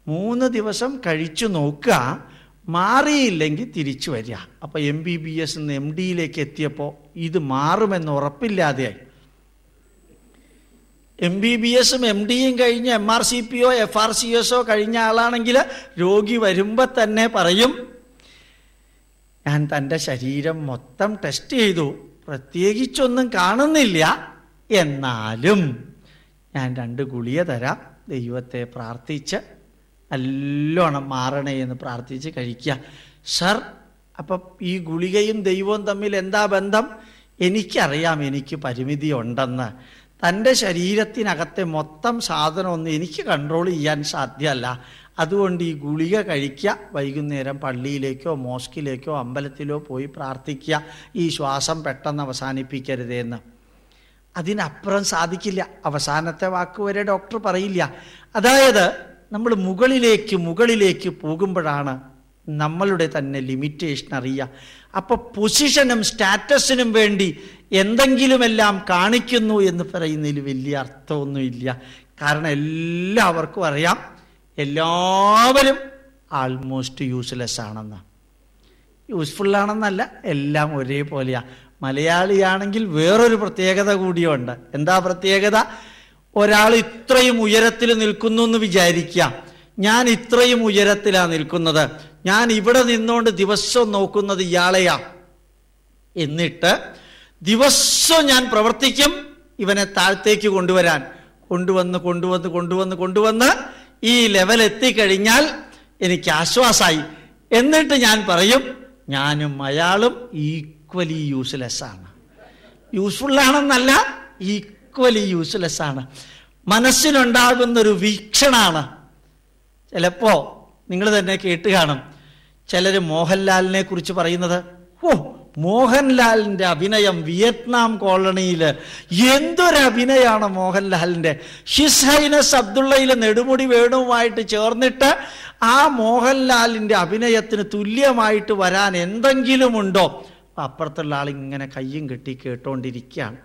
മൂന്ന് ദിവസം കഴിച്ചു നോക്കുക. മാറിയില്ലെങ്കിൽ തിരിച്ചു വരിക. അപ്പോൾ M B B S M ഡിയിലേക്ക് എത്തിയപ്പോൾ ഇത് മാറുമെന്ന് ഉറപ്പില്ലാതെയായി. എം ബി ബി എസും എം ഡിയും കഴിഞ്ഞ് എം ആർ സി പിയോ എഫ് ആർ സി എസോ കഴിഞ്ഞ ആളാണെങ്കിൽ രോഗി വരുമ്പോൾ തന്നെ പറയും ഞാൻ തന്റെ ശരീരം മൊത്തം ടെസ്റ്റ് ചെയ്തു. പ്രത്യേകിച്ചൊന്നും കാണുന്നില്ല. എന്നാലും ഞാൻ രണ്ട് ഗുളിയ തരാം. ദൈവത്തെ പ്രാർത്ഥിച്ച് നല്ലോണം മാറണേ എന്ന് പ്രാർത്ഥിച്ച് കഴിക്കുക സർ അപ്പം ഈ ഗുളികയും ദൈവവും തമ്മിൽ എന്താ ബന്ധം? എനിക്കറിയാം എനിക്ക് പരിമിതി ഉണ്ടെന്ന്. തന്റെ ശരീരത്തിനകത്തെ മൊത്തം സാധനമൊന്നും എനിക്ക് കൺട്രോൾ ചെയ്യാൻ സാധ്യമല്ല. അതുകൊണ്ട് ഈ ഗുളിക കഴിക്കുക വൈകുന്നേരം പള്ളിയിലേക്കോ മോസ്കിലേക്കോ അമ്പലത്തിലോ പോയി പ്രാർത്ഥിക്കുക ഈ ശ്വാസം പെട്ടെന്ന് അവസാനിപ്പിക്കരുതേന്ന്. അതിനപ്പുറം സാധിക്കില്ല. അവസാനത്തെ വാക്ക് വരെ ഡോക്ടർ പറയില്ല. അതായത് നമ്മൾ മുകളിലേക്ക് മുകളിലേക്ക് പോകുമ്പോഴാണ് നമ്മളുടെ തന്നെ ലിമിറ്റേഷൻ അറിയുക. അപ്പോൾ പൊസിഷനും സ്റ്റാറ്റസിനും വേണ്ടി എന്തെങ്കിലുമെല്ലാം കാണിക്കുന്നു എന്ന് പറയുന്നതിൽ വലിയ അർത്ഥമൊന്നുമില്ല. കാരണം എല്ലാവർക്കും അറിയാം എല്ലാവരും ആൾമോസ്റ്റ് യൂസ്ലെസ് ആണെന്ന്. യൂസ്ഫുൾ ആണെന്നല്ല എല്ലാം ഒരേപോലെയാണ് മലയാളിയാണെങ്കിൽ വേറൊരു പ്രത്യേകത കൂടിയുണ്ട്. എന്താ പ്രത്യേകത? ഒരാൾ ഇത്രയും ഉയരത്തിൽ നിൽക്കുന്നു എന്ന് വിചാരിക്കാം. ഞാൻ ഇത്രയും ഉയരത്തിലാണ് നിൽക്കുന്നത്. ഞാൻ ഇവിടെ നിന്നുകൊണ്ട് ദിവസവും നോക്കുന്നത് ഇയാളെയാ. എന്നിട്ട് ദിവസവും ഞാൻ പ്രവർത്തിക്കും ഇവനെ താഴത്തേക്ക് കൊണ്ടുവരാൻ. കൊണ്ടുവന്ന് കൊണ്ടുവന്ന് കൊണ്ടുവന്ന് കൊണ്ടുവന്ന് ഈ ലെവൽ എത്തിക്കഴിഞ്ഞാൽ എനിക്ക് ആശ്വാസമായി എന്നിട്ട് ഞാൻ പറയും ഞാനും അയാളും ഈക്വലി യൂസ്ലെസ് ആണ്. യൂസ്ഫുൾ ആണെന്നല്ല ഈക്വലി യൂസ്ലെസ് ആണ്. മനസ്സിനുണ്ടാകുന്ന ഒരു വീക്ഷണാണ്. ചിലപ്പോ നിങ്ങൾ തന്നെ കേട്ട് കാണും. ചിലർ മോഹൻലാലിനെ കുറിച്ച് പറയുന്നത് ഓ മോഹൻലാലിന്റെ അഭിനയം വിയറ്റ്നാം കോളണിയിൽ എന്തൊരു അഭിനയമാണ് മോഹൻലാലിന്റെ? ഹിസ് ഹൈനസ് അബ്ദുള്ളയിലെ നെടുമുടി വേണുവുമായിട്ട് ചേർന്നിട്ട് ആ മോഹൻലാലിന്റെ അഭിനയത്തിന് തുല്യമായിട്ട് വരാൻ എന്തെങ്കിലുമുണ്ടോ? അപ്പുറത്തുള്ള ആൾ ഇങ്ങനെ കയ്യും കെട്ടി കേട്ടോണ്ടിരിക്കുകയാണ്.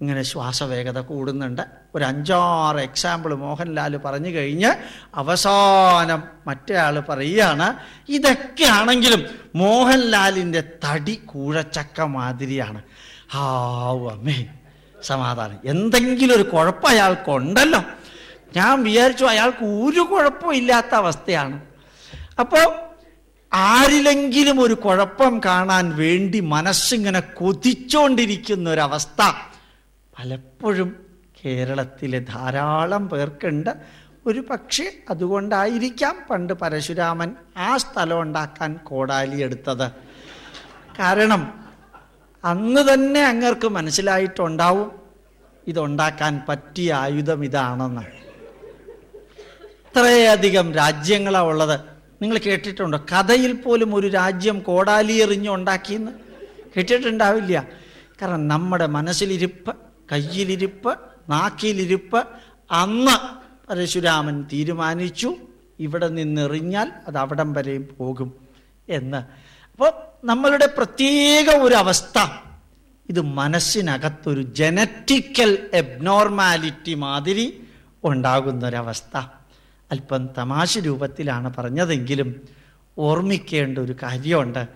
ഇങ്ങനെ ശ്വാസവേഗത കൂടുന്നുണ്ട്. ഒരു അഞ്ചാറ് എക്സാമ്പിൾ മോഹൻലാൽ പറഞ്ഞു കഴിഞ്ഞ് അവസാനം മറ്റേ പറയുകയാണ് ഇതൊക്കെയാണെങ്കിലും മോഹൻലാലിന്റെ തടി കൂഴച്ചക്ക മാതിരിയാണ്. ഹാവ് അമ്മേ. സമാധാനം. എന്തെങ്കിലും ഒരു കുഴപ്പം അയാൾക്കുണ്ടല്ലോ. ഞാൻ വിചാരിച്ചു അയാൾക്ക് ഒരു കുഴപ്പവും ഇല്ലാത്ത അവസ്ഥയാണ്. അപ്പോൾ ആരിലെങ്കിലും ഒരു കുഴപ്പം കാണാൻ വേണ്ടി മനസ്സിങ്ങനെ കൊതിച്ചോണ്ടിരിക്കുന്ന ഒരവസ്ഥ പലപ്പോഴും കേരളത്തിലെ ധാരാളം പേർക്കുണ്ട്. ഒരു പക്ഷേ അതുകൊണ്ടായിരിക്കാം പണ്ട് പരശുരാമൻ ആ സ്ഥലം ഉണ്ടാക്കാൻ കോടാലി എടുത്തത്. കാരണം അന്ന് തന്നെ അങ്ങർക്ക് മനസ്സിലായിട്ടുണ്ടാവും ഇതുണ്ടാക്കാൻ പറ്റിയ ആയുധം ഇതാണെന്ന്. ഇത്രയധികം രാജ്യങ്ങളാണ് ഉള്ളത്. നിങ്ങൾ കേട്ടിട്ടുണ്ടോ? കഥയിൽ പോലും ഒരു രാജ്യം കോടാലി എറിഞ്ഞു ഉണ്ടാക്കിയെന്ന്? കേട്ടിട്ടുണ്ടാവില്ല. കാരണം നമ്മുടെ മനസ്സിലിരിപ്പ് കയ്യിലിരിപ്പ് നാക്കിലിരിപ്പ്. അന്ന് പരശുരാമൻ തീരുമാനിച്ചു ഇവിടെ നിന്നെറിഞ്ഞാൽ അത് അവിടം വരെയും പോകും എന്ന്. അപ്പോൾ നമ്മളുടെ പ്രത്യേക ഒരു അവസ്ഥ ഇത് മനസ്സിനകത്തൊരു ജനറ്റിക്കൽ എബ്നോർമാലിറ്റി മാതിരി ഉണ്ടാകുന്നൊരവസ്ഥ. അല്പം തമാശ രൂപത്തിലാണ് പറഞ്ഞതെങ്കിലും ഓർമ്മിക്കേണ്ട ഒരു കാര്യമുണ്ട്.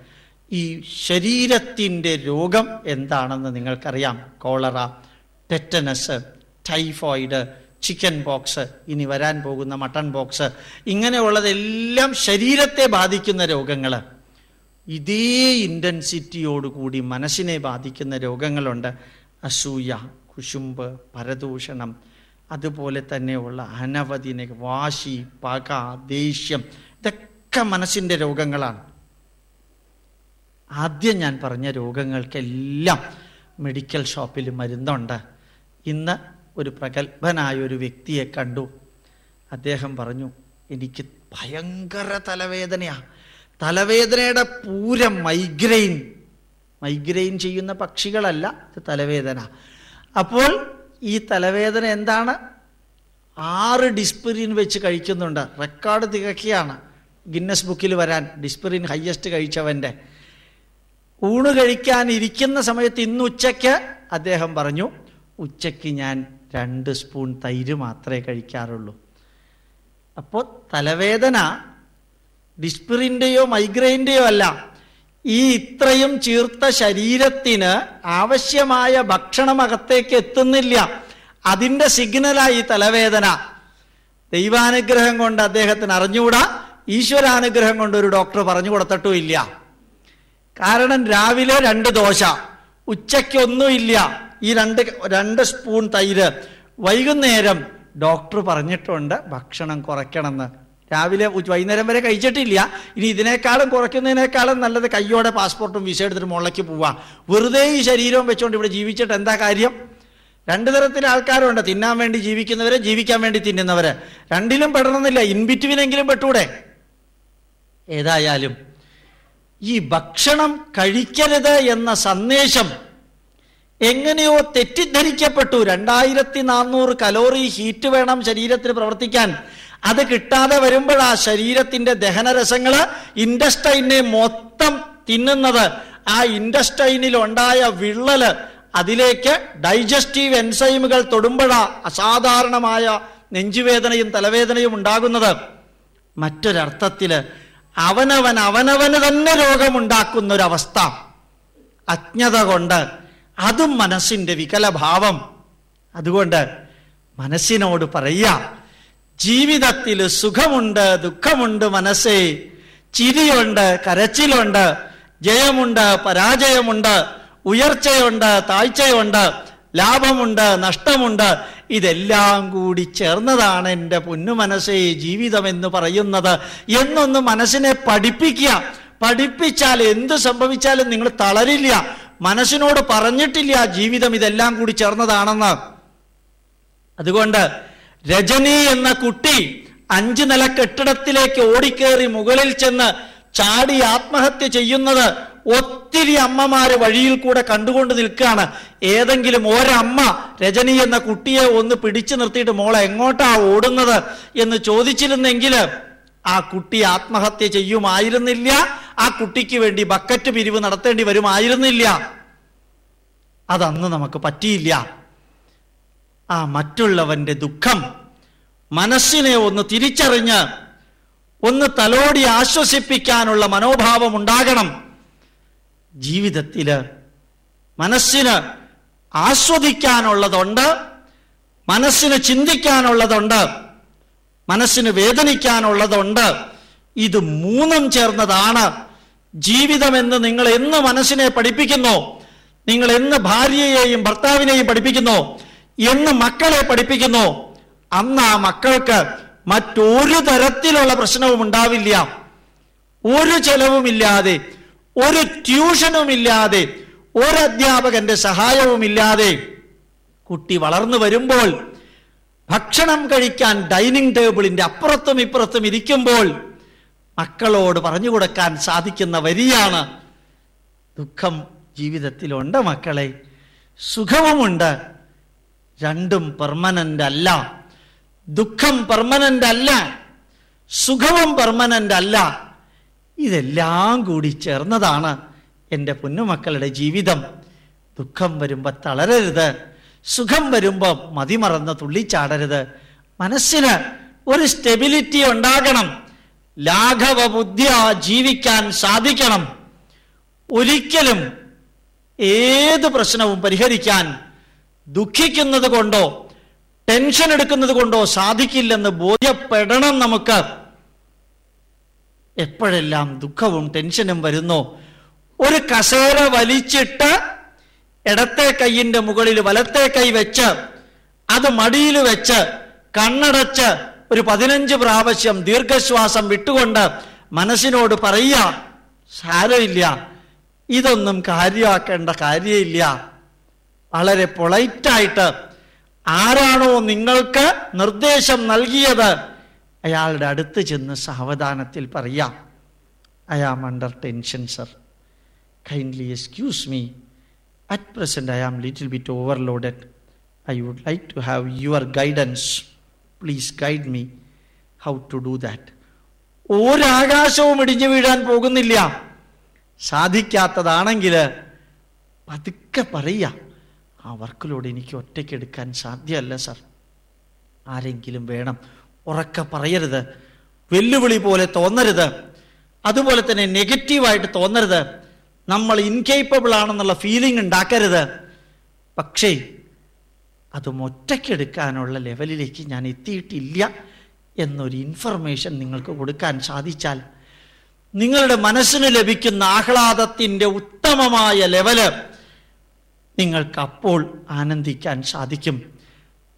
ഈ ശരീരത്തിന്റെ രോഗം എന്താണെന്ന് നിങ്ങൾക്കറിയാം. Cholera tetanus typhoid chicken pox ഇനി വരാൻ പോകുന്ന മട്ടൺ ബോക്സ് ഇങ്ങനെയുള്ളതെല്ലാം ശരീരത്തെ ബാധിക്കുന്ന രോഗങ്ങൾ ഇതേ ഇന്റൻസിറ്റിയോടുകൂടി മനസ്സിനെ ബാധിക്കുന്ന രോഗങ്ങളുണ്ട്. അസൂയ കുശുമ്പ് പരദൂഷണം അതുപോലെ തന്നെയുള്ള അനവധി വാശി പക ദേഷ്യം ഇതൊക്കെ മനസ്സിന്റെ രോഗങ്ങളാണ്. ആദ്യം ഞാൻ പറഞ്ഞ രോഗങ്ങൾക്കെല്ലാം മെഡിക്കൽ ഷോപ്പിൽ മരുന്നുണ്ട്. ഇന്ന് ഒരു പ്രഗത്ഭനായ ഒരു വ്യക്തിയെ കണ്ടു. അദ്ദേഹം പറഞ്ഞു എനിക്ക് ഭയങ്കര തലവേദനയാണ് തലവേദനയുടെ പൂരം മൈഗ്രെയിൻ മൈഗ്രെയിൻ ചെയ്യുന്ന പക്ഷികളല്ല ഇത് തലവേദന. അപ്പോൾ ഈ തലവേദന എന്താണ്? ആറ് ഡിസ്പിറിൻ വെച്ച് കഴിക്കുന്നുണ്ട്. റെക്കോർഡ് തികക്കിയാണ് ഗിന്നസ് ബുക്കിൽ വരാൻ ഡിസ്പിറിൻ ഹയ്യസ്റ്റ് കഴിച്ചവന്റെ ഊണ് കഴിക്കാൻ ഇരിക്കുന്ന സമയത്ത് ഇന്ന് ഉച്ചയ്ക്ക് അദ്ദേഹം പറഞ്ഞു ഉച്ചയ്ക്ക് ഞാൻ രണ്ട് സ്പൂൺ തൈര് മാത്രമേ കഴിക്കാറുള്ളൂ. അപ്പോൾ തലവേദന ഡിസ്പിറിന്റെയോ മൈഗ്രെയിന്റെയോ അല്ല ഈ ഇത്രയും ചീർത്ത ശരീരത്തിന് ആവശ്യമായ ഭക്ഷണം അകത്തേക്ക് എത്തുന്നില്ല. അതിന്റെ സിഗ്നലായി തലവേദന. ദൈവാനുഗ്രഹം കൊണ്ട് അദ്ദേഹത്തിന് അറിഞ്ഞുകൂടാ ഈശ്വരാനുഗ്രഹം കൊണ്ട് ഒരു ഡോക്ടർ പറഞ്ഞു കൊടുത്തിട്ടും ഇല്ല. കാരണം രാവിലെ രണ്ട് ദോശ ഉച്ചയ്ക്കൊന്നുമില്ല ഈ രണ്ട് രണ്ട് സ്പൂൺ തൈര് വൈകുന്നേരം ഡോക്ടർ പറഞ്ഞിട്ടുണ്ട് ഭക്ഷണം കുറയ്ക്കണമെന്ന്. രാവിലെ വൈകുന്നേരം വരെ കഴിച്ചിട്ടില്ല. ഇനി ഇതിനേക്കാളും കുറയ്ക്കുന്നതിനേക്കാളും നല്ലത് കയ്യോടെ പാസ്പോർട്ടും വിസ എടുത്തിട്ട് മുകളിലേക്ക് പോവാം. വെറുതെ ഈ ശരീരവും വെച്ചുകൊണ്ട് ഇവിടെ ജീവിച്ചിട്ട് എന്താ കാര്യം? രണ്ട് തരത്തിലെ ആൾക്കാരുണ്ട്. തിന്നാൻ വേണ്ടി ജീവിക്കുന്നവരെ ജീവിക്കാൻ വേണ്ടി തിന്നുന്നവര്. രണ്ടിലും പെടണമെന്നില്ല. ഇൻബിറ്റുവിനെങ്കിലും പെട്ടൂടെ. ഏതായാലും ഈ ഭക്ഷണം കഴിക്കരുത് എന്ന സന്ദേശം എങ്ങനെയോ തെറ്റിദ്ധരിക്കപ്പെട്ടു. രണ്ടായിരത്തി നാനൂറ് കലോറി ഹീറ്റ് വേണം ശരീരത്തിന് പ്രവർത്തിക്കാൻ. അത് കിട്ടാതെ വരുമ്പോഴാ ശരീരത്തിന്റെ ദഹനരസങ്ങൾ ഇൻഡസ്റ്റൈനെ മൊത്തം തിന്നുന്നത്. ആ ഇൻഡസ്റ്റൈനിൽ ഉണ്ടായ വിള്ളൽ അതിലേക്ക് ഡൈജസ്റ്റീവ് എൻസൈമുകൾ തൊടുമ്പോഴാ അസാധാരണമായ നെഞ്ചുവേദനയും തലവേദനയും ഉണ്ടാകുന്നത്. മറ്റൊരർത്ഥത്തിൽ അവനവൻ അവനവന് തന്നെ രോഗമുണ്ടാക്കുന്ന ഒരവസ്ഥ അജ്ഞത കൊണ്ട് അതും മനസ്സിന്റെ വികലഭാവം. അതുകൊണ്ട് മനസ്സിനോട് പറയാ ജീവിതത്തിൽ സുഖമുണ്ട് ദുഃഖമുണ്ട് മനസ്സേ. ചിരിയുണ്ട് കരച്ചിലുണ്ട്. ജയമുണ്ട് പരാജയമുണ്ട്. ഉയർച്ചയുണ്ട് താഴ്ചയുണ്ട് ലാഭമുണ്ട് നഷ്ടമുണ്ട്. ഇതെല്ലാം കൂടി ചേർന്നതാണ് എന്റെ പൊന്നു മനസ്സേ ജീവിതം എന്ന് പറയുന്നത്. എന്നൊന്ന് മനസ്സിനെ പഠിപ്പിക്കുക. പഠിപ്പിച്ചാൽ എന്ത് സംഭവിച്ചാലും നിങ്ങൾ തളരില്ല. മനസ്സിനോട് പറഞ്ഞിട്ടില്ല ജീവിതം ഇതെല്ലാം കൂടി ചേർന്നതാണെന്ന്. അതുകൊണ്ട് രജനി എന്ന കുട്ടി അഞ്ചു നില കെട്ടിടത്തിലേക്ക് ഓടിക്കേറി മുകളിൽ ചെന്ന് ചാടി ആത്മഹത്യ ചെയ്യുന്നത് ഒത്തിരി അമ്മമാര് വഴിയിൽ കൂടെ കണ്ടുകൊണ്ട് നിൽക്കുകയാണ്. ഏതെങ്കിലും ഒരമ്മ രജനി എന്ന കുട്ടിയെ ഒന്ന് പിടിച്ചു നിർത്തിയിട്ട് മോളെ എങ്ങോട്ടാ ഓടുന്നത്? എന്ന് ചോദിച്ചിരുന്നെങ്കിൽ ആ കുട്ടി ആത്മഹത്യ ചെയ്യുമായിരുന്നില്ല. ആ കുട്ടിക്ക് വേണ്ടി ബക്കറ്റ് പിരിവ് നടത്തേണ്ടി വരുമായിരുന്നില്ല. അതന്ന് നമുക്ക് പറ്റിയില്ല. ആ മറ്റുള്ളവന്റെ ദുഃഖം മനസ്സിനെ ഒന്ന് തിരിച്ചറിഞ്ഞ് ഒന്ന് തലോടി ആശ്വസിപ്പിക്കാനുള്ള മനോഭാവം ഉണ്ടാകണം. ജീവിതത്തിൽ മനസ്സിന് ആസ്വദിക്കാനുള്ളതുണ്ട്. മനസ്സിന് ചിന്തിക്കാനുള്ളതുണ്ട്. മനസ്സിന് വേദനിക്കാനുള്ളതുണ്ട്. ഇത് മൂന്നും ചേർന്നതാണ്. ജീവിതമെന്ന് നിങ്ങൾ എന്ന് മനസ്സിനെ പഠിപ്പിക്കുന്നു. നിങ്ങൾ എന്ന് ഭാര്യയെയും ഭർത്താവിനെയും പഠിപ്പിക്കുന്നു. എന്ന് മക്കളെ പഠിപ്പിക്കുന്നു. അന്ന് ആ മക്കൾക്ക് മറ്റൊരു തരത്തിലുള്ള പ്രശ്നവും ഉണ്ടാവില്ല. ഒരു ചെലവുമില്ലാതെ ഒരു ട്യൂഷനുമില്ലാതെ ഒരു അധ്യാപകന്റെ സഹായവുമില്ലാതെ കുട്ടി വളർന്നു വരുമ്പോൾ ഭക്ഷണം കഴിക്കാൻ ഡൈനിങ് ടേബിളിന്റെ അപ്പുറത്തും ഇപ്പുറത്തും ഇരിക്കുമ്പോൾ മക്കളോട് പറഞ്ഞു കൊടുക്കാൻ സാധിക്കുന്ന വരിയാണ് ദുഃഖം ജീവിതത്തിലുണ്ട് മക്കളെ. സുഖവുമുണ്ട്. രണ്ടും പെർമനന്റ് അല്ല. ദുഃഖം പെർമനന്റ് അല്ല. സുഖവും പെർമനന്റ് അല്ല. ഇതെല്ലാം കൂടി ചേർന്നതാണ് എന്റെ പൊന്നുമക്കളുടെ ജീവിതം. ദുഃഖം വരുമ്പോൾ തളരരുത്. സുഖം വരുമ്പോൾ മതിമറന്ന് തുള്ളിച്ചാടരുത്. മനസ്സിന് ഒരു സ്റ്റെബിലിറ്റി ഉണ്ടാകണം. ലാഘവ ബുദ്ധിയ ജീവിക്കാൻ സാധിക്കണം. ഒരിക്കലും ഏത് പ്രശ്നവും പരിഹരിക്കാൻ ദുഃഖിക്കുന്നത് കൊണ്ടോ ടെൻഷൻ എടുക്കുന്നത് കൊണ്ടോ സാധിക്കില്ലെന്ന് ബോധ്യപ്പെടണം നമുക്ക്. എപ്പോഴെല്ലാം ദുഃഖവും ടെൻഷനും വരുന്നു? ഒരു കസേര വലിച്ചിട്ട് ഇടത്തെ കൈയിന്റെ മുകളിൽ വലത്തെ കൈ വെച്ച് അത് മടിയിൽ വെച്ച് കണ്ണടച്ച് ഒരു പതിനഞ്ച് പ്രാവശ്യം ദീർഘശ്വാസം വിട്ടുകൊണ്ട് മനസ്സിനോട് പറയുക സാരമില്ല ഇതൊന്നും കാര്യമാക്കേണ്ട കാര്യമില്ല. വളരെ പൊളൈറ്റായിട്ട് ആരാണോ നിങ്ങൾക്ക് നിർദ്ദേശം നൽകിയത് അയാളുടെ അടുത്ത് ചെന്ന് സാവധാനത്തിൽ പറയാം I am under tension sir kindly excuse me at present I am little bit overloaded I would like to have your guidance please guide me how to do that ഒരാകാശവും ഇടിഞ്ഞു വീഴാൻ പോകുന്നില്ല. സാധിക്കാത്തതാണെങ്കിൽ പതുക്കെ പറയുക. ആ വർക്കിലൂടെ എനിക്ക് ഒറ്റയ്ക്ക് എടുക്കാൻ സാധ്യമല്ല സർ. ആരെങ്കിലും വേണം. ഉറക്ക പറയരുത്. വെല്ലുവിളി പോലെ തോന്നരുത്. അതുപോലെ തന്നെ നെഗറ്റീവായിട്ട് തോന്നരുത്. നമ്മൾ ഇൻകേപ്പബിൾ ആണെന്നുള്ള ഫീലിംഗ് ഉണ്ടാക്കരുത്. പക്ഷേ അതും ഒറ്റയ്ക്കെടുക്കാനുള്ള ലെവലിലേക്ക് ഞാൻ എത്തിയിട്ടില്ല എന്നൊരു ഇൻഫർമേഷൻ നിങ്ങൾക്ക് കൊടുക്കാൻ സാധിച്ചാൽ നിങ്ങളുടെ മനസ്സിന് ലഭിക്കുന്ന ആഹ്ലാദത്തിന്റെ ഉത്തമമായ ലെവൽ നിങ്ങൾക്ക് അപ്പോൾ ആനന്ദിക്കാൻ സാധിക്കും.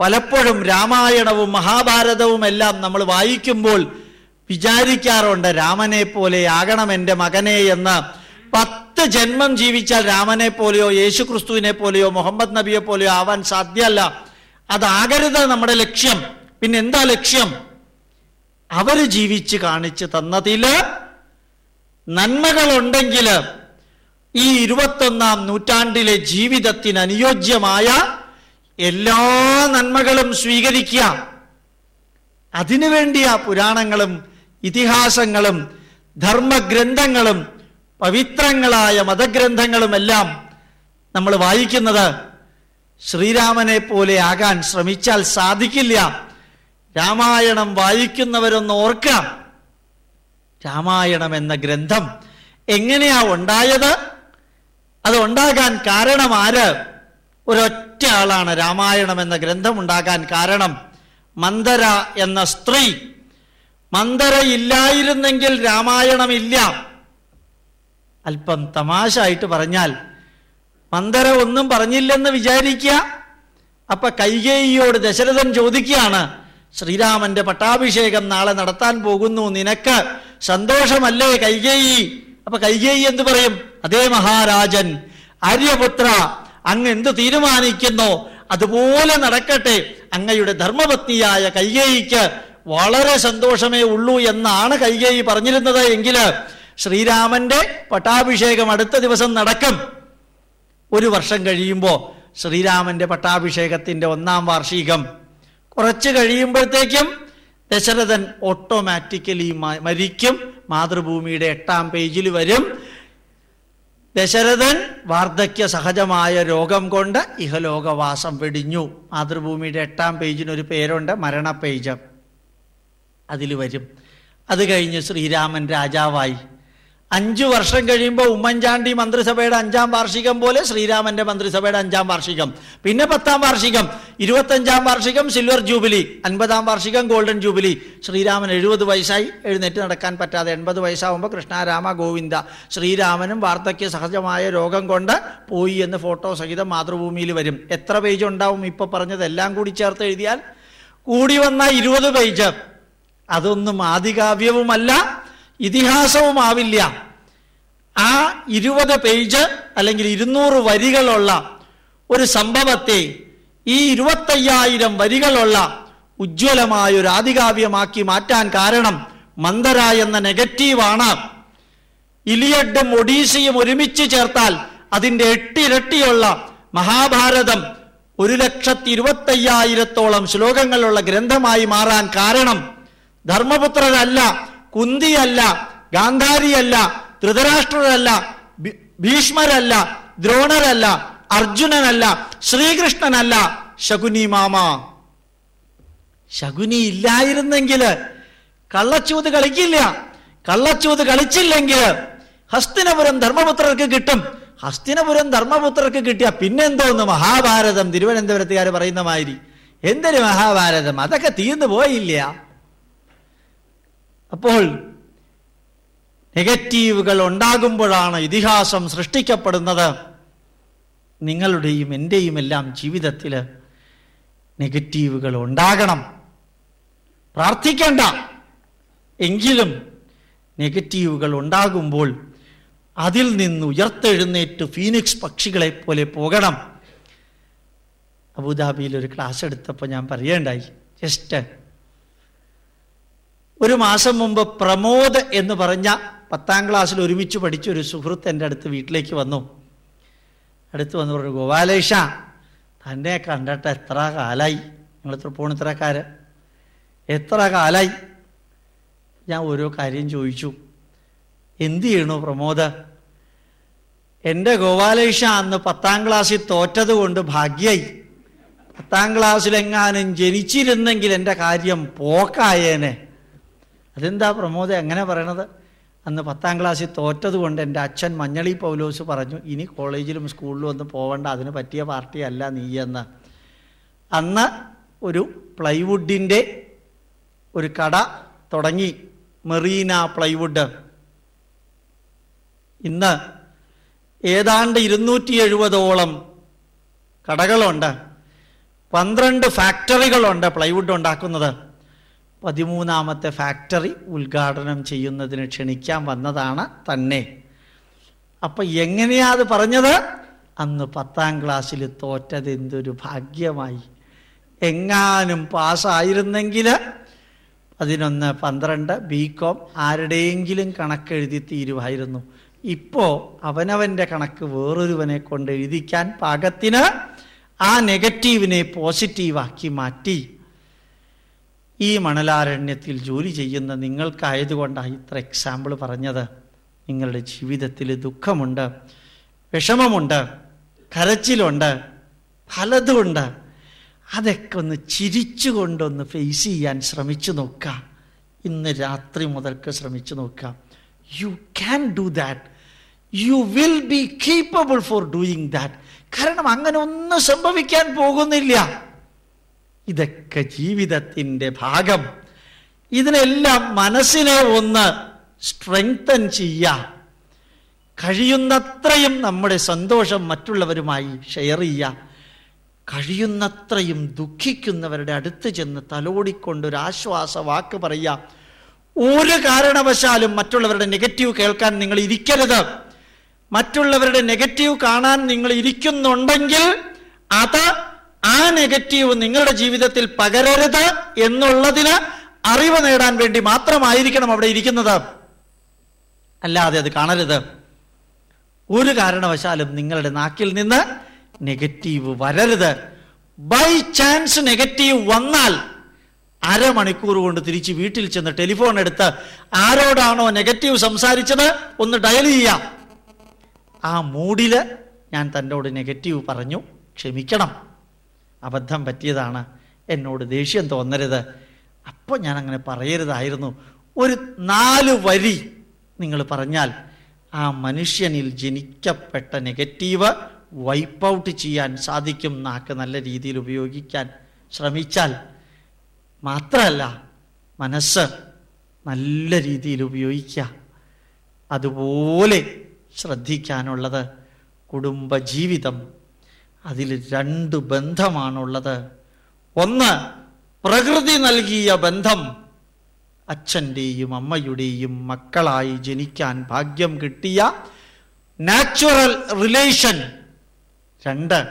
പലപ്പോഴും രാമായണവും മഹാഭാരതവും എല്ലാം നമ്മൾ വായിക്കുമ്പോൾ വിചാരിക്കാറുണ്ട് രാമനെ പോലെ ആകണം എന്റെ മകനെ എന്ന്. പത്ത് ജന്മം ജീവിച്ചാൽ രാമനെ പോലെയോ യേശുക്രിസ്തുവിനെ പോലെയോ മുഹമ്മദ് നബിയെ പോലെയോ ആവാൻ സാധ്യമല്ല. അതാകരുത് നമ്മുടെ ലക്ഷ്യം. പിന്നെ എന്താ ലക്ഷ്യം? അവർ ജീവിച്ച് കാണിച്ചു തന്നതിൽ നന്മകളുണ്ടെങ്കിൽ ഈ ഇരുപത്തൊന്നാം നൂറ്റാണ്ടിലെ ജീവിതത്തിന് അനുയോജ്യമായ എല്ലാ നന്മകളും സ്വീകരിക്കുക. അതിനുവേണ്ടിയാ പുരാണങ്ങളും ഇതിഹാസങ്ങളും ധർമ്മഗ്രന്ഥങ്ങളും പവിത്രങ്ങളായ മതഗ്രന്ഥങ്ങളുമെല്ലാം നമ്മൾ വായിക്കുന്നത് ശ്രീരാമനെ പോലെ ആകാൻ ശ്രമിച്ചാൽ സാധിക്കില്ല. രാമായണം വായിക്കുന്നവരൊന്ന് ഓർക്കാം. രാമായണം എന്ന ഗ്രന്ഥം എങ്ങനെയാ ഉണ്ടായത്? അത് ഉണ്ടാകാൻ കാരണം ആര്? ഒരൊറ്റ ആളാണ് രാമായണം എന്ന ഗ്രന്ഥം ഉണ്ടാകാൻ കാരണം മന്ദര എന്ന സ്ത്രീ. മന്ദര ഇല്ലായിരുന്നെങ്കിൽ രാമായണമില്ല അല്പം തമാശ ആയിട്ട് പറഞ്ഞാൽ മന്ദര ഒന്നും പറഞ്ഞില്ലെന്ന് വിചാരിക്കുക. അപ്പൊ കൈകേയിയോട് ദശരഥൻ ചോദിക്കുകയാണ് ശ്രീരാമന്റെ പട്ടാഭിഷേകം നാളെ നടത്താൻ പോകുന്നു നിനക്ക് സന്തോഷമല്ലേ കൈകേയി? അപ്പൊ കൈകേയി എന്ത് പറയും? അതേ മഹാരാജൻ ആര്യപുത്ര അങ്ങ് എന്ത് തീരുമാനിക്കുന്നു? അതുപോലെ നടക്കട്ടെ. അങ്ങയുടെ ധർമ്മപത്നിയായ കൈകേയിക്ക് വളരെ സന്തോഷമേ ഉള്ളൂ എന്നാണ് കൈകേയി പറഞ്ഞിരുന്നത് എങ്കിൽ ശ്രീരാമന്റെ പട്ടാഭിഷേകം അടുത്ത ദിവസം നടക്കും. ഒരു വർഷം കഴിയുമ്പോൾ ശ്രീരാമന്റെ പട്ടാഭിഷേകത്തിന്റെ ഒന്നാം വാർഷികം. കുറച്ച് കഴിയുമ്പോഴത്തേക്കും ദശരഥൻ ഓട്ടോമാറ്റിക്കലി മരിക്കും. മാതൃഭൂമിയുടെ എട്ടാം പേജിൽ വരും. ദശരഥൻ വാർദ്ധക്യ സഹജമായ രോഗം കൊണ്ട് ഇഹലോകവാസം വെടിഞ്ഞു. മാതൃഭൂമിയുടെ എട്ടാം പേജിന് ഒരു പേരുണ്ട് മരണ പേജ് അതിൽ വരും. അത് കഴിഞ്ഞ് ശ്രീരാമൻ രാജാവായി. അഞ്ചു വർഷം കഴിയുമ്പോൾ ഉമ്മൻചാണ്ടി മന്ത്രിസഭയുടെ അഞ്ചാം വാർഷികം പോലെ ശ്രീരാമന്റെ മന്ത്രിസഭയുടെ അഞ്ചാം വാർഷികം. പിന്നെ പത്താം വാർഷികം ഇരുപത്തഞ്ചാം വാർഷികം സിൽവർ ജൂബിലി അൻപതാം വാർഷികം ഗോൾഡൻ ജൂബിലി. ശ്രീരാമൻ എഴുപത് വയസ്സായി എഴുന്നേറ്റ് നടക്കാൻ പറ്റാതെ എൺപത് വയസ്സാവുമ്പോൾ കൃഷ്ണാരാമ ഗോവിന്ദ. ശ്രീരാമനും വാർദ്ധക്യ സഹജമായ രോഗം കൊണ്ട് പോയി എന്ന് ഫോട്ടോ സഹിതം മാതൃഭൂമിയിൽ വരും. എത്ര പേജ് ഉണ്ടാവും? ഇപ്പൊ പറഞ്ഞത് എല്ലാം കൂടി ചേർത്ത് എഴുതിയാൽ കൂടി വന്ന ഇരുപത് പേജ് അതൊന്നും ആദികാവ്യവുമല്ല. ഇതിഹാസവുമാവില്ല ആ ഇരുപത് പേജ് അല്ലെങ്കിൽ ഇരുന്നൂറ് വരികളുള്ള ഒരു സംഭവത്തെ ഈ ഇരുപത്തയ്യായിരം വരികളുള്ള ഉജ്ജ്വലമായ ഒരു ആദികാവ്യമാക്കി മാറ്റാൻ കാരണം മന്ദര എന്ന നെഗറ്റീവാണ്. ഇലിയഡും ഒഡീസിയും ഒരുമിച്ച് ചേർത്താൽ അതിന്റെ എട്ടിരട്ടിയുള്ള മഹാഭാരതം ഒരു ലക്ഷത്തി ഇരുപത്തയ്യായിരത്തോളം ശ്ലോകങ്ങളുള്ള ഗ്രന്ഥമായി മാറാൻ കാരണം ധർമ്മപുത്രരല്ല കുന്തിയല്ല ഗാന്ധാരിയല്ല ധൃതരാഷ്ട്രരല്ല ഭീഷ്മരല്ല ദ്രോണരല്ല അർജുനനല്ല ശ്രീകൃഷ്ണനല്ല ശകുനി മാമ. ശകുനി ഇല്ലായിരുന്നെങ്കിൽ കള്ളച്ചൂത് കളിക്കില്ല. കള്ളച്ചൂത് കളിച്ചില്ലെങ്കിൽ ഹസ്തിനപുരം ധർമ്മപുത്രർക്ക് കിട്ടും. ഹസ്തിനപുരം ധർമ്മപുത്രർക്ക് കിട്ടിയ പിന്നെന്തോന്ന്? മഹാഭാരതം. തിരുവനന്തപുരത്തുകാർ പറയുന്ന മാതിരി. എന്തൊരു മഹാഭാരതം? അതൊക്കെ തീർന്നു പോയില്ല. അപ്പോൾ നെഗറ്റീവുകൾ ഉണ്ടാകുമ്പോഴാണ് ഇതിഹാസം സൃഷ്ടിക്കപ്പെടുന്നത്. നിങ്ങളുടെയും എന്റെയും എല്ലാം ജീവിതത്തിൽ നെഗറ്റീവുകൾ ഉണ്ടാകണം. പ്രാർത്ഥിക്കേണ്ട. എങ്കിലും നെഗറ്റീവുകൾ ഉണ്ടാകുമ്പോൾ അതിൽ നിന്ന് ഉയർത്തെഴുന്നേറ്റ് ഫീനിക്സ് പക്ഷികളെ പോലെ പോകണം. അബുദാബിയിൽ ഒരു ക്ലാസ് എടുത്തപ്പോൾ ഞാൻ പറയേണ്ടായി ജസ്റ്റ് ഒരു മാസം മുമ്പ് പ്രമോദ് എന്ന് പറഞ്ഞ പത്താം ക്ലാസ്സിൽ ഒരുമിച്ച് പഠിച്ച ഒരു സുഹൃത്ത് എന്റെ അടുത്ത് വീട്ടിലേക്ക് വന്നു. അടുത്ത് വന്ന് പറഞ്ഞു ഗോപാലേഷ തന്നെ കണ്ടിട്ട് എത്ര കാലായി? നിങ്ങൾ തൃപ്പൂണിത്തറക്കാര് എത്ര കാലായി? ഞാൻ ഓരോ കാര്യം ചോദിച്ചു. എന്ത് ചെയ്യണു പ്രമോദ്? എന്റെ ഗോപാലേഷ അന്ന് പത്താം ക്ലാസ്സിൽ തോറ്റത് കൊണ്ട് ഭാഗ്യായി. പത്താം ക്ലാസ്സിലെങ്ങാനും ജനിച്ചിരുന്നെങ്കിൽ എന്റെ കാര്യം പോക്കായേനെ. അതെന്താ പ്രമോദ എങ്ങനെ പറയണത്? അന്ന് പത്താം ക്ലാസ്സിൽ തോറ്റത് കൊണ്ട് എന്റെ അച്ഛൻ മഞ്ഞളി പൗലോസ് പറഞ്ഞു ഇനി കോളേജിലും സ്കൂളിലും ഒന്നും പോകണ്ട അതിന് പറ്റിയ പാർട്ടിയല്ല നീ എന്ന്. അന്ന് ഒരു പ്ലൈവുഡിന്റെ ഒരു കട തുടങ്ങി മെറീന പ്ലൈവുഡ്. ഇന്ന് ഏതാണ്ട് ഇരുന്നൂറ്റി എഴുപതോളം കടകളുണ്ട് പന്ത്രണ്ട് ഫാക്ടറികളുണ്ട് പ്ലൈവുഡ് ഉണ്ടാക്കുന്നത്. പതിമൂന്നാമത്തെ ഫാക്ടറി ഉദ്ഘാടനം ചെയ്യുന്നതിന് ക്ഷണിക്കാൻ വന്നതാണ് തന്നെ. അപ്പൊ എങ്ങനെയാ അത് പറഞ്ഞത്? അന്ന് പത്താം ക്ലാസ്സിൽ തോറ്റത് എന്തൊരു ഭാഗ്യമായി. എങ്ങാനും പാസ്സായിരുന്നെങ്കിൽ പതിനൊന്ന് പന്ത്രണ്ട് ബി കോം ആരുടെയെങ്കിലും കണക്കെഴുതി തീരുമായിരുന്നു. ഇപ്പോൾ അവനവന്റെ കണക്ക് വേറൊരുവനെ കൊണ്ട് എഴുതിക്കാൻ പാകത്തിന് ആ നെഗറ്റീവിനെ പോസിറ്റീവാക്കി മാറ്റി. ഈ മണലാരണ്യത്തിൽ ജോലി ചെയ്യുന്ന നിങ്ങൾക്കായതുകൊണ്ടാണ് ഇത്ര എക്സാമ്പിൾ പറഞ്ഞത്. നിങ്ങളുടെ ജീവിതത്തിൽ ദുഃഖമുണ്ട് വിഷമമുണ്ട് കരച്ചിലുണ്ട് പലതുമുണ്ട് അതൊക്കെ ഒന്ന് ചിരിച്ചുകൊണ്ടൊന്ന് ഫേസ് ചെയ്യാൻ ശ്രമിച്ചു നോക്കുക. ഇന്ന് രാത്രി മുതൽക്ക് ശ്രമിച്ചു നോക്കുക. You can do that you will be capable for doing that കാരണം അങ്ങനെ ഒന്നും സംഭവിക്കാൻ പോകുന്നില്ല. ഇതൊക്കെ ജീവിതത്തിന്റെ ഭാഗം. ഇതിനെല്ലാം മനസ്സിനെ ഒന്ന് സ്ട്രെങ്തൻ ചെയ്യാം കഴിയുന്നത്രയും നമ്മുടെ സന്തോഷം മറ്റുള്ളവരുമായി ഷെയർ ചെയ്യുക. കഴിയുന്നത്രയും ദുഃഖിക്കുന്നവരുടെ അടുത്ത് ചെന്ന് തലോടിക്കൊണ്ട് ഒരു ആശ്വാസ വാക്ക് പറയുക. ഒരു കാരണവശാലും മറ്റുള്ളവരുടെ നെഗറ്റീവ് കേൾക്കാൻ നിങ്ങൾ ഇരിക്കരുത്. മറ്റുള്ളവരുടെ നെഗറ്റീവ് കാണാൻ നിങ്ങൾ ഇരിക്കുന്നുണ്ടെങ്കിൽ അത് ആ നെഗറ്റീവ് നിങ്ങളുടെ ജീവിതത്തിൽ പകരരുത് എന്നുള്ളതിന് അറിവ് നേടാൻ വേണ്ടി മാത്രമായിരിക്കണം അവിടെ ഇരിക്കുന്നത്. അല്ലാതെ അത് കാണരുത്. ഒരു കാരണവശാലും നിങ്ങളുടെ നാക്കിൽ നിന്ന് നെഗറ്റീവ് വരരുത്. ബൈ ചാൻസ് നെഗറ്റീവ് വന്നാൽ അരമണിക്കൂർ കൊണ്ട് തിരിച്ച് വീട്ടിൽ ചെന്ന് ടെലിഫോൺ എടുത്ത് ആരോടാണോ നെഗറ്റീവ് സംസാരിച്ചത് ഒന്ന് ഡയൽ ചെയ്യാം. ആ മൂഡിൽ ഞാൻ തന്നോട് നെഗറ്റീവ് പറഞ്ഞു ക്ഷമിക്കണം. അബദ്ധം പറ്റിയതാണ്. എന്നോട് ദേഷ്യം തോന്നരുത്. അപ്പോൾ ഞാൻ അങ്ങനെ പറയരുതായിരുന്നു. ഒരു നാല് വരി നിങ്ങൾ പറഞ്ഞാൽ ആ മനുഷ്യനിൽ ജനിക്കപ്പെട്ട നെഗറ്റീവ് വൈപ്പ് ഔട്ട് ചെയ്യാൻ സാധിക്കും നാക്ക് നല്ല രീതിയിൽ ഉപയോഗിക്കാൻ ശ്രമിച്ചാൽ മാത്രമല്ല മനസ്സ് നല്ല രീതിയിൽ ഉപയോഗിക്കുക. അതുപോലെ ശ്രദ്ധിക്കാനുള്ളത് കുടുംബജീവിതം അതിൽ രണ്ട് ബന്ധമാണുള്ളത്. ഒന്ന് പ്രകൃതി നൽകിയ ബന്ധം അച്ഛന്റെയും അമ്മയുടെയും മക്കളായി ജനിക്കാൻ ഭാഗ്യം കിട്ടിയ നാച്ചുറൽ റിലേഷൻ. രണ്ട്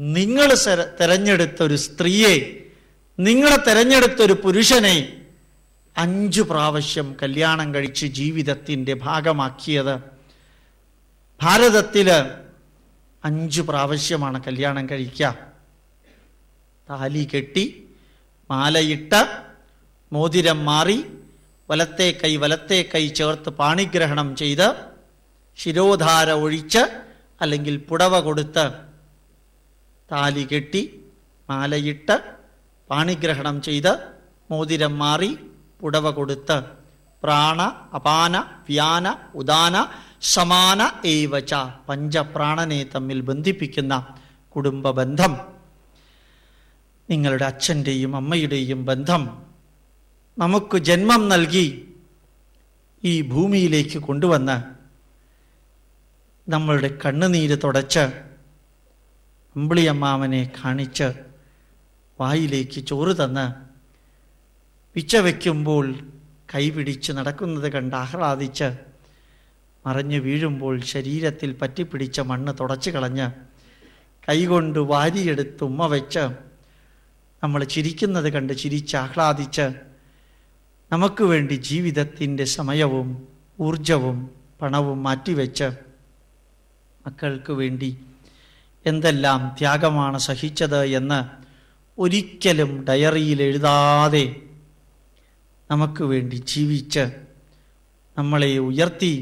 നിങ്ങൾ തിരഞ്ഞെടുത്ത ഒരു സ്ത്രീയെ നിങ്ങൾ തിരഞ്ഞെടുത്ത ഒരു പുരുഷനെ അഞ്ചു പ്രാവശ്യം കല്യാണം കഴിച്ച് ജീവിതത്തിന്റെ ഭാഗമാക്കിയത്. ഭാരതത്തിൽ അഞ്ചു പ്രാവശ്യമാണ് കല്യാണം കഴിക്കുക. താലി കെട്ടി മാലയിട്ട് മോതിരം മാറി വലത്തെ കൈ വലത്തെ കൈ ചേർത്ത് പാണിഗ്രഹണം ചെയ്ത് ശിരോധാര ഒഴിച്ച് അല്ലെങ്കിൽ പുടവ കൊടുത്ത് താലി കെട്ടി മാലയിട്ട് പാണിഗ്രഹണം ചെയ്ത് മോതിരം മാറി പുടവ കൊടുത്ത് പ്രാണ അപാന വ്യാന ഉദാന സമാന ഏവച പഞ്ചപ്രാണനെ തമ്മിൽ ബന്ധിപ്പിക്കുന്ന കുടുംബ ബന്ധം. നിങ്ങളുടെ അച്ഛന്റെയും അമ്മയുടെയും ബന്ധം നമുക്ക് ജന്മം നൽകി ഈ ഭൂമിയിലേക്ക് കൊണ്ടുവന്ന് നമ്മളുടെ കണ്ണുനീര് തുടച്ച് അമ്പിളിയമ്മാവനെ കാണിച്ച് വായിലേക്ക് ചോറ് തന്ന് പിച്ച വയ്ക്കുമ്പോൾ കൈപിടിച്ച് നടക്കുന്നത് കണ്ട് ആഹ്ലാദിച്ച് മറഞ്ഞു വീഴുമ്പോൾ ശരീരത്തിൽ പറ്റിപ്പിടിച്ച മണ്ണ് തുടച്ചു കളഞ്ഞ് കൈകൊണ്ട് വാരിയെടുത്ത് ഉമ്മ വെച്ച് നമ്മൾ ചിരിക്കുന്നത് കണ്ട് ചിരിച്ച് ആഹ്ലാദിച്ച് നമുക്ക് വേണ്ടി ജീവിതത്തിന്റെ സമയവും ഊർജവും പണവും മാറ്റിവെച്ച് മക്കൾക്ക് വേണ്ടി എന്തെല്ലാം ത്യാഗമാണ് സഹിച്ചത് എന്ന് ഒരിക്കലും ഡയറിയിൽ എഴുതാതെ നമുക്ക് വേണ്ടി ജീവിച്ച് നമ്മളെ ഉയർത്തി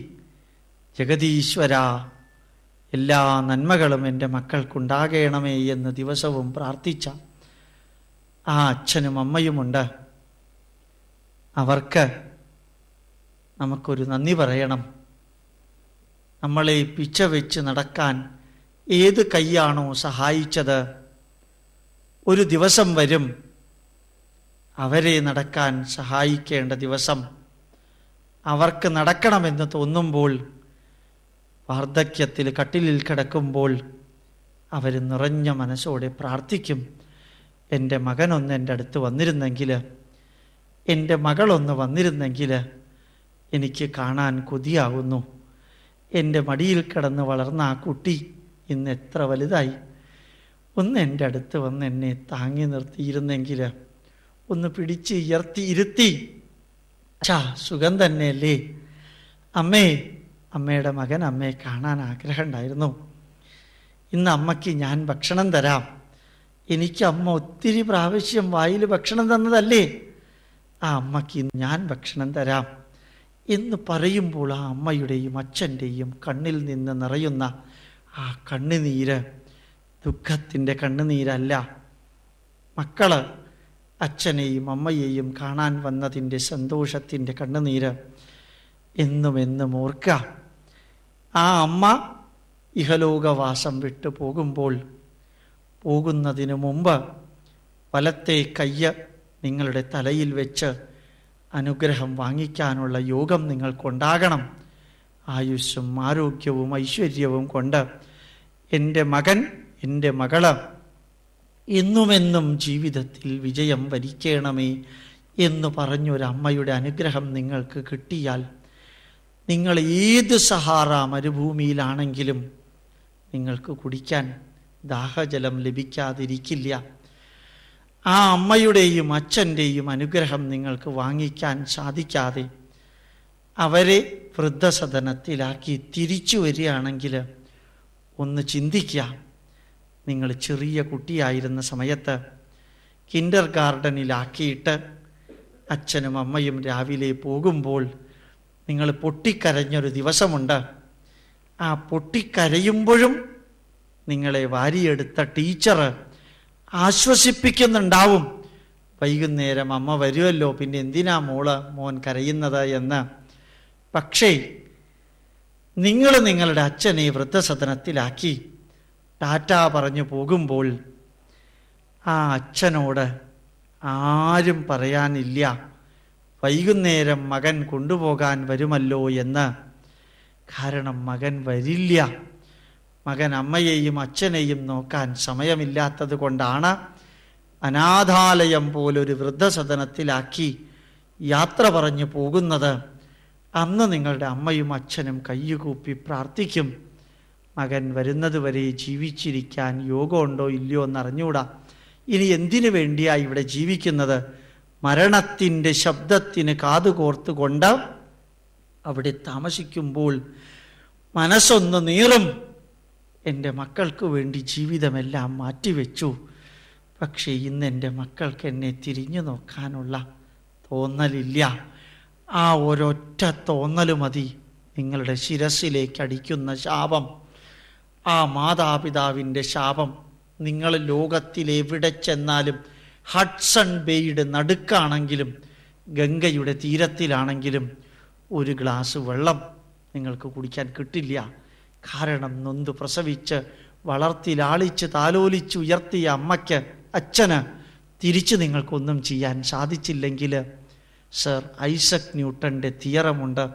ജഗതീശ്വര എല്ലാ നന്മകളും എന്റെ മക്കൾക്കുണ്ടാകണമേ എന്ന് ദിവസവും പ്രാർത്ഥിച്ച ആ അച്ഛനും അമ്മയുമുണ്ട്. അവർക്ക് നമുക്കൊരു നന്ദി പറയണം. നമ്മളെ പിച്ച വെച്ച് നടക്കാൻ ഏത് കൈയാണോ സഹായിച്ചത്? ഒരു ദിവസം വരും അവരെ നടക്കാൻ സഹായിക്കേണ്ട ദിവസം അവർക്ക് നടക്കണമെന്ന് തോന്നുമ്പോൾ വാർദ്ധക്യത്തിൽ കട്ടിലിൽ കിടക്കുമ്പോൾ അവർ നിറഞ്ഞ മനസ്സോടെ പ്രാർത്ഥിക്കും എന്റെ മകനൊന്ന് എന്റെ അടുത്ത് വന്നിരുന്നെങ്കിൽ എന്റെ മകളൊന്ന് വന്നിരുന്നെങ്കിൽ എനിക്ക് കാണാൻ കൊതിയാകുന്നു എന്റെ മടിയിൽ കിടന്ന് വളർന്ന ആ കുട്ടി ഇന്ന് എത്ര വലുതായി. ഒന്ന് എന്റെ അടുത്ത് വന്ന് എന്നെ താങ്ങി നിർത്തിയിരുന്നെങ്കിൽ ഒന്ന് പിടിച്ച് ഉയർത്തി ഇരുത്തി ചാ സുഖം തന്നെയല്ലേ? അമ്മേ അമ്മയുടെ മകൻ അമ്മയെ കാണാൻ ആഗ്രഹമുണ്ടായിരുന്നു. ഇന്ന് അമ്മയ്ക്ക് ഞാൻ ഭക്ഷണം തരാം. എനിക്ക് അമ്മ ഒത്തിരി പ്രാവശ്യം വായിൽ ഭക്ഷണം തന്നതല്ലേ? ആ അമ്മയ്ക്ക് ഞാൻ ഭക്ഷണം തരാം. എന്ന് പറയുമ്പോൾ ആ അമ്മയുടെയും അച്ഛന്റെയും കണ്ണിൽ നിന്ന് നിറയുന്ന ആ കണ്ണുനീര് ദുഃഖത്തിന്റെ കണ്ണുനീരല്ല. മക്കൾ അച്ഛനെയും അമ്മയെയും കാണാൻ വന്നതിന്റെ സന്തോഷത്തിന്റെ കണ്ണുനീര് എന്നും എന്നും ഓർക്കുക. ആ അമ്മ ഇഹലോകവാസം വിട്ടു പോകുമ്പോൾ പോകുന്നതിനു മുമ്പ് വലത്തെ കയ്യ് നിങ്ങളുടെ തലയിൽ വെച്ച് അനുഗ്രഹം വാങ്ങിക്കാനുള്ള യോഗം നിങ്ങൾക്കുണ്ടാകണം. ആയുസ്സും ആരോഗ്യവും ഐശ്വര്യവും കൊണ്ട് എന്റെ മകൻ എന്റെ മകൾ എന്നുമെന്നും ജീവിതത്തിൽ വിജയം വരിക്കണമേ എന്ന് പറഞ്ഞൊരമ്മയുടെ അനുഗ്രഹം നിങ്ങൾക്ക് കിട്ടിയാൽ നിങ്ങൾ ഏത് സഹാറ മരുഭൂമിയിലാണെങ്കിലും നിങ്ങൾക്ക് കുടിക്കാൻ ദാഹജലം ലഭിക്കാതിരിക്കില്ല. ആ അമ്മയുടെയും അച്ഛന്റെയും അനുഗ്രഹം നിങ്ങൾക്ക് വാങ്ങിക്കാൻ സാധിക്കാതെ അവരെ വൃദ്ധസദനത്തിലാക്കി തിരിച്ചു വരികയാണെങ്കിൽ ഒന്ന് ചിന്തിക്കുക. നിങ്ങൾ ചെറിയ കുട്ടിയായിരുന്ന സമയത്ത് കിൻഡർ ഗാർഡനിലാക്കിയിട്ട് അച്ഛനും അമ്മയും രാവിലെ പോകുമ്പോൾ നിങ്ങൾ പൊട്ടിക്കരഞ്ഞൊരു ദിവസമുണ്ട്. ആ പൊട്ടിക്കരയുമ്പോഴും നിങ്ങളെ വാരിയെടുത്ത ടീച്ചർ ആശ്വസിപ്പിക്കുന്നുണ്ടാവും. വൈകുന്നേരം അമ്മ വരുമല്ലോ പിന്നെ എന്തിനാ മോൾ മോൻ കരയുന്നത് എന്ന്. പക്ഷേ നിങ്ങൾ നിങ്ങളുടെ അച്ഛനെ വൃദ്ധസദനത്തിലാക്കി. ടാറ്റ പറഞ്ഞു പോകുമ്പോൾ ആ അച്ഛനോട് ആരും പറയാനില്ല. വൈകുന്നേരം മകൻ കൊണ്ടുപോകാൻ വരുമല്ലോ എന്ന്. കാരണം മകൻ വരില്ല. മകൻ അമ്മയെയും അച്ഛനെയും നോക്കാൻ സമയമില്ലാത്തത് കൊണ്ടാണ് അനാഥാലയം പോലൊരു വൃദ്ധസദനത്തിലാക്കി യാത്ര പറഞ്ഞു പോകുന്നത്. അന്ന് നിങ്ങളുടെ അമ്മയും അച്ഛനും കയ്യുകൂപ്പി പ്രാർത്ഥിക്കും. മകൻ വരുന്നതുവരെ ജീവിച്ചിരിക്കാൻ യോഗമുണ്ടോ ഇല്ലയോ എന്നറിഞ്ഞൂടാ. ഇനി എന്തിനു വേണ്ടിയാണ് ഇവിടെ ജീവിക്കുന്നത്? മരണത്തിന്റെ ശബ്ദത്തിന് കാതുകോർത്തുകൊണ്ട് അവിടെ താമസിക്കുമ്പോൾ മനസ്സൊന്ന് നീറും. എന്റെ മക്കൾക്ക് വേണ്ടി ജീവിതമെല്ലാം മാറ്റിവെച്ചു. പക്ഷേ ഇന്ന് എന്റെ മക്കൾക്ക് എന്നെ തിരിഞ്ഞു നോക്കാനുള്ള തോന്നലില്ല. ആ ഒരൊറ്റ തോന്നൽ മതി. നിങ്ങളുടെ ശിരസിലേക്ക് അടിക്കുന്ന ശാപം. ആ മാതാപിതാവിന്റെ ശാപം നിങ്ങൾ ലോകത്തിൽ എവിടെ ചെന്നാലും ഹഡ്സൺ ബേയുടെ നടുക്കാണെങ്കിലും ഗംഗയുടെ തീരത്തിലാണെങ്കിലും ഒരു ഗ്ലാസ് വെള്ളം നിങ്ങൾക്ക് കുടിക്കാൻ കിട്ടില്ല. കാരണം നൊന്ത് പ്രസവിച്ച് വളർത്തി ലാളിച്ച് താലോലിച്ച് ഉയർത്തിയ അമ്മയ്ക്ക് അച്ഛന് തിരിച്ച് നിങ്ങൾക്കൊന്നും ചെയ്യാൻ സാധിച്ചില്ലെങ്കിൽ സർ ഐസക് ന്യൂട്ടന്റെ തിയറമുണ്ട്.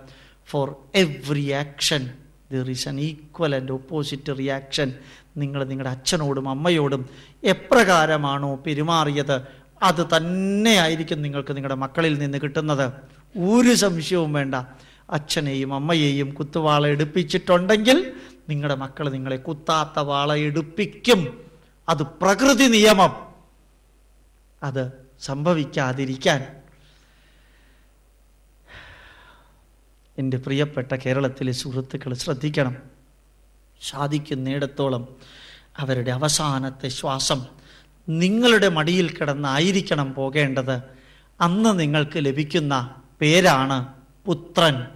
For every action there is an equal and opposite reaction. നിങ്ങൾ നിങ്ങളുടെ അച്ഛനോടും അമ്മയോടും എപ്രകാരമാണോ പെരുമാറിയത്? അത് തന്നെ ആയിരിക്കും നിങ്ങൾക്ക് നിങ്ങളുടെ മക്കളിൽ നിന്ന് കിട്ടുന്നത്. ഒരു സംശയവും വേണ്ട. അച്ഛനെയും അമ്മയെയും കുത്തുവാള എടുപ്പിച്ചിട്ടുണ്ടെങ്കിൽ നിങ്ങളുടെ മക്കൾ നിങ്ങളെ കുത്താത്ത വാള എടുപ്പിക്കും. അത് പ്രകൃതി നിയമം. അത് സംഭവിക്കാതിരിക്കാൻ. എന്റെ പ്രിയപ്പെട്ട കേരളത്തിലെ സുഹൃത്തുക്കൾ ശ്രദ്ധിക്കണം. സാധിക്കുന്നിടത്തോളം അവരുടെ അവസാനത്തെ ശ്വാസം നിങ്ങളുടെ മടിയിൽ കിടന്നായിരിക്കണം പോകേണ്ടത്. അന്ന് നിങ്ങൾക്ക് ലഭിക്കുന്ന പേരാണ് പുത്രൻ.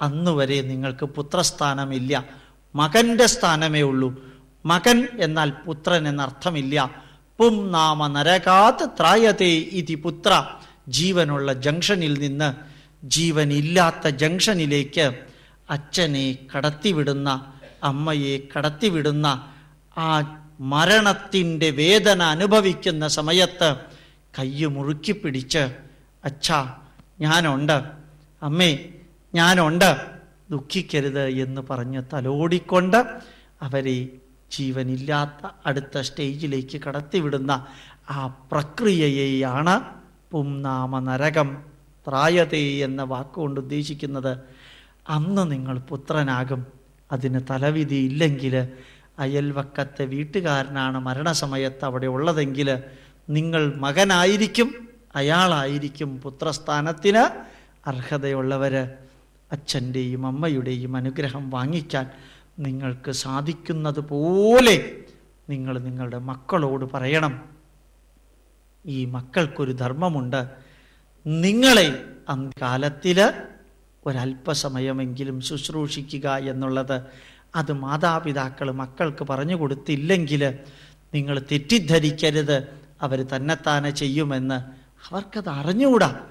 അന്ന് വരെ നിങ്ങൾക്ക് പുത്രസ്ഥാനമില്ല. മകന്റെ സ്ഥാനമേ ഉള്ളൂ. മകൻ എന്നാൽ പുത്രൻ എന്നർത്ഥമില്ല. പും നാമ നരകാത് ത്രായതേ ഇതി പുത്ര. ജീവനുള്ള ജംഗ്ഷനിൽ നിന്ന് ജീവനില്ലാത്ത ജംഗ്ഷനിലേക്ക് അച്ഛനെ കടത്തിവിടുന്ന അമ്മയെ കടത്തിവിടുന്ന ആ മരണത്തിന്റെ വേദന അനുഭവിക്കുന്ന സമയത്ത് കയ്യ് മുറുക്കി പിടിച്ച് അച്ഛ ഞാനുണ്ട്. അമ്മേ ഞാനുണ്ട്. ദുഃഖിക്കരുത് എന്ന് പറഞ്ഞ് തലോടിക്കൊണ്ട് അവരെ ജീവനില്ലാത്ത അടുത്ത സ്റ്റേജിലേക്ക് കടത്തിവിടുന്ന ആ പ്രക്രിയയെയാണ് പുംനാമ നരകം ത്രായതേ എന്ന വാക്കുകൊണ്ട് ഉദ്ദേശിക്കുന്നത്. അന്ന് നിങ്ങൾ പുത്രനാകും. അതിന് തലവിധി ഇല്ലെങ്കിൽ അയൽവക്കത്തെ വീട്ടുകാരനാണ് മരണസമയത്ത് അവിടെ ഉള്ളതെങ്കിൽ നിങ്ങൾ മകനായിരിക്കും അയാളായിരിക്കും പുത്രസ്ഥാനത്തിന് അർഹതയുള്ളവർ. അച്ഛന്റെയും അമ്മയുടെയും അനുഗ്രഹം വാങ്ങിക്കാൻ നിങ്ങൾക്ക് സാധിക്കുന്നത് പോലെ നിങ്ങൾ നിങ്ങളുടെ മക്കളോട് പറയണം. ഈ മക്കൾക്കൊരു ധർമ്മമുണ്ട്. നിങ്ങളെ അന്ത്യകാലത്തിൽ ഒരല്പസമയമെങ്കിലും ശുശ്രൂഷിക്കുക എന്നുള്ളത് അത് മാതാപിതാക്കൾ മക്കൾക്ക് പറഞ്ഞു കൊടുത്തില്ലെങ്കിൽ നിങ്ങൾ തെറ്റിദ്ധരിക്കരുത്. അവർ തന്നെത്താനെ ചെയ്യുമെന്ന് അവർക്കത് അറിഞ്ഞുകൂടാ.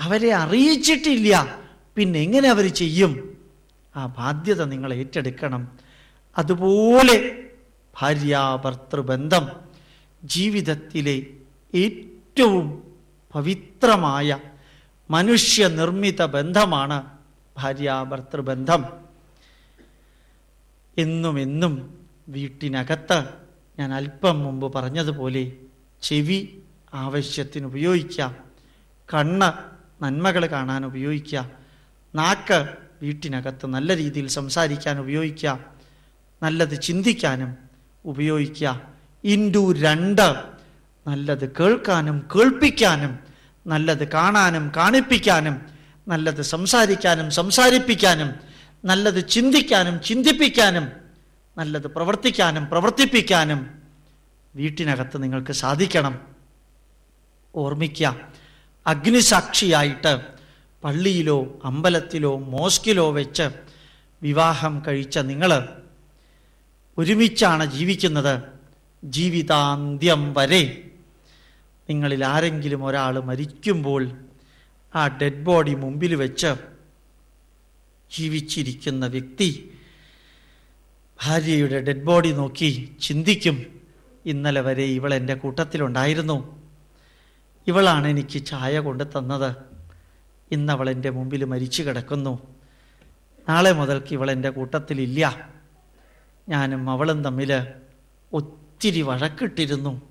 അവരെ അറിയിച്ചിട്ടില്ല. പിന്നെ എങ്ങനെ അവർ ചെയ്യും? ആ ബാധ്യത നിങ്ങൾ ഏറ്റെടുക്കണം. അതുപോലെ ഭാര്യാഭർത്തൃബന്ധം ജീവിതത്തിലെ ഏറ്റവും പവിത്രമായ മനുഷ്യനിർമ്മിത ബന്ധമാണ് ഭാര്യാഭർത്തൃബന്ധം. എന്നും എന്നും വീട്ടിനകത്ത് ഞാൻ അല്പം മുമ്പ് പറഞ്ഞതുപോലെ ചെവി ആവശ്യത്തിന് ഉപയോഗിക്കാം കണ്ണ് നന്മകൾ കാണാൻ ഉപയോഗിക്കാം നാക്ക് വീട്ടിനകത്ത് നല്ല രീതിയിൽ സംസാരിക്കാൻ ഉപയോഗിക്കാം നല്ലത് ചിന്തിക്കാനും ഉപയോഗിക്കാം ഇൻഡു രണ്ട് നല്ലത് കേൾക്കാനും കേൾപ്പിക്കാനും നല്ലത് കാണാനും കാണിപ്പിക്കാനും നല്ലത് സംസാരിക്കാനും സംസാരിപ്പിക്കാനും നല്ലത് ചിന്തിക്കാനും ചിന്തിപ്പിക്കാനും നല്ലത് പ്രവർത്തിക്കാനും പ്രവർത്തിപ്പിക്കാനും വീട്ടിനകത്ത് നിങ്ങൾക്ക് സാധിക്കണം. ഓർമ്മിക്കുക അഗ്നിസാക്ഷിയായിട്ട് പള്ളിയിലോ അമ്പലത്തിലോ മോസ്കിലോ വെച്ച് വിവാഹം കഴിച്ച നിങ്ങൾ ഒരുമിച്ചാണ് ജീവിക്കുന്നത്. ജീവിതാന്ത്യം വരെ നിങ്ങളിൽ ആരെങ്കിലും ഒരാൾ മരിക്കുമ്പോൾ ആ ഡെഡ് ബോഡി മുമ്പിൽ വെച്ച് ജീവിച്ചിരിക്കുന്ന വ്യക്തി ഭാര്യയുടെ ഡെഡ് ബോഡി നോക്കി ചിന്തിക്കും ഇന്നലെ വരെ ഇവൾ എന്റെ കൂട്ടത്തിലുണ്ടായിരുന്നു. ഇവളാണ് എനിക്ക് ചായ കൊണ്ട് തന്നത്. ഇന്നവൾ എന്റെ മുമ്പിൽ മരിച്ചു കിടക്കുന്നു. നാളെ മുതൽക്ക് ഇവൾ എന്റെ കൂട്ടത്തിലില്ല. ഞാനും അവളും തമ്മിൽ ഒത്തിരി വഴക്കിട്ടിരുന്നു.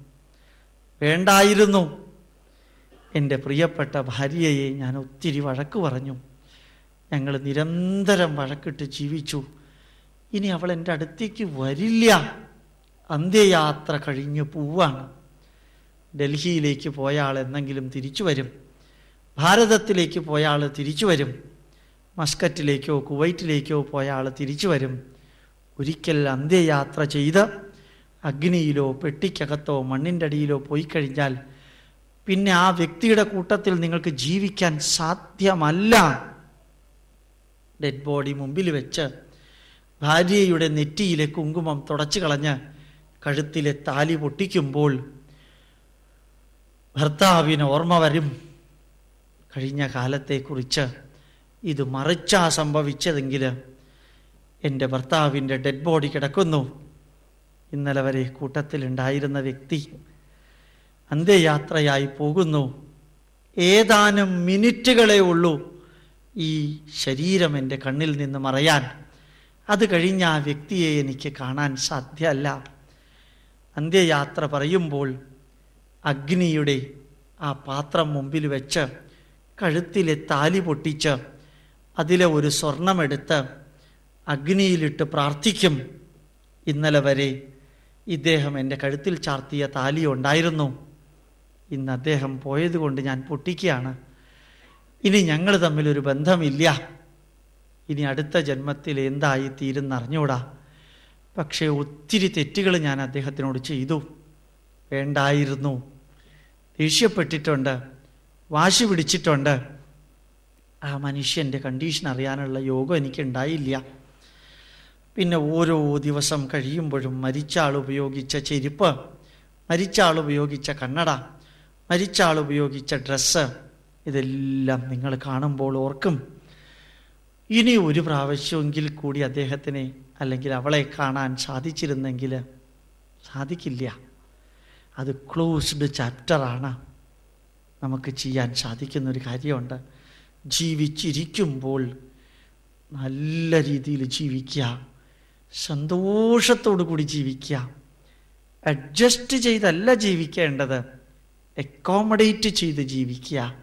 വേണ്ടായിരുന്നു. എന്റെ പ്രിയപ്പെട്ട ഭാര്യയെ ഞാൻ ഒത്തിരി വഴക്ക് പറഞ്ഞു. ഞങ്ങൾ നിരന്തരം വഴക്കിട്ട് ജീവിച്ചു. ഇനി അവൾ എന്റെ അടുത്തേക്ക് വരില്ല. അന്ത്യയാത്ര കഴിഞ്ഞ് പോവാണ്. ഡൽഹിയിലേക്ക് പോയ ആൾ എന്നെങ്കിലും തിരിച്ചു വരും. ഭാരതത്തിലേക്ക് പോയ ആൾ തിരിച്ചു വരും. മസ്കറ്റിലേക്കോ കുവൈറ്റിലേക്കോ പോയ ആൾ തിരിച്ചു വരും. ഒരിക്കൽ അന്ത്യയാത്ര ചെയ്ത് അഗ്നിയിലോ പെട്ടിക്കകത്തോ മണ്ണിന്റെ അടിയിലോ പോയി കഴിഞ്ഞാൽ പിന്നെ ആ വ്യക്തിയുടെ കൂട്ടത്തിൽ നിങ്ങൾക്ക് ജീവിക്കാൻ സാധ്യമല്ല. ഡെഡ് ബോഡി മുമ്പിൽ വെച്ച് ഭാര്യയുടെ നെറ്റിയിലെ കുങ്കുമം തുടച്ചു കളഞ്ഞ് കഴുത്തിലെ താലി പൊട്ടിക്കുമ്പോൾ ഭർത്താവിന് ഓർമ്മ വരും. കഴിഞ്ഞ കാലത്തെക്കുറിച്ച് ഇത് മറിച്ചാ സംഭവിച്ചതെങ്കിൽ എന്റെ ഭർത്താവിന്റെ ഡെഡ് ബോഡി കിടക്കുന്നു. ഇന്നലെ വരെ കൂട്ടത്തിലുണ്ടായിരുന്ന വ്യക്തി അന്ത്യയാത്രയായി പോകുന്നു. ഏതാനും മിനിറ്റുകളേ ഉള്ളൂ ഈ ശരീരം എന്റെ കണ്ണിൽ നിന്ന് മറയാൻ. അത് കഴിഞ്ഞ ആ വ്യക്തിയെ എനിക്ക് കാണാൻ സാധ്യമല്ല അന്ത്യയാത്ര പറയുമ്പോൾ അഗ്നിയുടെ ആ പാത്രം മുമ്പിൽ വെച്ച് കഴുത്തിലെ താലി പൊട്ടിച്ച് അതിലെ ഒരു സ്വർണമെടുത്ത് അഗ്നിയിലിട്ട് പ്രാർത്ഥിക്കും. ഇന്നലെ വരെ ഇദ്ദേഹം എന്റെ കഴുത്തിൽ ചാർത്തിയ താലി ഉണ്ടായിരുന്നു. ഇന്ന് അദ്ദേഹം പോയതുകൊണ്ട് ഞാൻ പൊട്ടിക്കുകയാണ്. ഇനി ഞങ്ങൾ തമ്മിലൊരു ബന്ധമില്ല. ഇനി അടുത്ത ജന്മത്തിൽ എന്തായി തീരുന്നറിഞ്ഞൂടാ പക്ഷേ ഒത്തിരി തെറ്റുകൾ ഞാൻ അദ്ദേഹത്തിനോട് ചെയ്തു. വേണ്ടായിരുന്നു. ദേഷ്യപ്പെട്ടിട്ടുണ്ട്. വാശി പിടിച്ചിട്ടുണ്ട്. ആ മനുഷ്യന്റെ കണ്ടീഷൻ അറിയാനുള്ള യോഗം എനിക്കുണ്ടായില്ല പിന്നെ ഓരോ ദിവസം കഴിയുമ്പോഴും മരിച്ച ആൾ ഉപയോഗിച്ച ചെരുപ്പ് മരിച്ച ആൾ ഉപയോഗിച്ച കണ്ണട മരിച്ച ആൾ ഉപയോഗിച്ച ഡ്രസ്സ് ഇതെല്ലാം നിങ്ങൾ കാണുമ്പോൾ ഓർക്കും. ഇനി ഒരു പ്രാവശ്യമെങ്കിൽ കൂടി അദ്ദേഹത്തിനെ അല്ലെങ്കിൽ അവളെ കാണാൻ സാധിച്ചിരുന്നെങ്കിൽ സാധിക്കില്ല. അത് ക്ലോസ്ഡ് ചാപ്റ്ററാണ് നമുക്ക് ചെയ്യാൻ സാധിക്കുന്ന ഒരു കാര്യമുണ്ട്. ജീവിച്ചിരിക്കുമ്പോൾ നല്ല രീതിയിൽ ജീവിക്കുക. സന്തോഷത്തോടു കൂടി ജീവിക്കുക. അഡ്ജസ്റ്റ് ചെയ്തല്ല ജീവിക്കേണ്ടത്. അക്കോമഡേറ്റ് ചെയ്ത് ജീവിക്കുക.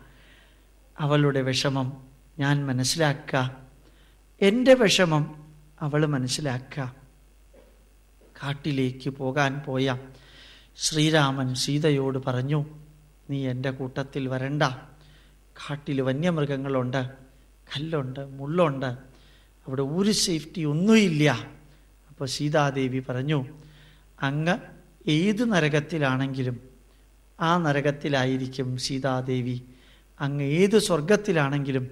അവളുടെ വിഷമം ഞാൻ മനസ്സിലാക്കുക. എന്റെ വിഷമം അവൾ മനസ്സിലാക്കുക. കാട്ടിലേക്ക് പോകാൻ പോയ ശ്രീരാമൻ സീതയോട് പറഞ്ഞു നീ എന്റെ കൂട്ടത്തിൽ വരണ്ട. കാട്ടിൽ വന്യമൃഗങ്ങളുണ്ട് കല്ലുണ്ട് മുള്ളുണ്ട്. അവിടെ ഒരു സേഫ്റ്റി ഒന്നുമില്ല. അപ്പോൾ സീതാദേവി പറഞ്ഞു അങ്ങ് ഏത് നരകത്തിലാണെങ്കിലും ആ നരകത്തിലായിരിക്കും സീതാദേവി. അങ്ങ് ഏത് സ്വർഗത്തിലാണെങ്കിലും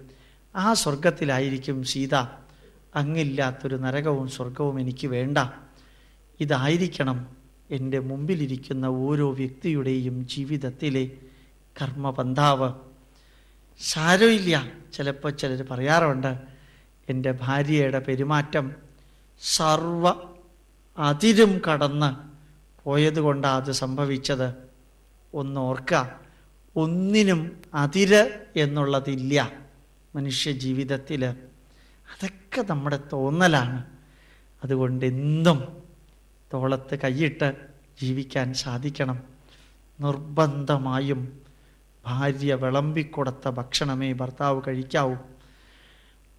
ആ സ്വർഗത്തിലായിരിക്കും സീത. അങ്ങില്ലാത്തൊരു നരകവും സ്വർഗവും എനിക്ക് വേണ്ട. ഇതായിരിക്കണം എന്റെ മുമ്പിലിരിക്കുന്ന ഓരോ വ്യക്തിയുടെയും ജീവിതത്തിലെ കർമ്മപന്ഥാവ് സാരമില്ല ചിലപ്പോൾ ചിലർ പറയാറുണ്ട് എന്റെ ഭാര്യയുടെ പെരുമാറ്റം സർവ അതിരും കടന്ന് പോയതുകൊണ്ടാണ് അത് സംഭവിച്ചത്. ഒന്ന് ഓർക്കുക ഒന്നിനും അതിര് എന്നുള്ളതില്ല മനുഷ്യ ജീവിതത്തിൽ അതൊക്കെ നമ്മുടെ തോന്നലാണ്. അതുകൊണ്ട് എന്തും തോളത്ത് കൈയിട്ട് ജീവിക്കാൻ സാധിക്കണം. നിർബന്ധമായും ഭാര്യ വിളമ്പിക്കൊടുത്ത ഭക്ഷണമേ ഭർത്താവ് കഴിക്കാവൂ.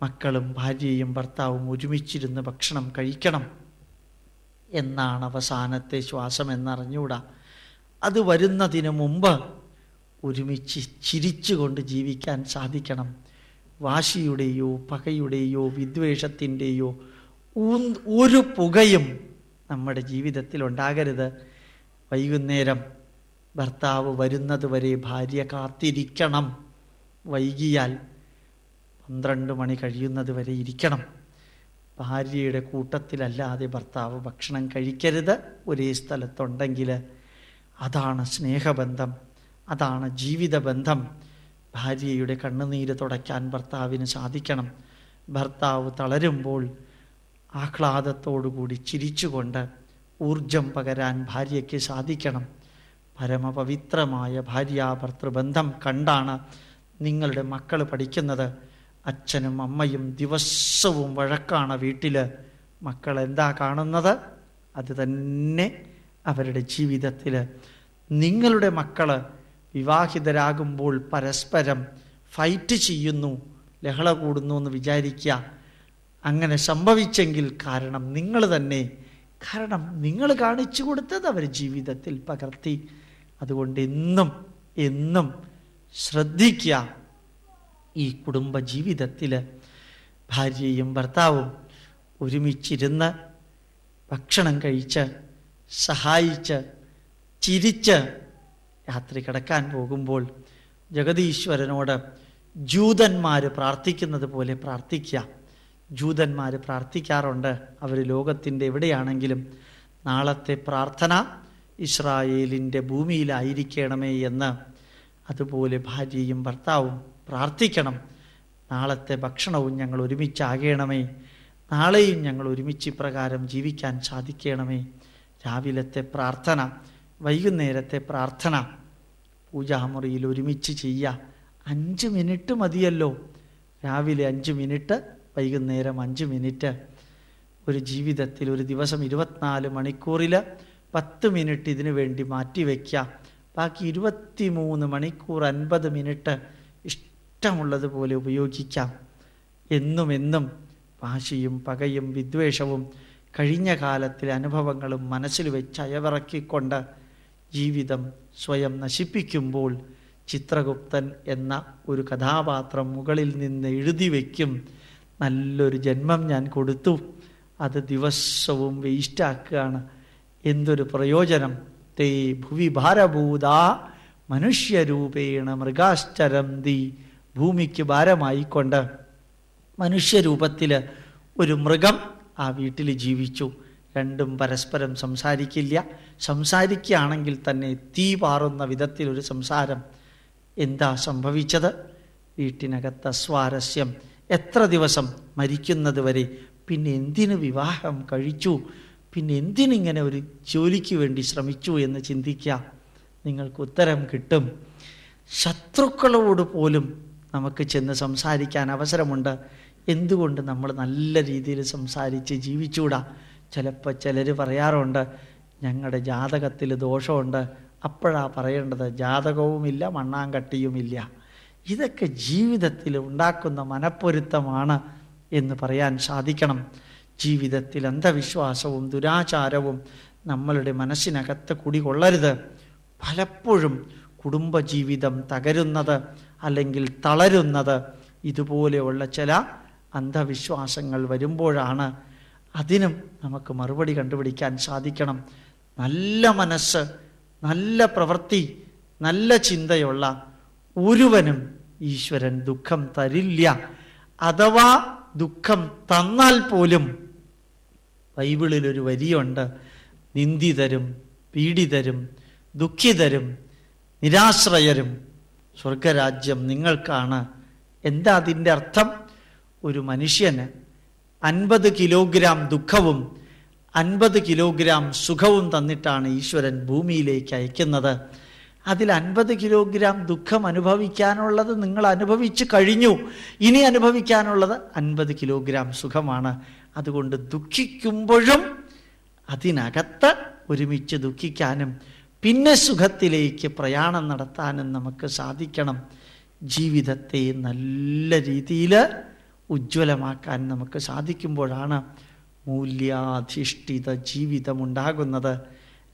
മക്കളും ഭാര്യയും ഭർത്താവും ഒരുമിച്ചിരുന്ന് ഭക്ഷണം കഴിക്കണം. എന്നാണ് അവസാനത്തെ ശ്വാസം എന്നറിഞ്ഞൂടാ അത് വരുന്നതിന് മുമ്പ് ഒരുമിച്ച് ചിരിച്ചുകൊണ്ട് ജീവിക്കാൻ സാധിക്കണം. വാശിയുടെയോ പകയുടെയോ വിദ്വേഷത്തിന്റെയോ ഒരു പുകയും നമ്മുടെ ജീവിതത്തിൽ ഉണ്ടാകരുത്. വൈകുന്നേരം ഭർത്താവ് വരുന്നത് വരെ ഭാര്യ കാത്തിരിക്കണം. വൈകിയാൽ പന്ത്രണ്ട് മണി കഴിയുന്നത് വരെ ഇരിക്കണം. ഭാര്യയുടെ കൂട്ടത്തിലല്ലാതെ ഭർത്താവ് ഭക്ഷണം കഴിക്കരുത്. ഒരേ സ്ഥലത്തുണ്ടെങ്കിൽ അതാണ് സ്നേഹബന്ധം അതാണ് ജീവിതബന്ധം. ഭാര്യയുടെ കണ്ണുനീര് തുടയ്ക്കാൻ ഭർത്താവിന് സാധിക്കണം. ഭർത്താവ് തളരുമ്പോൾ ആഹ്ലാദത്തോടുകൂടി ചിരിച്ചുകൊണ്ട് ഊർജം പകരാൻ ഭാര്യയ്ക്ക് സാധിക്കണം. പരമപവിത്രമായ ഭാര്യാഭർത്തൃബന്ധം കണ്ടാണ് നിങ്ങളുടെ മക്കൾ പഠിക്കുന്നത്. അച്ഛനും അമ്മയും ദിവസവും വഴക്കാണ് വീട്ടിൽ മക്കൾ എന്താ കാണുന്നത്? അത് തന്നെ അവരുടെ ജീവിതത്തിൽ നിങ്ങളുടെ മക്കൾ വിവാഹിതരാകുമ്പോൾ പരസ്പരം ഫൈറ്റ് ചെയ്യുന്നു ലഹള കൂടുന്നു എന്ന് വിചാരിക്കുക. അങ്ങനെ സംഭവിച്ചെങ്കിൽ കാരണം നിങ്ങൾ തന്നെ കാരണം നിങ്ങൾ കാണിച്ചു കൊടുത്തത് അവർ ജീവിതത്തിൽ പകർത്തി. അതുകൊണ്ട് എന്നും എന്നും ശ്രദ്ധിക്കുക. ഈ കുടുംബ ജീവിതത്തിൽ ഭാര്യയും ഭർത്താവും ഒരുമിച്ചിരുന്ന് ഭക്ഷണം കഴിച്ച് സഹായിച്ച് ചിരിച്ച് രാത്രി കിടക്കാൻ പോകുമ്പോൾ ജഗതീശ്വരനോട് ജൂതന്മാർ പ്രാർത്ഥിക്കുന്നത് പോലെ പ്രാർത്ഥിക്കുക. ജൂതന്മാർ പ്രാർത്ഥിക്കാറുണ്ട്. അവർ ലോകത്തിന്റെ എവിടെയാണെങ്കിലും നാളത്തെ പ്രാർത്ഥന ഇസ്രായേലിന്റെ ഭൂമിയിലായിരിക്കണമേ എന്ന് അതുപോലെ ഭാര്യയും ഭർത്താവും പ്രാർത്ഥിക്കണം. നാളത്തെ ഭക്ഷണവും ഞങ്ങൾ ഒരുമിച്ചാകണമേ. നാളെയും ഞങ്ങൾ ഒരുമിച്ച് ഇപ്രകാരം ജീവിക്കാൻ സാധിക്കണമേ. രാവിലത്തെ പ്രാർത്ഥന വൈകുന്നേരത്തെ പ്രാർത്ഥന പൂജാമുറിയിൽ ഒരുമിച്ച് ചെയ്യുക. അഞ്ച് മിനിറ്റ് മതിയല്ലോ. രാവിലെ അഞ്ച് മിനിറ്റ് വൈകുന്നേരം അഞ്ച് മിനിറ്റ്. ഒരു ജീവിതത്തിൽ ഒരു ദിവസം ഇരുപത്തിനാല് മണിക്കൂറിൽ പത്ത് മിനിറ്റ് ഇതിനു വേണ്ടി മാറ്റിവെക്കുക ബാക്കി ഇരുപത്തി മൂന്ന് മണിക്കൂർ അൻപത് മിനിറ്റ് ഇഷ്ടമുള്ളതുപോലെ ഉപയോഗിക്കാം. എന്നും എന്നും വാശിയും പകയും വിദ്വേഷവും കഴിഞ്ഞ കാലത്തിലെ അനുഭവങ്ങളും മനസ്സിൽ വെച്ച് അയവിറക്കിക്കൊണ്ട് ജീവിതം സ്വയം നശിപ്പിക്കുമ്പോൾ ചിത്രഗുപ്തൻ എന്ന ഒരു കഥാപാത്രം മുകളിൽ നിന്ന് എഴുതി വയ്ക്കും നല്ലൊരു ജന്മം ഞാൻ കൊടുത്തു. അത് ദിവസവും വേസ്റ്റാക്കുകയാണ് എന്തൊരു പ്രയോജനം. തേ ഭുവി ഭാരഭൂത മനുഷ്യരൂപേണ ദി ഭൂമിക്ക് ഭാരമായിക്കൊണ്ട്. മനുഷ്യരൂപത്തിൽ ഒരു മൃഗം ആ വീട്ടിൽ ജീവിച്ചു. രണ്ടും പരസ്പരം സംസാരിക്കില്ല. സംസാരിക്കുകയാണെങ്കിൽ തന്നെ തീ പാറുന്ന വിധത്തിലൊരു സംസാരം. എന്താ സംഭവിച്ചത്? വീട്ടിനകത്ത് സ്വാരസ്യം. എത്ര ദിവസം മരിക്കുന്നത് വരെ പിന്നെ എന്തിനു വിവാഹം കഴിച്ചു? പിന്നെ എന്തിനിങ്ങനെ ഒരു ജോലിക്ക് വേണ്ടി ശ്രമിച്ചു എന്ന് ചിന്തിക്കാം നിങ്ങൾക്ക് ഉത്തരം കിട്ടും. ശത്രുക്കളോട് പോലും നമുക്ക് ചെന്ന് സംസാരിക്കാൻ അവസരമുണ്ട്. എന്തുകൊണ്ട് നമ്മൾ നല്ല രീതിയിൽ സംസാരിച്ച് ജീവിച്ചുകൂടാ ചിലപ്പോൾ ചിലർ പറയാറുണ്ട് ഞങ്ങളുടെ ജാതകത്തിൽ ദോഷമുണ്ട്. അപ്പോഴാ പറയേണ്ടത് ജാതകവുമില്ല മണ്ണാങ്കട്ടിയുമില്ല. ഇതൊക്കെ ജീവിതത്തിൽ ഉണ്ടാക്കുന്ന മനപ്പൊരുത്തമാണ് എന്ന് പറയാൻ സാധിക്കണം. ജീവിതത്തിൽ അന്ധവിശ്വാസവും ദുരാചാരവും നമ്മളുടെ മനസ്സിനകത്ത് കുടികൊള്ളരുത്. പലപ്പോഴും കുടുംബജീവിതം തകരുന്നത് അല്ലെങ്കിൽ തളരുന്നത് ഇതുപോലെയുള്ള ചില അന്ധവിശ്വാസങ്ങൾ വരുമ്പോഴാണ് അതിനും നമുക്ക് മറുപടി കണ്ടുപിടിക്കാൻ സാധിക്കണം. നല്ല മനസ്സ് നല്ല പ്രവൃത്തി നല്ല ചിന്തയുള്ള ഒരുവനും ഈശ്വരൻ ദുഃഖം തരില്ല. അഥവാ ദുഃഖം തന്നാൽ പോലും ബൈബിളിൽ ഒരു വരിയുണ്ട്. നിന്ദിതരും പീഡിതരും ദുഃഖിതരും നിരാശ്രയരും സ്വർഗരാജ്യം നിങ്ങൾക്കാണ്. എന്താ അതിന്റെ അർത്ഥം? ഒരു മനുഷ്യന് അൻപത് കിലോഗ്രാം ദുഃഖവും അൻപത് കിലോഗ്രാം സുഖവും തന്നിട്ടാണ് ഈശ്വരൻ ഭൂമിയിലേക്ക് അയക്കുന്നത്. അതിൽ അൻപത് കിലോഗ്രാം ദുഃഖം അനുഭവിക്കാനുള്ളത് നിങ്ങൾ അനുഭവിച്ചു കഴിഞ്ഞു. ഇനി അനുഭവിക്കാനുള്ളത് അൻപത് കിലോഗ്രാം സുഖമാണ്. അതുകൊണ്ട് ദുഃഖിക്കുമ്പോഴും അതിനകത്ത് ഒരുമിച്ച് ദുഃഖിക്കാനും പിന്നെ സുഖത്തിലേക്ക് പ്രയാണം നടത്താനും നമുക്ക് സാധിക്കണം. ജീവിതത്തെ നല്ല രീതിയിൽ ഉജ്ജ്വലമാക്കാൻ നമുക്ക് സാധിക്കുമ്പോഴാണ് മൂല്യാധിഷ്ഠിത ജീവിതം ജീവിതമുണ്ടാകുന്നത്.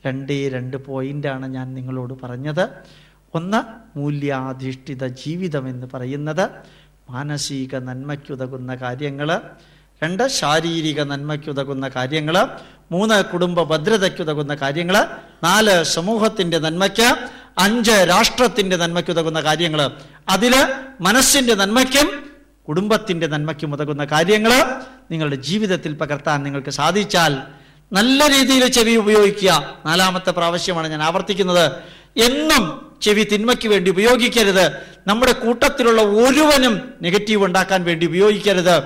രണ്ടേ രണ്ട് പോയിന്റാണ് ഞാൻ നിങ്ങളോട് പറഞ്ഞത്. ഒന്ന് മൂല്യാധിഷ്ഠിത ജീവിതം എന്ന് പറയുന്നത് മാനസിക നന്മയ്ക്കുതകുന്ന കാര്യങ്ങൾ രണ്ട് ശാരീരിക നന്മയ്ക്കുതകുന്ന കാര്യങ്ങൾ മൂന്ന് കുടുംബ ഭദ്രതയ്ക്കുതകുന്ന കാര്യങ്ങൾ നാല് സമൂഹത്തിന്റെ നന്മയ്ക്ക്. അഞ്ച് രാഷ്ട്രത്തിന്റെ നന്മയ്ക്കുതകുന്ന കാര്യങ്ങൾ അതിൽ മനസ്സിന്റെ നന്മയ്ക്കും കുടുംബത്തിന്റെ നന്മയ്ക്ക് ഉതകുന്ന കാര്യങ്ങൾ നിങ്ങളുടെ ജീവിതത്തിൽ പകർത്താൻ നിങ്ങൾക്ക് സാധിച്ചാൽ നല്ല രീതിയിൽ ചെവി ഉപയോഗിക്കുക. നാലാമത്തെ പ്രാവശ്യമാണ് ഞാൻ ആവർത്തിക്കുന്നത്. എന്നും ചെവി തിന്മയ്ക്ക് വേണ്ടി ഉപയോഗിക്കരുത്. നമ്മുടെ കൂട്ടത്തിലുള്ള ഒരുവനും നെഗറ്റീവ് ഉണ്ടാക്കാൻ വേണ്ടി ഉപയോഗിക്കരുത്.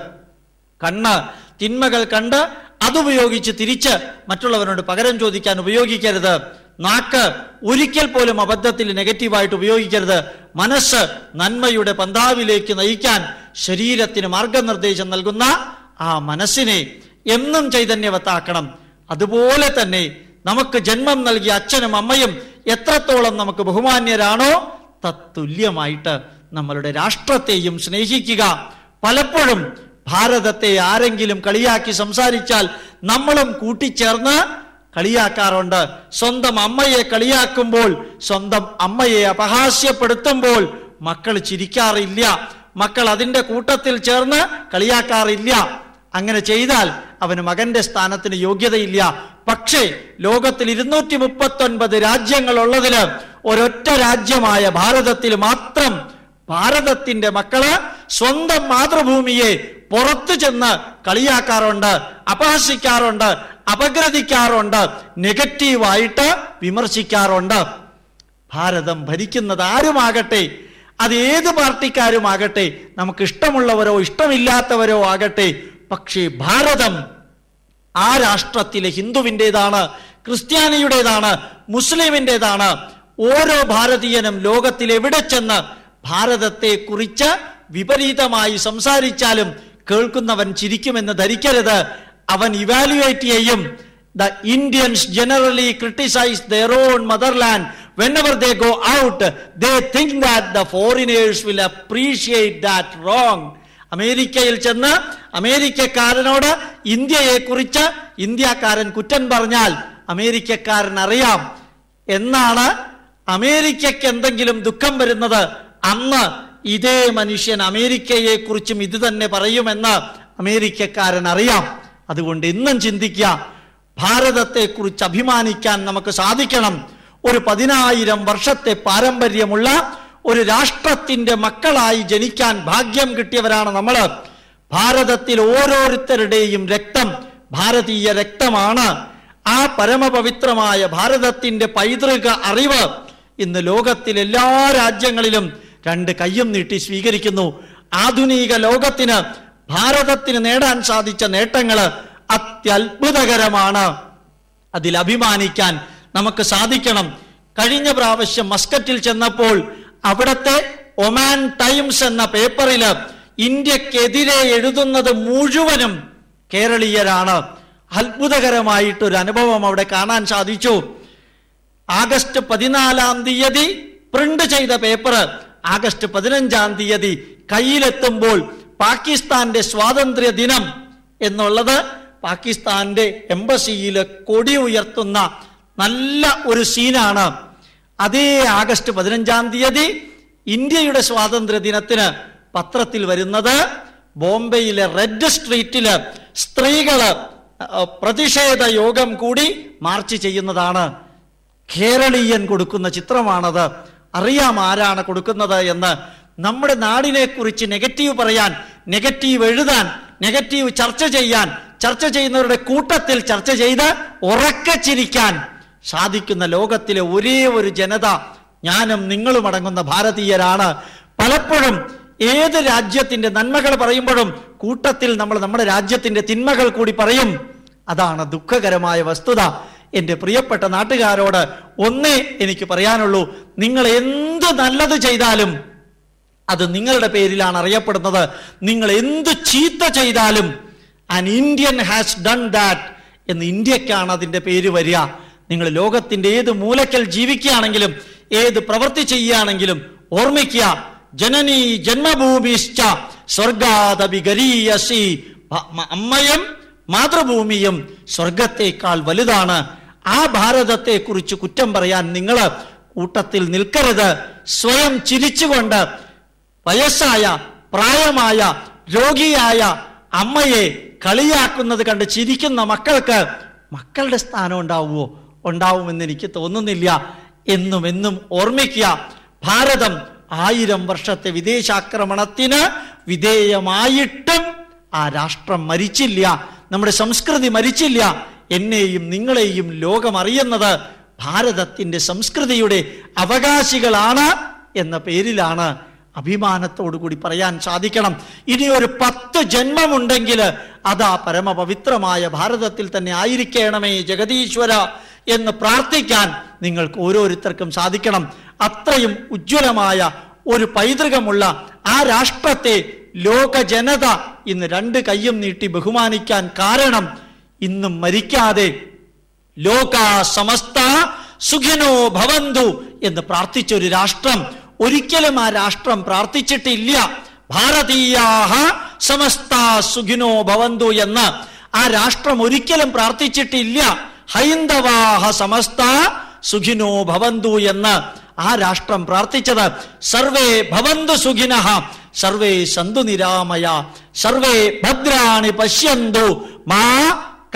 കണ്ണ് തിന്മകൾ കണ്ട് അതുപയോഗിച്ച് തിരിച്ച് മറ്റുള്ളവരോട് പകരം ചോദിക്കാൻ ഉപയോഗിക്കരുത്. നാക്ക് ഒരിക്കൽ പോലും അബദ്ധത്തിൽ നെഗറ്റീവായിട്ട് ഉപയോഗിക്കരുത്. മനസ്സ് നന്മയുടെ പന്താവിലേക്ക് നയിക്കാൻ ശരീരത്തിന് മാർഗനിർദ്ദേശം നൽകുന്ന ആ മനസ്സിനെ എന്നും ചൈതന്യവത്താക്കണം. അതുപോലെ തന്നെ നമുക്ക് ജന്മം നൽകിയ അച്ഛനും അമ്മയും എത്രത്തോളം നമുക്ക് ബഹുമാന്യരാണോ തത്തുല്യമായിട്ട് നമ്മളുടെ രാഷ്ട്രത്തെയും സ്നേഹിക്കുക. പലപ്പോഴും ഭാരതത്തെ ആരെങ്കിലും കളിയാക്കി സംസാരിച്ചാൽ നമ്മളും കൂട്ടിച്ചേർന്ന് കളിയാക്കാറുണ്ട്. സ്വന്തം അമ്മയെ കളിയാക്കുമ്പോൾ സ്വന്തം അമ്മയെ അപഹാസ്യപ്പെടുത്തുമ്പോൾ മക്കൾ ചിരിക്കാറില്ല. മക്കൾ അതിന്റെ കൂട്ടത്തിൽ ചേർന്ന് കളിയാക്കാറില്ല. അങ്ങനെ ചെയ്താൽ അവന് മകന്റെ സ്ഥാനത്തിന് യോഗ്യതയില്ല. പക്ഷേ ലോകത്തിൽ ഇരുന്നൂറ്റി മുപ്പത്തി ഒൻപത് രാജ്യങ്ങളുള്ളതിൽ ഒരൊറ്റ രാജ്യമായ ഭാരതത്തിൽ മാത്രം ഭാരതത്തിന്റെ മക്കൾ സ്വന്തം മാതൃഭൂമിയെ പുറത്തു ചെന്ന് കളിയാക്കാറുണ്ട് അപഹസിക്കാറുണ്ട് അപഗ്രഥിക്കാറുണ്ട് നെഗറ്റീവായിട്ട് വിമർശിക്കാറുണ്ട്. ഭാരതം ഭരിക്കുന്നത് ആരുമാകട്ടെ അത് ഏത് പാർട്ടിക്കാരുമാകട്ടെ നമുക്ക് ഇഷ്ടമുള്ളവരോ ഇഷ്ടമില്ലാത്തവരോ ആകട്ടെ പക്ഷേ ഭാരതം ആ രാഷ്ട്രത്തിലെ ഹിന്ദുവിന്റെതാണ് ക്രിസ്ത്യാനിയുടേതാണ് മുസ്ലിമിന്റെതാണ് ഓരോ ഭാരതീയനും ലോകത്തിൽ എവിടെ ചെന്ന് ഭാരതത്തെ കുറിച്ച് വിപരീതമായി സംസാരിച്ചാലും കേൾക്കുന്നവൻ ചിരിക്കുമെന്ന് ധരിക്കരുത്. അവൻ ഇവാലുവേറ്റ് ചെയ്യും. The Indians generally criticize their own motherland whenever they go out they think that the foreigners will appreciate that wrong. അമേരിക്കയിൽ ചെന്ന് അമേരിക്കക്കാരനോട് ഇന്ത്യയെ കുറിച്ച് ഇന്ത്യക്കാരൻ കുറ്റം പറഞ്ഞാൽ അമേരിക്കക്കാരൻ അറിയാം എന്നാണ് അമേരിക്കയ്ക്ക് എന്തെങ്കിലും ദുഃഖം വരുന്നത്? അന്ന് ഇതേ മനുഷ്യൻ അമേരിക്കയെ കുറിച്ചും ഇത് തന്നെ പറയുമെന്ന് അമേരിക്കക്കാരൻ അറിയാം അതുകൊണ്ട് ഇന്നും ചിന്തിക്കുക ഭാരതത്തെക്കുറിച്ച് അഭിമാനിക്കാൻ നമുക്ക് സാധിക്കണം. ഒരു പതിനായിരം വർഷത്തെ പാരമ്പര്യമുള്ള ഒരു രാഷ്ട്രത്തിന്റെ മക്കളായി ജനിക്കാൻ ഭാഗ്യം കിട്ടിയവരാണ് നമ്മൾ ഭാരതത്തിൽ ഓരോരുത്തരുടെയും രക്തം ഭാരതീയ രക്തമാണ്. ആ പരമപവിത്രമായ ഭാരതത്തിന്റെ പൈതൃക അറിവ് ഇന്ന് ലോകത്തിൽ എല്ലാ രാജ്യങ്ങളിലും രണ്ട് കയ്യും നീട്ടി സ്വീകരിക്കുന്നു. ആധുനിക ലോകത്തിന് ഭാരതത്തിന് നേടാൻ സാധിച്ച നേട്ടങ്ങൾ അത്യത്ഭുതകരമാണ്. അതിൽ അഭിമാനിക്കാൻ നമുക്ക് സാധിക്കണം. കഴിഞ്ഞ പ്രാവശ്യം മസ്കറ്റിൽ ചെന്നപ്പോൾ അവിടത്തെ ഒമാൻ ടൈംസ് എന്ന പേപ്പറിൽ ഇന്ത്യക്കെതിരെ എഴുതുന്നത് മുഴുവനും കേരളീയരാണ്. അത്ഭുതകരമായിട്ടൊരു അനുഭവം അവിടെ കാണാൻ സാധിച്ചു. ആഗസ്റ്റ് പതിനാലാം തീയതി പ്രിന്റ് ചെയ്ത പേപ്പർ ആഗസ്റ്റ് പതിനഞ്ചാം തീയതി കയ്യിലെത്തുമ്പോൾ പാകിസ്ഥാന്റെ സ്വാതന്ത്ര്യ ദിനം എന്നുള്ളത് പാകിസ്ഥാന്റെ എംബസിയിൽ കൊടി ഉയർത്തുന്ന നല്ല ഒരു സീനാണ്. അതേ ആഗസ്റ്റ് പതിനഞ്ചാം തീയതി ഇന്ത്യയുടെ സ്വാതന്ത്ര്യ ദിനത്തിന് പത്രത്തിൽ വരുന്നത് ബോംബെയിലെ റെഡ് സ്ട്രീറ്റിൽ സ്ത്രീകൾ പ്രതിഷേധ യോഗം കൂടി മാർച്ച് ചെയ്യുന്നതാണ്. കേരളീയൻ കൊടുക്കുന്ന ചിത്രമാണത്. അറിയാം ആരാണ് കൊടുക്കുന്നത് എന്ന്. നമ്മുടെ നാടിനെ കുറിച്ച് നെഗറ്റീവ് പറയാൻ നെഗറ്റീവ് എഴുതാൻ നെഗറ്റീവ് ചർച്ച ചെയ്യാൻ ചർച്ച ചെയ്യുന്നവരുടെ കൂട്ടത്തിൽ ചർച്ച ചെയ്ത് ഉറക്കെ ചിരിക്കാൻ സാധിക്കുന്ന ലോകത്തിലെ ഒരേ ഒരു ജനത ഞാനും നിങ്ങളും അടങ്ങുന്ന ഭാരതീയരാണ്. പലപ്പോഴും ഏത് രാജ്യത്തിന്റെ നന്മകൾ പറയുമ്പോഴും കൂട്ടത്തിൽ നമ്മൾ നമ്മുടെ രാജ്യത്തിന്റെ തിന്മകൾ കൂടി പറയും. അതാണ് ദുഃഖകരമായ വസ്തുത. എന്റെ പ്രിയപ്പെട്ട നാട്ടുകാരോട് ഒന്നേ എനിക്ക് പറയാനുള്ളൂ. നിങ്ങൾ എന്ത് നല്ലത് ചെയ്താലും അത് നിങ്ങളുടെ പേരിലാണ് അറിയപ്പെടുന്നത്. നിങ്ങൾ എന്ത് ചീത്ത ചെയ്താലും an Indian has done that എന്ന് ഇന്ത്യക്കാണ് അതിന്റെ പേര് വരിക. നിങ്ങൾ ലോകത്തിന്റെ ഏത് മൂലക്കൽ ജീവിക്കുകയാണെങ്കിലും ഏത് പ്രവൃത്തി ചെയ്യുകയാണെങ്കിലും ഓർമ്മിക്കുക ജനനി ജന്മഭൂമിശ്ച സ്വർഗാദപിഗരീയസി അമ്മയും മാതൃഭൂമിയും സ്വർഗത്തേക്കാൾ വലുതാണ്. ആ ഭാരതത്തെ കുറിച്ച് കുറ്റം പറയാൻ നിങ്ങൾ കൂട്ടത്തിൽ നിൽക്കരുത്. സ്വയം ചിരിച്ചുകൊണ്ട് വയസ്സായ പ്രായമായ രോഗിയായ അമ്മയെ കളിയാക്കുന്നത് കണ്ട് ചിരിക്കുന്ന മക്കൾക്ക് മക്കളുടെ സ്ഥാനം ഉണ്ടാവുമോ? ഉണ്ടാവുമെന്ന് എനിക്ക് തോന്നുന്നില്ല. എന്നും എന്നും ഓർമ്മിക്കുക ഭാരതം ആയിരം വർഷത്തെ വിദേശാക്രമണത്തിന് വിധേയമായിട്ടും ആ രാഷ്ട്രം മരിച്ചില്ല. നമ്മുടെ സംസ്കൃതി മരിച്ചില്ല. എന്നെയും നിങ്ങളെയും ലോകം അറിയുന്നത് ഭാരതത്തിന്റെ സംസ്കൃതിയുടെ അവകാശികളാണ് എന്ന പേരിലാണ് അഭിമാനത്തോടു കൂടി പറയാൻ സാധിക്കണം. ഇനി ഒരു പത്ത് ജന്മമുണ്ടെങ്കിൽ അതാ പരമപവിത്രമായ ഭാരതത്തിൽ തന്നെ ആയിരിക്കണമേ ജഗതീശ്വര എന്ന് പ്രാർത്ഥിക്കാൻ നിങ്ങൾക്ക് ഓരോരുത്തർക്കും സാധിക്കണം. അത്രയും ഉജ്ജ്വലമായ ഒരു പൈതൃകമുള്ള ആ രാഷ്ട്രത്തെ ലോക ജനത ഇന്ന് രണ്ട് കയ്യും നീട്ടി ബഹുമാനിക്കാൻ കാരണം ഇന്നും മരിക്കാതെ ലോക സമസ്ത സുഖിനോ ഭവന്തു എന്ന് പ്രാർത്ഥിച്ച ഒരു രാഷ്ട്രം. ഒരിക്കലും ആ രാഷ്ട്രം പ്രാർത്ഥിച്ചിട്ടില്ല. ഭാരതീയാഹ സമസ്ത സുഖിനോ ഭവന്തു എന്ന് ആ രാഷ്ട്രം ഒരിക്കലും പ്രാർത്ഥിച്ചിട്ടില്ല. ഹൈന്ദവാഹ സമസ്ത സുഖിനോ ഭവന്തു എന്ന് ആ രാഷ്ട്രം പ്രാർത്ഥിച്ചത്. സർവേ ഭവന്തു സുഖിനഃ സർവേ സന്തു നിരാമയ സർവേ ഭദ്രാണി പശ്യന്തു മാ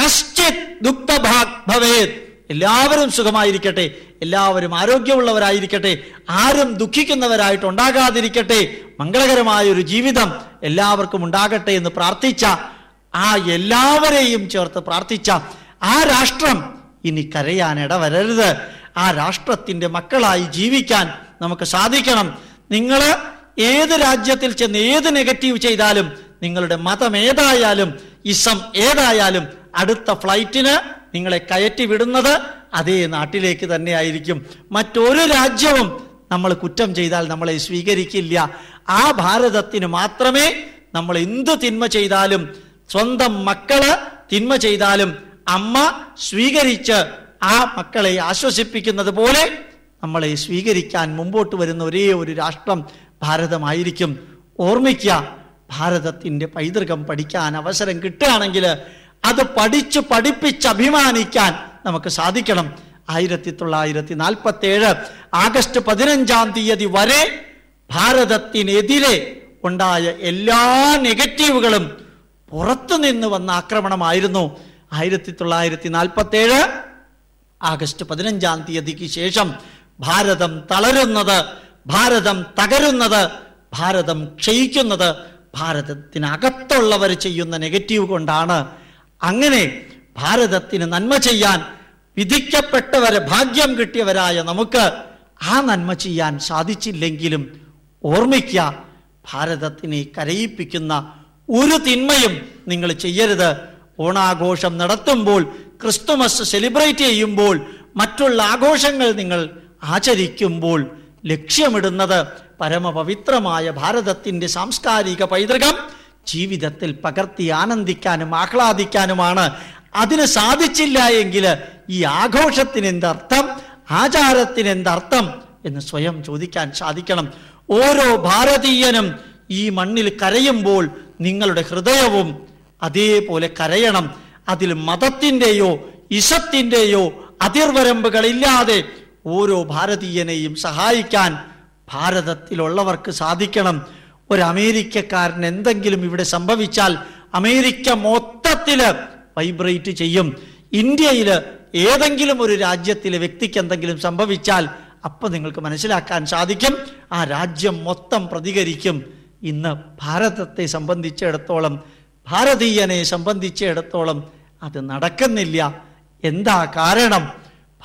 കശ്ചിത് ദുഃഖഭാഗ് ഭവേത്. എല്ലാവരും സുഖമായിരിക്കട്ടെ എല്ലാവരും ആരോഗ്യമുള്ളവരായിരിക്കട്ടെ ആരും ദുഃഖിക്കുന്നവരായിട്ട് ഉണ്ടാകാതിരിക്കട്ടെ മംഗളകരമായ ഒരു ജീവിതം എല്ലാവർക്കും ഉണ്ടാകട്ടെ എന്ന് പ്രാർത്ഥിച്ച ആ എല്ലാവരെയും ചേർത്ത് പ്രാർത്ഥിച്ച ആ രാഷ്ട്രം ഇനി കരയാൻ വരരുത് ആ രാഷ്ട്രത്തിന്റെ മക്കളായി ജീവിക്കാൻ നമുക്ക് സാധിക്കണം. നിങ്ങൾ ഏത് രാജ്യത്തിൽ ചെന്ന് ഏത് നെഗറ്റീവ് ചെയ്താലും നിങ്ങളുടെ മതം ഏതായാലും ഇസം ഏതായാലും അടുത്ത ഫ്ലൈറ്റിന് നിങ്ങളെ കയറ്റി വിടുന്നത് അതേ നാട്ടിലേക്ക് തന്നെ ആയിരിക്കും മറ്റൊരു രാജ്യവും നമ്മൾ കുറ്റം ചെയ്താൽ നമ്മളെ സ്വീകരിക്കില്ല. ആ ഭാരതത്തിന് മാത്രമേ നമ്മൾ എന്ത് തിന്മ ചെയ്താലും സ്വന്തം മക്കൾ തിന്മ ചെയ്താലും അമ്മ സ്വീകരിച്ച് ആ മക്കളെ ആശ്വസിപ്പിക്കുന്നത് പോലെ നമ്മളെ സ്വീകരിക്കാൻ മുമ്പോട്ട് വരുന്ന ഒരേ ഒരു രാഷ്ട്രം ഭാരതമായിരിക്കും. ഓർമ്മിക്കുക ഭാരതത്തിന്റെ പൈതൃകം പഠിക്കാൻ അവസരം കിട്ടുകയാണെങ്കിൽ അത് പഠിച്ച് പഠിപ്പിച്ച് അഭിമാനിക്കാൻ നമുക്ക് സാധിക്കണം. ആയിരത്തി തൊള്ളായിരത്തി നാൽപ്പത്തി ഏഴ് ആഗസ്റ്റ് പതിനഞ്ചാം തീയതി വരെ ഭാരതത്തിനെതിരെ ഉണ്ടായ എല്ലാ നെഗറ്റീവുകളും പുറത്തു നിന്ന് വന്ന ആക്രമണമായിരുന്നു. ആയിരത്തി തൊള്ളായിരത്തി നാൽപ്പത്തി ഏഴ് ആഗസ്റ്റ് പതിനഞ്ചാം തീയതിക്ക് ശേഷം ഭാരതം തളരുന്നത് ഭാരതം തകരുന്നത് ഭാരതം ക്ഷയിക്കുന്നത് ഭാരതത്തിനകത്തുള്ളവർ ചെയ്യുന്ന നെഗറ്റീവ് കൊണ്ടാണ്. അങ്ങനെ ഭാരതത്തിന് നന്മ ചെയ്യാൻ വിധിക്കപ്പെട്ടവരെ ഭാഗ്യം കിട്ടിയവരായ നമുക്ക് ആ നന്മ ചെയ്യാൻ സാധിച്ചില്ലെങ്കിലും ഓർമ്മിക്കുക ഭാരതത്തിനെ കരയിപ്പിക്കുന്ന ഒരു തിന്മയും നിങ്ങൾ ചെയ്യരുത്. ഓണാഘോഷം നടത്തുമ്പോൾ ക്രിസ്തുമസ് സെലിബ്രേറ്റ് ചെയ്യുമ്പോൾ മറ്റുള്ള ആഘോഷങ്ങൾ നിങ്ങൾ ആചരിക്കുമ്പോൾ ലക്ഷ്യമിടുന്നത് പരമപവിത്രമായ ഭാരതത്തിന്റെ സാംസ്കാരിക പൈതൃകം ജീവിതത്തിൽ പകർത്തി ആനന്ദിക്കാനും ആഹ്ലാദിക്കാനുമാണ്. അതിന് സാധിച്ചില്ല എങ്കിൽ ഈ ആഘോഷത്തിന് എന്തർത്ഥം ആചാരത്തിന് എന്തർത്ഥം എന്ന് സ്വയം ചോദിക്കാൻ സാധിക്കണം. ഓരോ ഭാരതീയനും ഈ മണ്ണിൽ കരയുമ്പോൾ നിങ്ങളുടെ ഹൃദയവും അതേപോലെ കരയണം. അതിൽ മതത്തിന്റെയോ ഇഷത്തിന്റെയോ അതിർവരമ്പുകളില്ലാതെ ഓരോ ഭാരതീയനെയും സഹായിക്കാൻ ഭാരതത്തിലുള്ളവർക്ക് സാധിക്കണം. ഒരു അമേരിക്കക്കാരൻ എന്തെങ്കിലും ഇവിടെ സംഭവിച്ചാൽ അമേരിക്ക മൊത്തത്തിൽ വൈബ്രേറ്റ് ചെയ്യും. ഇന്ത്യയിൽ ഏതെങ്കിലും ഒരു രാജ്യത്തിലെ വ്യക്തിക്ക് എന്തെങ്കിലും സംഭവിച്ചാൽ അപ്പൊ നിങ്ങൾക്ക് മനസ്സിലാക്കാൻ സാധിക്കും. ആ രാജ്യം മൊത്തം പ്രതികരിക്കും. ഇന്ന് ഭാരതത്തെ സംബന്ധിച്ചിടത്തോളം ഭാരതീയനെ സംബന്ധിച്ചിടത്തോളം അത് നടക്കുന്നില്ല. എന്താ കാരണം?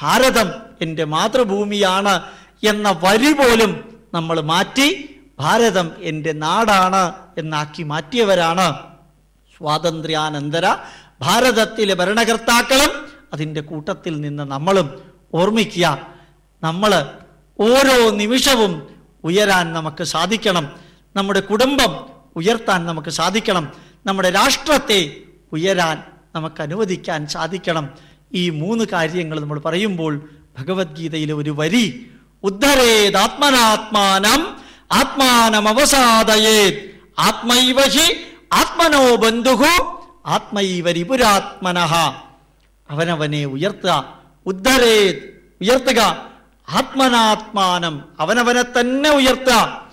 ഭാരതം എന്റെ മാതൃഭൂമിയാണ് എന്ന വരി പോലും നമ്മൾ മാറ്റി ഭാരതം എന്റെ നാടാണ് എന്നാക്കി മാറ്റിയവരാണ്. സ്വാതന്ത്ര്യാനന്തര ഭാരതത്തിലെ ഭരണകർത്താക്കളും അതിന്റെ കൂട്ടത്തിൽ നിന്ന് നമ്മളും. ഓർമ്മിക്കുക നമ്മൾ ഓരോ നിമിഷവും ഉയരാൻ നമുക്ക് സാധിക്കണം. നമ്മുടെ കുടുംബം ഉയർത്താൻ നമുക്ക് സാധിക്കണം. നമ്മുടെ രാഷ്ട്രത്തെ ഉയരാൻ നമുക്ക് അനുവദിക്കാൻ സാധിക്കണം. ഈ മൂന്ന് കാര്യങ്ങൾ നമ്മൾ പറയുമ്പോൾ ഭഗവത്ഗീതയിലെ ഒരു വരി ഉദ്ധരേതാത്മനാത്മാനം ആത്മാനം അവസാദയേത് ആത്മൈവഹി ആത്മനോ ബന്ധുഹു ആത്മൈവരിപുരാത്മനഹ അവനവനെ ഉയർത്തുക. ഉദ്ധരേത് ഉയർത്തുക. ആത്മനാത്മാനം അവനവനെ തന്നെ ഉയർത്തുക.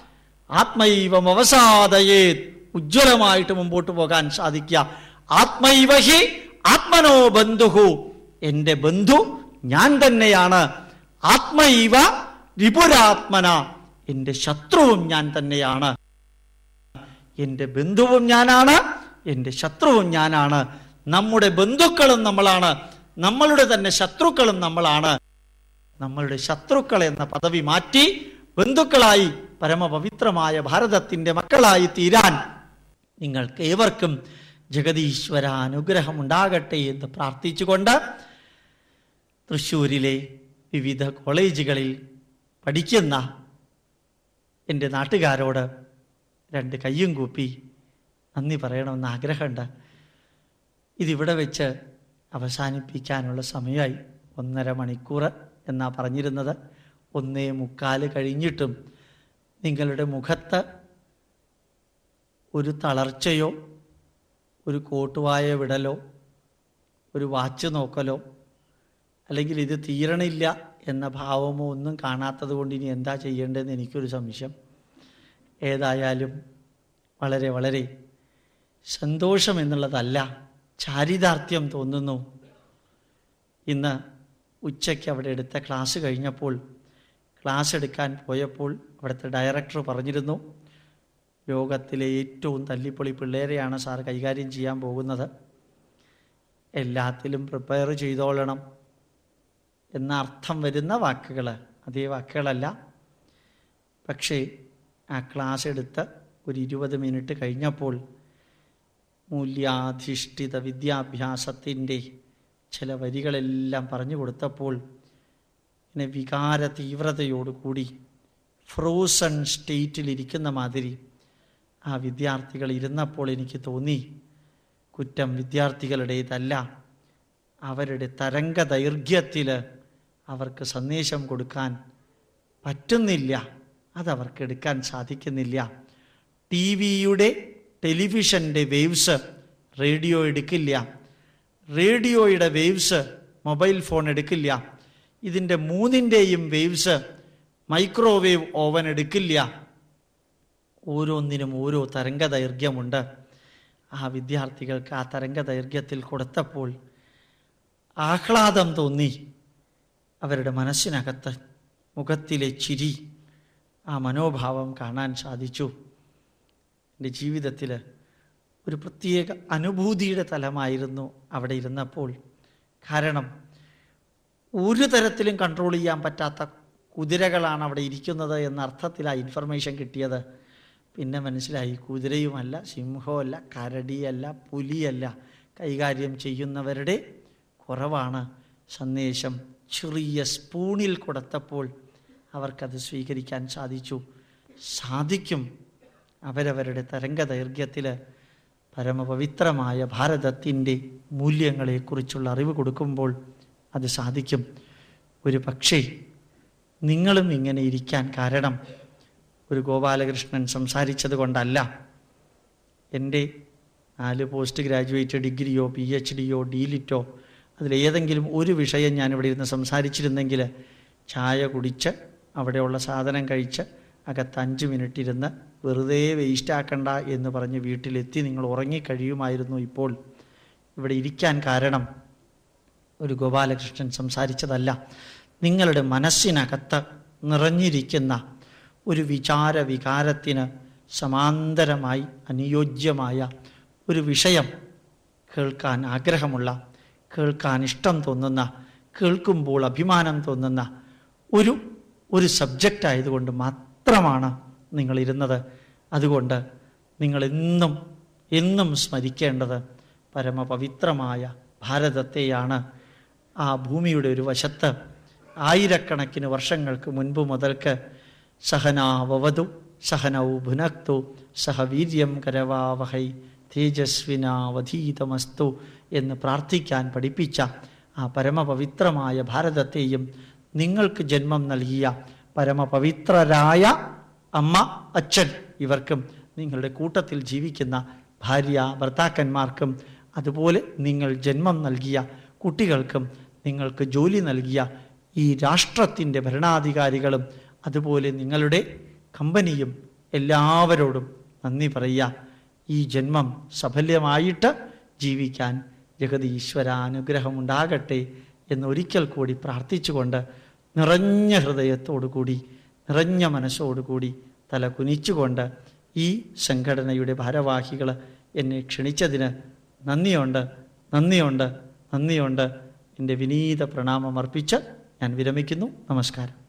ആത്മൈവം അവസാദയേത് ഉജ്ജ്വലമായിട്ട് മുമ്പോട്ട് പോകാൻ സാധിക്കുക. ആത്മൈവഹി ആത്മനോ ബന്ധുഹു. എന്റെ ബന്ധു ഞാൻ തന്നെയാണ്. ആത്മൈവ രിപുരാത്മന എന്റെ ശത്രുവും ഞാൻ തന്നെയാണ്. എന്റെ ബന്ധുവും ഞാനാണ് എന്റെ ശത്രുവും ഞാനാണ്. നമ്മുടെ ബന്ധുക്കളും നമ്മളാണ്. നമ്മളുടെ തന്നെ ശത്രുക്കളും നമ്മളാണ്. നമ്മളുടെ ശത്രുക്കൾ എന്ന പദവി മാറ്റി ബന്ധുക്കളായി പരമപവിത്രമായ ഭാരതത്തിന്റെ മക്കളായി തീരാൻ നിങ്ങൾക്ക് ഏവർക്കും ജഗതീശ്വര അനുഗ്രഹം ഉണ്ടാകട്ടെ എന്ന് പ്രാർത്ഥിച്ചുകൊണ്ട് തൃശ്ശൂരിലെ വിവിധ കോളേജുകളിൽ പഠിക്കുന്ന എന്റെ നാട്ടുകാരോട് രണ്ട് കയ്യും കൂപ്പി നന്ദി പറയണമെന്ന് ആഗ്രഹമുണ്ട്. ഇതിവിടെ വെച്ച് അവസാനിപ്പിക്കാനുള്ള സമയമായി ഒന്നര മണിക്കൂർ എന്നാ പറഞ്ഞിരുന്നത്. ഒന്നേ മുക്കാൽ കഴിഞ്ഞിട്ടും നിങ്ങളുടെ മുഖത്ത് ഒരു തളർച്ചയോ ഒരു കോട്ടുവായ വിടലോ ഒരു വാച്ച് നോക്കലോ അല്ലെങ്കിൽ ഇത് തീരണില്ല എന്ന ഭാവമോ ഒന്നും കാണാത്തത് കൊണ്ട് ഇനി എന്താ ചെയ്യേണ്ടതെന്ന് എനിക്കൊരു സംശയം. ഏതായാലും വളരെ വളരെ സന്തോഷം എന്നുള്ളതല്ല ചാരിതാർത്ഥ്യം തോന്നുന്നു. ഇന്ന് ഉച്ചയ്ക്ക് അവിടെ എടുത്ത ക്ലാസ് കഴിഞ്ഞപ്പോൾ ക്ലാസ് എടുക്കാൻ പോയപ്പോൾ അവിടുത്തെ ഡയറക്ടർ പറഞ്ഞിരുന്നു ലോകത്തിലെ ഏറ്റവും തല്ലിപ്പൊളി പിള്ളേരെയാണ് സാർ കൈകാര്യം ചെയ്യാൻ പോകുന്നത്. എല്ലാത്തിലും പ്രിപ്പയർ ചെയ്തോളണം എന്ന അർത്ഥം വരുന്ന വാക്കുകൾ അതേ വാക്കുകളല്ല. പക്ഷേ ആ ക്ലാസ് എടുത്ത് ഒരു ഇരുപത് മിനിറ്റ് കഴിഞ്ഞപ്പോൾ മൂല്യാധിഷ്ഠിത വിദ്യാഭ്യാസത്തിന്റെ ചില വരികളെല്ലാം പറഞ്ഞു കൊടുത്തപ്പോൾ പിന്നെ വികാര തീവ്രതയോടുകൂടി ഫ്രോസൺ സ്റ്റേറ്റിലിരിക്കുന്ന മാതിരി ആ വിദ്യാർത്ഥികൾ ഇരുന്നപ്പോൾ എനിക്ക് തോന്നി കുറ്റം വിദ്യാർത്ഥികളുടേതല്ല. അവരുടെ തരംഗ ദൈർഘ്യത്തിൽ അവർക്ക് സന്ദേശം കൊടുക്കാൻ പറ്റുന്നില്ല. അതവർക്ക് എടുക്കാൻ സാധിക്കുന്നില്ല. ടി വിയുടെ ടെലിവിഷന്റെ വേവ്സ് റേഡിയോ എടുക്കില്ല. റേഡിയോയുടെ വേവ്സ് മൊബൈൽ ഫോൺ എടുക്കില്ല. ഇതിന്റെ മൂന്നിന്റെയും വേവ്സ് മൈക്രോവേവ് ഓവൻ എടുക്കില്ല. ഓരോന്നിനും ഓരോ തരംഗ ദൈർഘ്യമുണ്ട് ആ വിദ്യാർത്ഥികൾക്ക് ആ തരംഗ ദൈർഘ്യത്തിൽ കൊടുത്തപ്പോൾ ആഹ്ലാദം തോന്നി. അവരുടെ മനസ്സിനകത്ത് മുഖത്തിലെ ചിരി ആ മനോഭാവം കാണാൻ സാധിച്ചു. എന്റെ ജീവിതത്തിൽ ഒരു പ്രത്യേക അനുഭൂതിയുടെ തലമായിരുന്നു അവിടെ ഇരുന്നപ്പോൾ. കാരണം ഒരു തരത്തിലും കൺട്രോൾ ചെയ്യാൻ പറ്റാത്ത കുതിരകളാണ് അവിടെ ഇരിക്കുന്നത് എന്ന അർത്ഥത്തിലാണ് ഇൻഫർമേഷൻ കിട്ടിയത്. പിന്നെ മനസ്സിലായി. കുതിരയുമല്ല സിംഹമല്ല കരടിയല്ല പുലിയല്ല. കൈകാര്യം ചെയ്യുന്നവരുടെ കുറവാണ്. സന്ദേശം ചെറിയ സ്പൂണിൽ കൊടുത്തപ്പോൾ അവർക്കത് സ്വീകരിക്കാൻ സാധിച്ചു. സാധിക്കും. അവരവരുടെ തരംഗ ദൈർഘ്യത്തിൽ പരമപവിത്രമായ ഭാരതത്തിന്റെ മൂല്യങ്ങളെക്കുറിച്ചുള്ള അറിവ് കൊടുക്കുമ്പോൾ അത് സാധിക്കും. ഒരു പക്ഷേ നിങ്ങളും ഇങ്ങനെ ഇരിക്കാൻ കാരണം ഒരു ഗോപാലകൃഷ്ണൻ സംസാരിച്ചത് കൊണ്ടല്ല. എന്റെ നാല് പോസ്റ്റ് ഗ്രാജുവേറ്റ് ഡിഗ്രിയോ പി എച്ച് ഡിയോ ഡീലിറ്റോ അതിലേതെങ്കിലും ഒരു വിഷയം ഞാൻ ഇവിടെ ഇരുന്ന് സംസാരിച്ചിരുന്നെങ്കിൽ ചായ കുടിച്ച് അവിടെയുള്ള സാധനം കഴിച്ച് അകത്ത് അഞ്ച് മിനിറ്റ് ഇരുന്ന് വെറുതെ വേസ്റ്റാക്കണ്ട എന്ന് പറഞ്ഞ് വീട്ടിലെത്തി നിങ്ങൾ ഉറങ്ങിക്കഴിയുമായിരുന്നു ഇപ്പോൾ. ഇവിടെ ഇരിക്കാൻ കാരണം ഒരു ഗോപാലകൃഷ്ണൻ സംസാരിച്ചതല്ല. നിങ്ങളുടെ മനസ്സിനകത്ത് നിറഞ്ഞിരിക്കുന്ന ഒരു വിചാര വികാരത്തിന് സമാന്തരമായി അനുയോജ്യമായ ഒരു വിഷയം കേൾക്കാൻ ആഗ്രഹമുള്ള കേൾക്കാൻ ഇഷ്ടം തോന്നുന്ന കേൾക്കുമ്പോൾ അഭിമാനം തോന്നുന്ന ഒരു ഒരു സബ്ജക്റ്റ് ആയതുകൊണ്ട് മാത്രമാണ് നിങ്ങളിരുന്നത്. അതുകൊണ്ട് നിങ്ങളെന്നും എന്നും സ്മരിക്കേണ്ടത് പരമപവിത്രമായ ഭാരതത്തെയാണ്. ആ ഭൂമിയുടെ ഒരു വശത്ത് ആയിരക്കണക്കിന് വർഷങ്ങൾക്ക് മുൻപ് മുതൽക്ക് സഹനാവവതു സഹനൗ ഭുനക്തു സഹ വീര്യം കരവാവഹൈ തേജസ്വിനാവധീതമസ്തു എന്ന് പ്രാർത്ഥിക്കാൻ പഠിപ്പിച്ച ആ പരമപവിത്രമായ ഭാരതത്തെയും നിങ്ങൾക്ക് ജന്മം നൽകിയ പരമപവിത്രരായ അമ്മ അച്ഛൻ ഇവർക്കും നിങ്ങളുടെ കൂട്ടത്തിൽ ജീവിക്കുന്ന ഭാര്യ ഭർത്താക്കന്മാർക്കും അതുപോലെ നിങ്ങൾ ജന്മം നൽകിയ കുട്ടികൾക്കും നിങ്ങൾക്ക് ജോലി നൽകിയ ഈ രാഷ്ട്രത്തിന്റെ ഭരണാധികാരികളും അതുപോലെ നിങ്ങളുടെ കമ്പനിയും എല്ലാവരോടും നന്ദി പറയുക. ഈ ജന്മം സഫല്യമായിട്ട് ജീവിക്കാൻ ജഗതി ഈശ്വര അനുഗ്രഹമുണ്ടാകട്ടെ എന്നൊരിക്കൽ കൂടി പ്രാർത്ഥിച്ചുകൊണ്ട് നിറഞ്ഞ ഹൃദയത്തോടുകൂടി നിറഞ്ഞ മനസ്സോടുകൂടി തല കുനിച്ചുകൊണ്ട് ഈ സംഘടനയുടെ ഭാരവാഹികൾ എന്നെ ക്ഷണിച്ചതിന് നന്ദിയുണ്ട് നന്ദിയുണ്ട് നന്ദിയുണ്ട്. എന്റെ വിനീത പ്രണാമം അർപ്പിച്ച് ഞാൻ വിരമിക്കുന്നു. നമസ്കാരം.